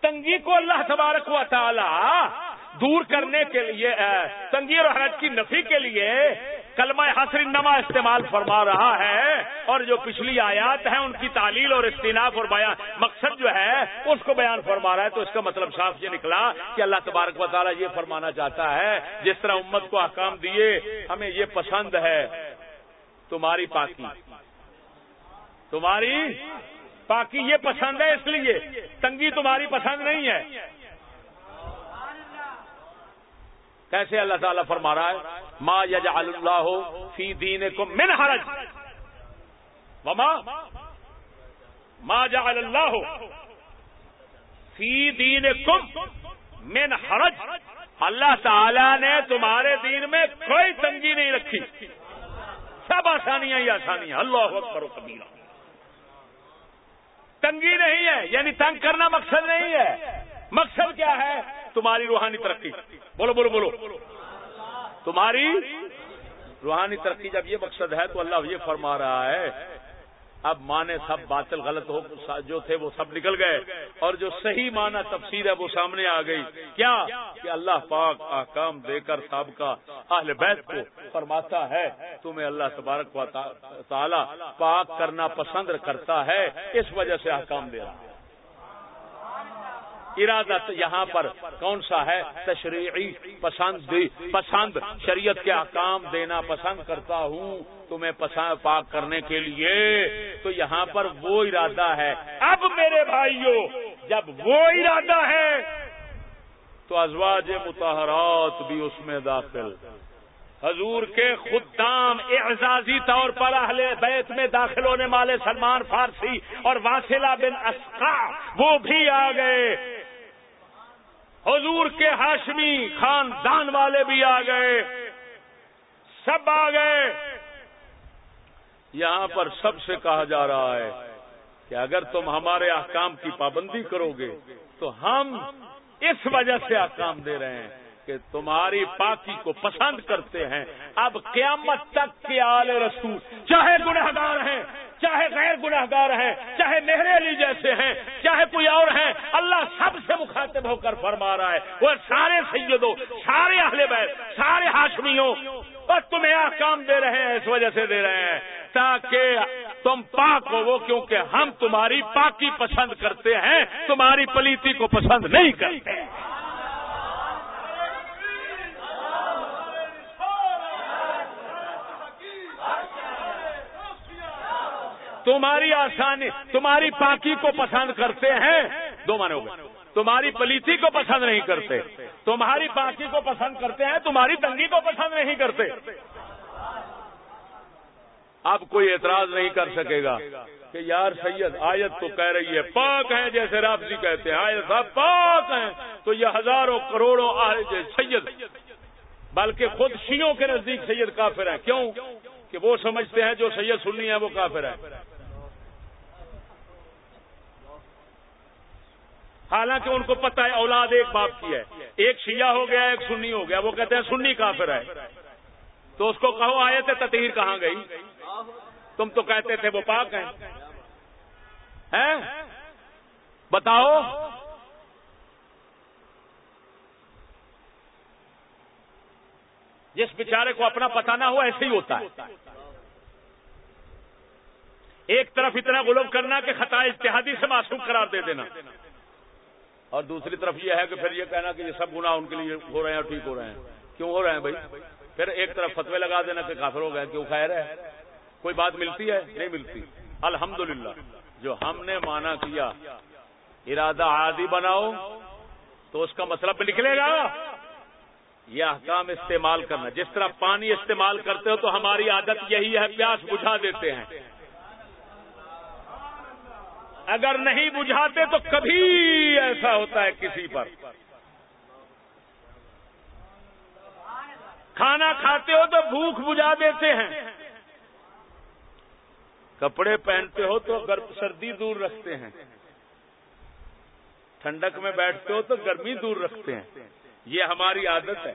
تنگی کو اللہ تبارک و تعالی دور کرنے کے لیے تنگی اور حرج کی نفی کے لیے کلمہ حسر نما استعمال فرما رہا ہے اور جو پچھلی آیات ہیں ان کی تعلیل اور استناف اور بیان مقصد جو ہے اس کو بیان فرما رہا ہے تو اس کا مطلب صاف یہ نکلا کہ اللہ تبارک و تعالیٰ یہ فرمانا چاہتا ہے، جس طرح امت کو احکام دیے، ہمیں یہ پسند ہے۔ تمہاری پاکی۔ تمہاری پاکی یہ پسند ہے اس لیے، تنگی تمہاری پسند نہیں ہے۔ کیسے اللہ تعالیٰ فرما رہا ہے؟ ما یجعل اللہ فی دین کو من حرج۔ وما؟ ما جعل اللہ فی دین کم من حرج۔ اللہ تعالی نے تمہارے دین میں کوئی تنگی نہیں رکھی۔ سب آسانیاں ہی آسانیاں۔ اللہ اکبر و کبیرہ۔ تنگی نہیں ہے یعنی تنگ کرنا مقصد نہیں ہے۔ مقصد کیا ہے؟ تمہاری روحانی ترقی۔ بولو بولو بولو۔ تمہاری روحانی ترقی جب یہ مقصد ہے تو اللہ یہ فرما رہا ہے، اب مانے سب باطل غلط ہو، جو تھے وہ سب نکل گئے۔ اور جو صحیح معنی تفسیر ہے وہ سامنے آ گئی۔ کیا؟ کہ اللہ پاک احکام دے کر سابقہ اہل بیت کو فرماتا ہے۔ تمہیں اللہ تبارک و تعالی پاک کرنا پسند کرتا ہے، اس وجہ سے احکام دے رہا ہے۔ ارادہ یہاں پر کون سا ہے؟ تشریعی پسند پسند شریعت کے احکام دینا پسند کرتا ہوں تمہیں پسند پاک کرنے کے لیے۔ تو یہاں پر وہ ارادہ ہے۔ اب میرے بھائیوں جب وہ ارادہ ہے، تو ازواج متحرات بھی اس میں داخل۔ حضور کے خدام اعزازی طور پر اہل بیت میں داخل ہونے والے سلمان فارسی اور واسلہ بن اسقا وہ بھی آ گئے۔ حضور کے ہاشمی خاندان والے بھی آ گئے، سب آ گئے۔ یہاں پر سب سے کہا جا رہا ہے کہ اگر تم ہمارے احکام کی پابندی کرو گے تو ہم اس وجہ سے احکام دے رہے ہیں۔ کہ تمہاری پاکی کو پسند کرتے ہیں۔ اب قیامت تک کے آل رسول چاہے گنہگار ہیں، چاہے غیر گناہ گار ہیں، چاہے میرے علی جیسے ہیں، چاہے کوئی اور ہیں، اللہ سب سے مخاطب ہو کر فرما رہا ہے۔ وہ سارے سیدوں، سارے اہل بیت، سارے ہاشمیوں اور تمہیں کام دے رہے ہیں، اس وجہ سے دے رہے ہیں۔ تاکہ تم پاک ہو وہ کیونکہ ہم تمہاری پاکی پسند کرتے ہیں، تمہاری پلیتی کو پسند نہیں کرتے۔ تمہاری آسانی، تمہاری پاکی کو پسند کرتے ہیں۔ دو مانے ہو گئے۔ تمہاری پلیتی کو پسند نہیں کرتے۔ تمہاری پاکی کو پسند کرتے ہیں، تمہاری تنگی کو پسند نہیں کرتے۔ اب کوئی اعتراض نہیں کر سکے گا کہ یار سید، آیت تو کہہ رہی ہے، پاک ہیں جیسے رابطی جی کہتے ہیں۔ آیت صاحب پاک ہیں، تو یہ ہزاروں کروڑوں سید۔ بلکہ خود شیوں کے نزدیک سید کافر ہیں۔ کیوں؟ کہ وہ سمجھتے ہیں جو سید سننی ہے وہ کافر ہے حالانکہ ان کو پتا ہے اولاد ایک باپ کی ہے۔ ایک شیعہ ہو گیا، ایک سنی ہو گیا۔ وہ کہتے ہیں سنی کافر ہے۔ تو اس کو کہو آئے تھے تطہیر کہاں گئی؟ تم تو کہتے تھے وہ پاک ہیں۔ بتاؤ۔ جس بیچارے کو اپنا پتا نہ ہو ایسے ہی ہوتا ہے۔ ایک طرف اتنا غلوم کرنا کہ خطا اتحادی سے معصوم قرار دے دینا۔ اور دوسری طرف یہ ہے کہ پھر یہ کہنا کہ یہ سب گناہ ان کے لیے ہو رہے ہیں ٹھیک ہو رہے ہیں۔ کیوں ہو رہے ہیں بھائی؟ پھر ایک طرف فتوے لگا دینا کہ کافر ہو گئے کیوں خیر ہے؟ کوئی بات ملتی ہے؟ نہیں ملتی۔ الحمدللہ، جو ہم نے مانا کیا، ارادہ عادی بناؤ تو اس کا مطلب نکلے گا۔ یہ احکام استعمال کرنا۔ جس طرح پانی استعمال کرتے ہو تو ہماری عادت یہی ہے، پیاس بجھا دیتے ہیں۔ اگر نہیں بجھاتے تو کبھی ایسا ہوتا ہے کسی پر۔ کھانا کھاتے ہو تو بھوک بجھا دیتے ہیں۔ کپڑے پہنتے ہو تو گرم سردی دور رکھتے ہیں۔ ٹھنڈک میں بیٹھتے ہو تو گرمی دور رکھتے ہیں۔ یہ ہماری عادت ہے۔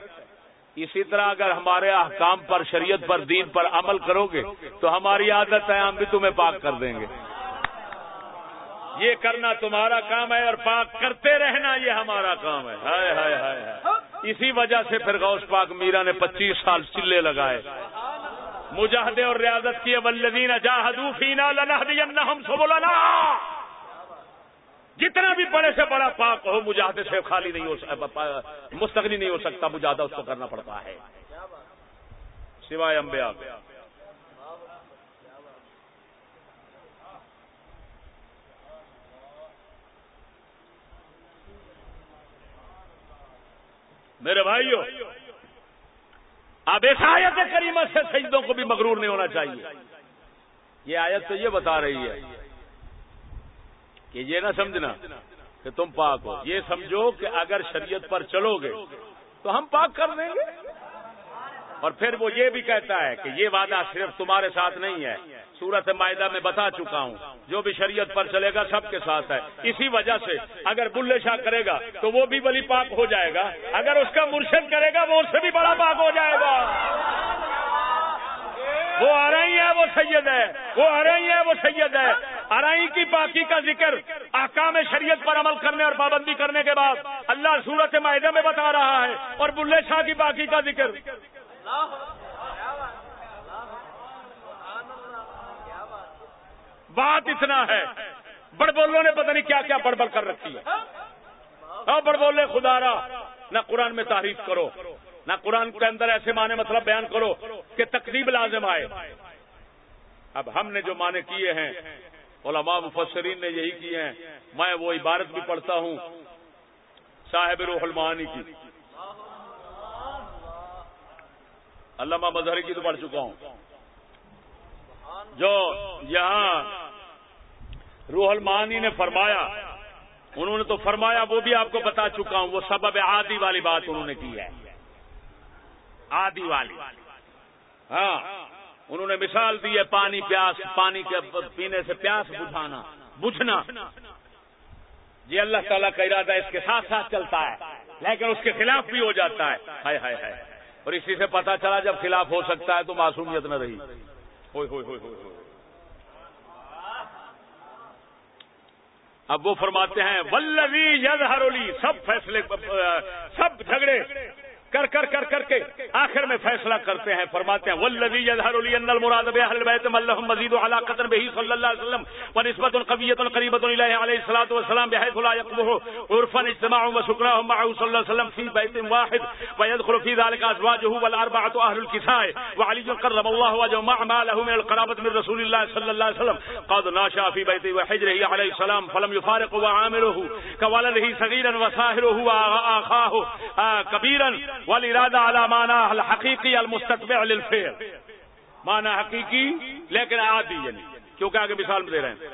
اسی طرح اگر ہمارے احکام پر، شریعت پر، دین پر عمل کرو گے تو ہماری عادت ہے، ہم بھی تمہیں پاک کر دیں گے۔ یہ کرنا تمہارا کام ہے اور پاک کرتے رہنا یہ ہمارا کام ہے۔ ہائے ہائے ہائے اسی وجہ سے پھر غوث پاک میرا نے پچیس سال چلے لگائے۔ مجاہدے اور ریاضت کیے ولدین جاہدو فینا لنا ہم جتنا بھی بڑے سے بڑا پاک ہو، مجاہدے سے خالی نہیں ہو مستقلی نہیں ہو سکتا، مجاہدہ اس کو کرنا پڑتا ہے۔ سوائے امبیا میرے بھائیو، اب اس آیت کریمہ سے سجدوں کو بھی مغرور نہیں ہونا چاہیے۔ یہ آیت تو یہ بتا رہی ہے کہ یہ نہ سمجھنا کہ تم پاک ہو۔ یہ سمجھو کہ اگر شریعت پر چلو گے تو ہم پاک کر دیں گے۔ اور پھر وہ یہ بھی کہتا ہے کہ یہ وعدہ صرف تمہارے ساتھ نہیں ہے۔ سورت معاہدہ میں بتا چکا ہوں۔ جو بھی شریعت پر چلے گا سب کے ساتھ ہے۔ اسی وجہ سے اگر بلے شاہ کرے گا تو وہ بھی ولی پاک ہو جائے گا۔ اگر اس کا مرشد کرے گا وہ اس سے بھی بڑا پاک ہو جائے گا۔ وہ آرائی ہے وہ سید ہے وہ آرائی ہے وہ سید ہے آرائی کی پاکی کا ذکر آکام شریعت پر عمل کرنے اور پابندی کرنے کے بعد اللہ سورت معاہدہ میں بتا رہا ہے اور بلے شاہ کی پاکی کا ذکر۔ بات اتنا ہے۔ بڑ بولوں نے پتہ نہیں کیا کیا بڑبڑ کر رکھی ہے۔ ہاں بڑ خدا را، نہ قرآن میں تعریف کرو، نہ قرآن کے اندر ایسے معنی مطلب بیان کرو کہ تقریب لازم آئے۔ اب ہم نے جو معنی کیے ہیں، علماء مفسرین نے یہی کیے ہیں۔ میں وہ عبارت بھی پڑھتا ہوں، صاحب روح المعانی کی۔ علامہ مظہری کی تو پڑھ چکا ہوں۔ جو یہاں روح المانی نے فرمایا، انہوں نے تو فرمایا، وہ بھی آپ کو بتا چکا ہوں، وہ سبب آدی والی بات انہوں نے کی ہے۔ آدی والی۔ ہاں انہوں نے مثال دی ہے، پانی پیاس، پانی کے پینے سے پیاس بجھانا، بجھنا۔ یہ اللہ تعالیٰ کا ارادہ اس کے ساتھ ساتھ چلتا ہے، لیکن اس کے خلاف بھی ہو جاتا ہے۔ ہائے ہائے ہائے۔ اور اسی سے پتا چلا جب خلاف ہو سکتا ہے تو معصومیت نہ رہی۔ ہوئے ہوئے ہوئے ہوئے اب وہ فرماتے ہیں ولوی یز ہرولی سب فیصلے، سب جھگڑے کر کر کر کر کے آخر میں فیصلہ کرتے ہیں، فرماتے ہیں ولوی یظہر علی ان المراد باہل بیت ملهم مزید علاقه به صلی اللہ علیہ وسلم ونسبه قويه قريبه الیہ علیہ الصلوۃ والسلام بحيث لا يقبه عرفا اجتماع وشكرهم معه صلی اللہ علیہ وسلم في بيت واحد ويدخل في ذلك ازواجه والاربعه اهل الكساء وعلي قرب الله وجه مع ما له من القرابه من رسول الله صلى الله عليه وسلم قد ناشا في بيته وحجره عليه السلام فلم يفارق وعامله كولده صغيرا وصاهره واخاه كبيرا والارادہ على مانا الحقیقی المستقبع للفعل. مانا حقیقی لیکن عادی یعنی کیونکہ آگے مثال میں دے رہے ہیں۔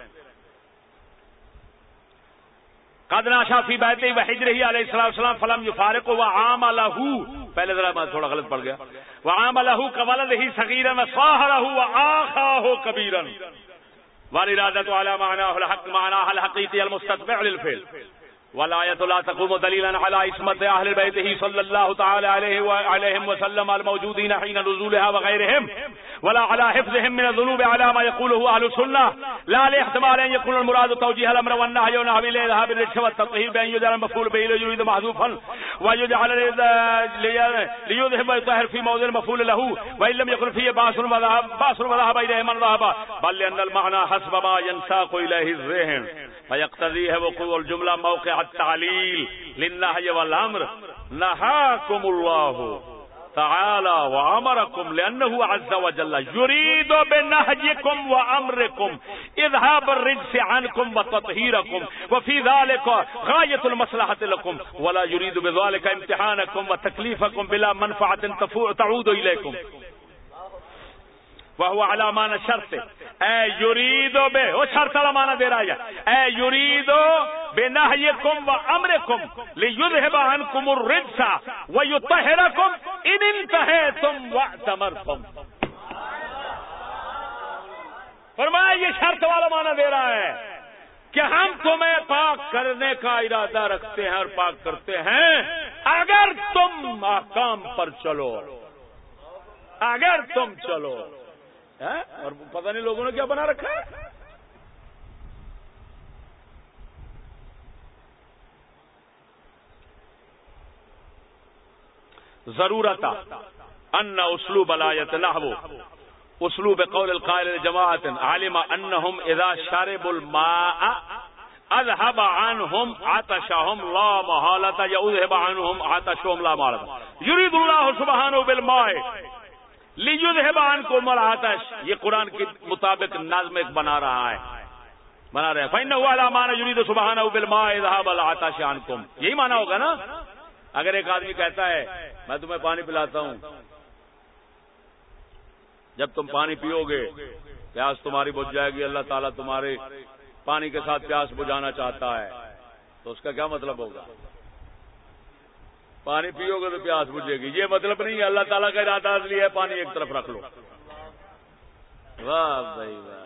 قدنا شافی بیتے و ہجرہی علیہ السلام السلام فلم یفارق و عام لہو پہلے ذرا میں تھوڑا غلط پڑ گیا۔ و عام لہو کولدہی صغیرا و صاحرہو و آخاہو کبیرا۔ والارادہ على معناه الحق معناه الحقيقي المستتبع للفعل۔ ولایت لا تقوم دلیلا على اسمت اهل بیته صلی الله تعالی علیه و علیهم وسلم الموجودین حين نزولها وغيرهم ولا على حفظهم من الذنوب على ما يقوله اهل السنه لا لاحتمال ان يكون المراد توجيه الامر والنهي ونهى الى ذهاب الرجس والتطهير بان يجعل المفعول به يريد محذوفا ويجعل ليذهب ويطهر في موضع المفعول له وان لم يكن فيه باس وذهب باس وذهب اليه من ذهب بل لان المعنى حسب ما ينساق اليه الذهن فيقتضيه وقوع الجمله موقع التعلیل للنهي والامر نهاكم الله تعالى وامركم لانه عز وجل يريد بنهجكم وامركم اذهاب الرجس عنكم وتطهيركم وفي ذلك غايه المصلحه لكم ولا يريد بذلك امتحانكم وتكليفكم بلا منفعه تعود اليكم وہ علامان شرط اے یریدو بے وہ شرط علامانہ دے رہا ہے. اے یریدو بے نہیکم و امرکم لیذہب عنکم الرجسا و یطہرکم ان انتہیتم واعتمرتم فرمایا یہ شرط والا معنی دے رہا ہے کہ ہم تمہیں پاک کرنے کا ارادہ رکھتے ہیں اور پاک کرتے ہیں اگر تم آکام پر چلو، اگر تم چلو۔ اور پتہ نہیں لوگوں نے کیا بنا رکھا ہے؟ ضرورت ان اسلوب الایت نحو اسلوب قول القائل جماعت عالم انهم اذا شرب الماء اذهب عنهم عطشهم لا محاله يذهب عنهم عطشهم لا محاله يريد الله سبحانه بالماء. لیجان کو آتش۔ یہ قرآن کے مطابق نظم ایک بنا رہا ہے۔ بنا رہے فائن مان جرید سبحان آتش کم یہی مانا ہوگا نا؟ اگر ایک آدمی کہتا ہے، میں تمہیں پانی پلاتا ہوں۔ جب تم پانی پیو گے، پیاس تمہاری بجھ جائے گی۔ اللہ تعالیٰ تمہارے پانی کے ساتھ پیاس بجھانا چاہتا ہے۔ تو اس کا کیا مطلب ہوگا؟ پانی پیو گے تو پیاس بجھے گی۔ یہ مطلب نہیں ہے، اللہ تعالیٰ کا ارادہ لیا ہے، پانی ایک طرف رکھ لو۔ واہ بھائی، واہ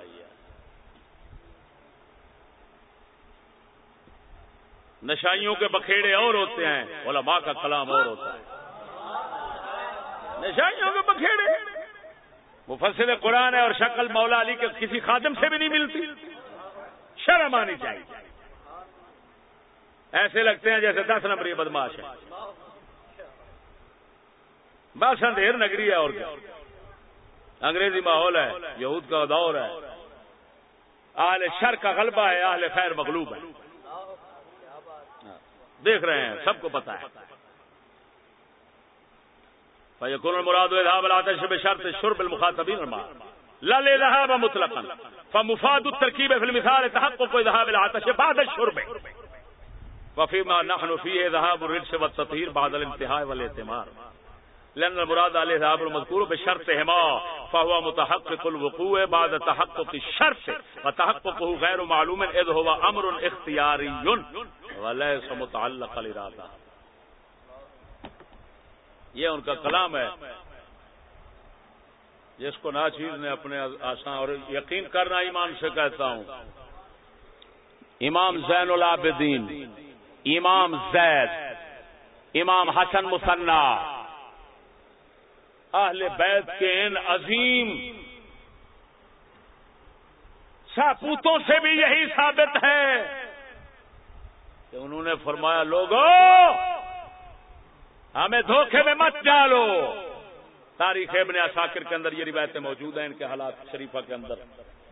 نشائیوں کے بکھیڑے اور ہوتے ہیں، علماء کا کلام اور ہوتا ہے۔ نشائیوں کے بکھیڑے۔ مفسر قرآن ہے اور شکل مولا علی کے کسی خادم سے بھی نہیں ملتی۔ شرم آنی چاہیے۔ ایسے لگتے ہیں جیسے دس نمبر یہ بدماش ہے بس اندھیر نگری ہے اور کیا؟ انگریزی ماحول ہے، یہود کا دور ہے۔ آل شر کا غلبہ ہے آل خیر مغلوب ہے۔ دیکھ رہے ہیں، سب کو پتا ہے۔ کون مراد الآتش بشرط شرب المخاطبین لا لل ذهاب مطلقا۔ فمفاد التركيب في المثال تحقق ذهاب العطش بعد الشرب۔ وفيما نحن فيه ذهاب الرجس والتطهير بعد الانتهاء والاعتمار۔ لأن المراد عليه ذهاب المذكور بشرطهما فهو متحقق الوقوع بعد تحقق الشرط، وتحققه غير معلوم إذ هو أمر اختياري وليس متعلق الإرادة یہ ان کا کلام ہے۔ جس کو ناچیز نے اپنے آسان اور یقین کرنا ایمان سے کہتا ہوں۔ امام زین العابدین، امام زید، امام حسن مصنع اہل بیت کے ان عظیم ساپوتوں سے بھی یہی ثابت ہے کہ انہوں نے فرمایا لوگوں ہمیں دھوکے میں مت ڈالو۔ تاریخ ابن اساکر کے اندر یہ روایتیں موجود ہیں، ان کے حالات شریفہ کے اندر۔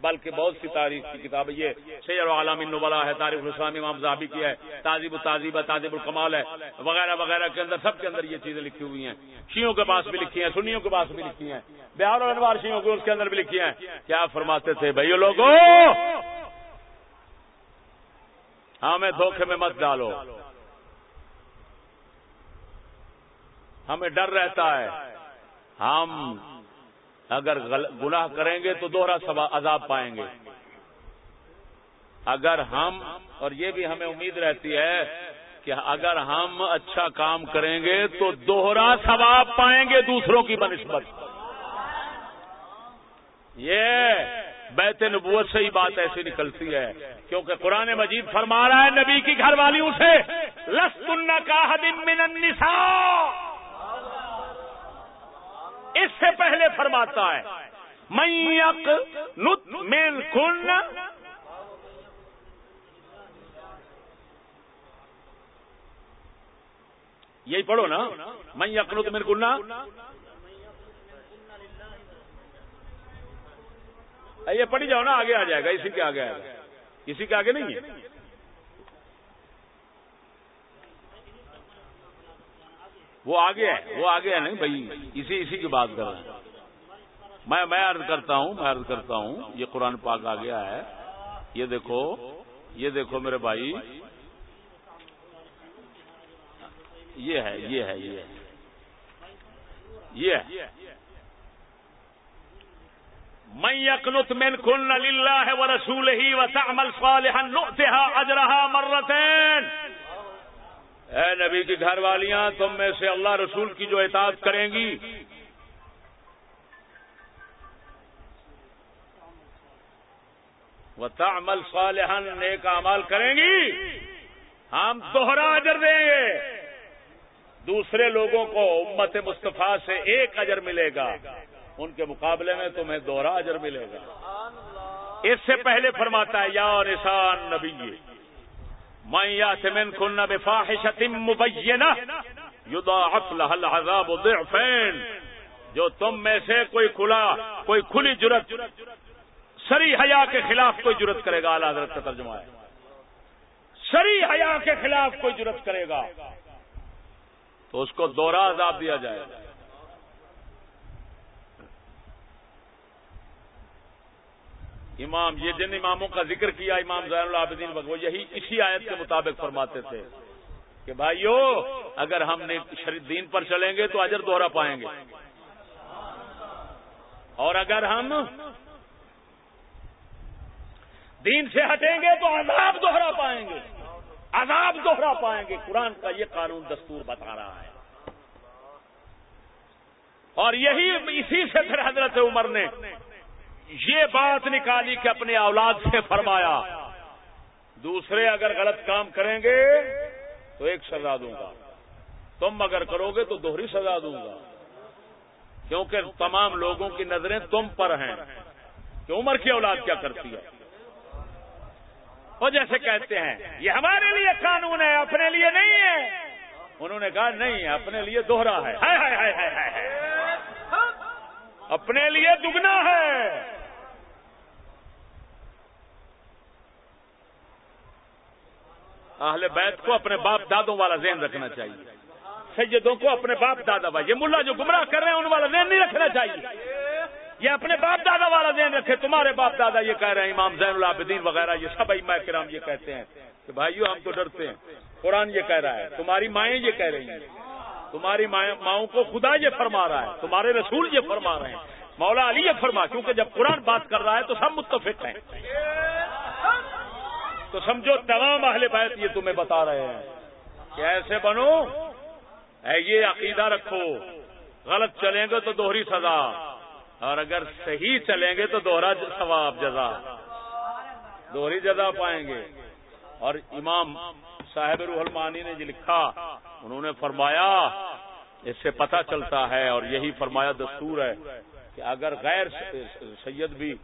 بلکہ بہت سی تاریخ کی کتاب یہ سیر عالم نبلا ہے، تاریخ الاسلام امام زہابی کی ہے تازیب التازیب ہے تازیب الکمال ہے، وغیرہ وغیرہ کے اندر سب کے اندر یہ چیزیں لکھی ہوئی ہیں۔ شیوں کے پاس بھی لکھی ہیں، سنیوں کے پاس بھی لکھی ہیں، بہار اور انوار شیوں کے اس کے اندر بھی لکھی ہیں۔ کیا فرماتے تھے بھائی لوگوں؟ ہمیں دھوکے میں مت ڈالو۔ ہمیں ڈر رہتا ہے۔ ہم اگر گناہ کریں گے تو دوہرا عذاب پائیں گے۔ اگر ہم اور یہ بھی ہمیں امید رہتی ہے کہ اگر ہم اچھا کام کریں گے تو دوہرا ثواب پائیں گے دوسروں کی بنسبت۔ یہ بیت نبوت سے ہی بات ایسی نکلتی ہے۔ کیونکہ قرآن مجید فرما رہا ہے نبی کی گھر والیوں سے لسن کا من النساء۔ اس سے پہلے فرماتا ہے میک نت مین کن یہی پڑھو نا میں یقنت مین کننا یہ پڑھی جاؤ نا، آگے آ جائے گا، اسی کے آگے آئے گا۔ اسی کے آگے نہیں ہے۔ وہ آگے ہے، وہ آگے ہے نہیں بھائی، اسی اسی کی بات کر رہے ہیں۔ میں میں عرض کرتا ہوں، میں عرض کرتا ہوں، یہ قرآن پاک آ گیا ہے۔ یہ دیکھو یہ دیکھو میرے بھائی۔ یہ ہے یہ ہے یہ ہے۔ یہ میں یقنت من کن للہ و رسول ہی و صالحا نؤتها اجرها مرتين اے نبی کی گھر والیاں تم میں سے اللہ رسول کی جو اطاعت کریں گی۔ وہ تعمل صالحا، نیک اعمال کریں گی۔ ہم دوہرا اجر دیں گے۔ دوسرے لوگوں کو امت مصطفیٰ سے ایک اجر ملے گا۔ ان کے مقابلے میں تمہیں دوہرا اجر ملے گا۔ اس سے پہلے فرماتا ہے، یا نسان نبی میں یا سمن کن بفاحشت مبینہ یضاعف لها العذاب ضعفین جو تم میں سے کوئی کھلا، کوئی کھلی جرت، سری حیا کے خلاف کوئی جرت کرے گا، اعلی حضرت کا ترجمہ ہے۔ سری حیا کے خلاف کوئی جرت کرے گا۔ تو اس کو دوہرا عذاب دیا جائے۔ گا امام، یہ جن اماموں کا ذکر کیا، امام زین العابدین وہ یہی اسی آیت کے مطابق فرماتے تھے کہ بھائیو، اگر ہم نے دین پر چلیں گے تو اجر دوہرا پائیں گے۔ اور اگر ہم دین سے ہٹیں گے تو عذاب دوہرا پائیں گے۔ عذاب دوہرا پائیں گے۔ قرآن کا یہ قانون دستور بتا رہا ہے۔ اور یہی اسی سے پھر حضرت عمر نے یہ بات نکالی کہ اپنے اولاد سے فرمایا، دوسرے اگر غلط کام کریں گے تو ایک سزا دوں گا، تم اگر کرو گے تو دوہری سزا دوں گا۔ کیونکہ تمام لوگوں کی نظریں تم پر ہیں۔ کہ عمر کی اولاد کیا کرتی ہے؟ وہ جیسے کہتے ہیں، یہ ہمارے لیے قانون ہے، اپنے لیے نہیں ہے۔ انہوں نے کہا، نہیں، اپنے لیے دوہرا ہے۔ اپنے لیے دگنا ہے۔ اہل بیت کو اپنے باپ دادوں والا ذہن رکھنا چاہیے۔ سیدوں کو اپنے باپ دادا بھائی یہ ملا جو گمراہ کر رہے ہیں، ان والا ذہن نہیں رکھنا چاہیے۔ یہ اپنے باپ دادا والا ذہن رکھے، تمہارے باپ دادا یہ کہہ رہے ہیں، امام زین العابدین وغیرہ، یہ سب اما کرام یہ کہتے ہیں کہ بھائیو ہم تو ڈرتے ہیں۔ قرآن یہ کہہ رہا ہے، تمہاری مائیں یہ کہہ رہی ہیں۔ تمہاری ماؤں کو خدا یہ فرما رہا ہے، تمہارے رسول یہ فرما رہے ہیں۔ مولا علی یہ فرما، کیونکہ جب قرآن بات کر رہا ہے تو سب متفق ہیں۔ تو سمجھو، تمام اہل بیت یہ تمہیں بتا رہے ہیں۔ کہ ایسے بنو؟ اے، یہ عقیدہ رکھو۔ غلط چلیں گے تو دوہری سزا، اور اگر صحیح چلیں گے تو دوہرا ثواب جزا۔ دوہری جزا پائیں گے۔ اور امام صاحب روح المانی نے جو لکھا، انہوں نے فرمایا، اس سے پتہ چلتا ہے اور یہی فرمایا دستور ہے کہ اگر غیر سید بھی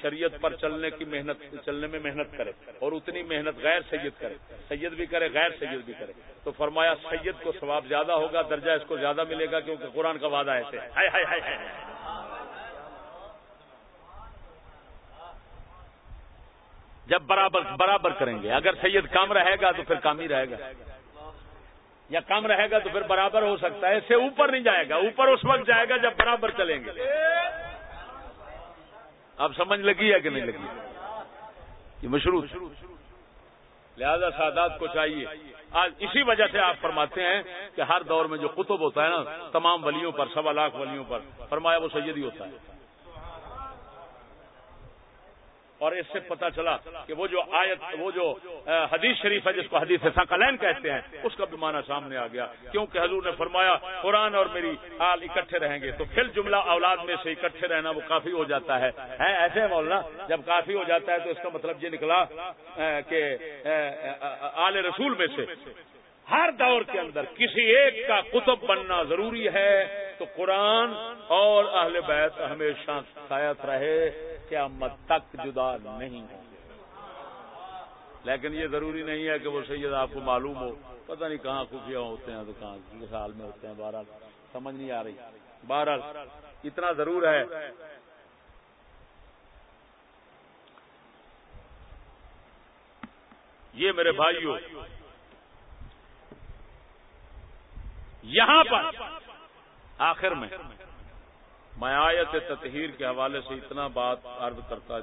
شریعت پر چلنے کی محنت چلنے میں محنت کرے اور اتنی محنت غیر سید کرے، سید بھی کرے، غیر سید بھی کرے، تو فرمایا سید کو ثواب زیادہ ہوگا، درجہ اس کو زیادہ ملے گا کیونکہ قرآن کا وعدہ ایسے جب برابر برابر کریں گے۔ اگر سید کام رہے گا تو پھر کام ہی رہے گا۔ یا کم رہے گا تو پھر برابر ہو سکتا ہے۔ اس سے اوپر نہیں جائے گا۔ اوپر اس وقت جائے گا جب برابر چلیں گے۔ اب سمجھ لگی ہے کہ نہیں لگی؟ یہ مشروع لہذا سادات کو چاہیے۔ آج اسی وجہ سے آپ فرماتے ہیں کہ ہر دور میں جو قطب ہوتا ہے نا، تمام ولیوں پر، سوا لاکھ ولیوں پر، فرمایا وہ سید ہی ہوتا ہے۔ اور اس سے پتا چلا کہ وہ جو آیت، وہ جو حدیث شریف ہے، جس کو حدیث ثقلین کہتے ہیں، اس کا بھی معنی سامنے آ گیا۔ کیونکہ حضور نے فرمایا، قرآن اور میری آل اکٹھے رہیں گے۔ تو پھر جملہ اولاد میں سے اکٹھے رہنا وہ کافی ہو جاتا ہے۔ ایسے مولانا؟ جب کافی ہو جاتا ہے تو اس کا مطلب یہ نکلا کہ آل رسول میں سے ہر دور کے اندر کسی ایک کا کتب بننا ضروری ہے۔ تو قرآن اور اہل بیت ہمیشہ شاید رہے، قیامت تک جدا نہیں ہوں لیکن یہ ضروری نہیں ہے کہ وہ سید آپ کو معلوم ہو۔ پتہ نہیں کہاں خفیہ ہوتے ہیں تو کہاں کس حال میں ہوتے ہیں، بہرحال سمجھ نہیں آ رہی۔ بہرحال اتنا ضرور ہے۔ یہ میرے بھائیوں یہاں پر آخر میں میں آیت تطہیر کے حوالے سے اتنا بات عرض کرتا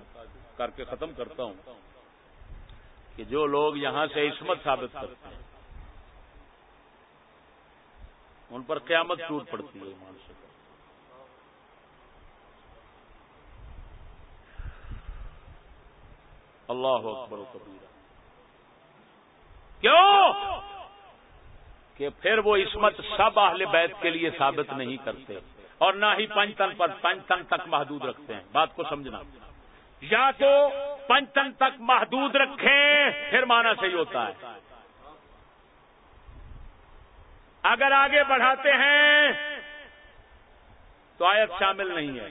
کر کے ختم کرتا ہوں کہ جو لوگ یہاں سے عصمت ثابت کرتے ہیں، ان پر قیامت ٹوٹ پڑتی ہے ایمان سے۔ اللہ اکبر کبیرہ۔ کیوں؟ کہ پھر وہ عصمت سب اہل بیت کے لیے ثابت نہیں کرتے اور نہ ہی پنچ تن پر پنچ تن تک محدود رکھتے ہیں۔ بات کو سمجھنا۔ یا تو پنچ تن تک محدود رکھیں، پھر مانا صحیح ہوتا ہے۔ اگر آگے بڑھاتے ہیں، تو آیت شامل نہیں ہے۔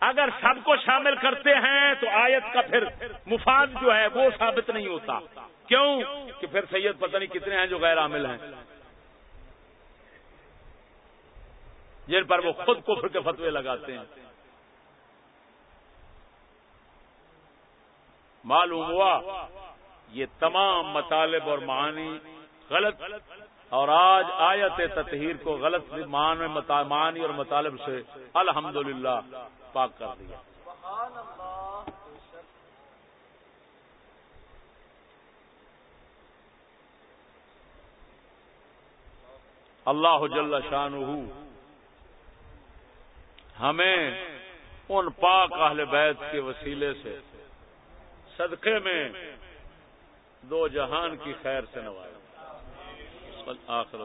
اگر سب کو شامل کرتے ہیں، تو آیت کا پھر مفاد جو ہے وہ ثابت نہیں ہوتا۔ کیوں کہ پھر سید پتہ نہیں کتنے ہیں جو غیر عامل ہیں؟ جن پر وہ خود کفر کے فتوے لگاتے ہیں۔ معلوم ہوا یہ تمام مطالب اور معانی غلط اور آج آیت تطہیر کو غلط معانی اور مطالب سے الحمدللہ پاک کر دیا۔ اللہ جل شان ہمیں ان پاک اہل بیت کے وسیلے سے صدقے میں دو جہان کی خیر سے نواز آخر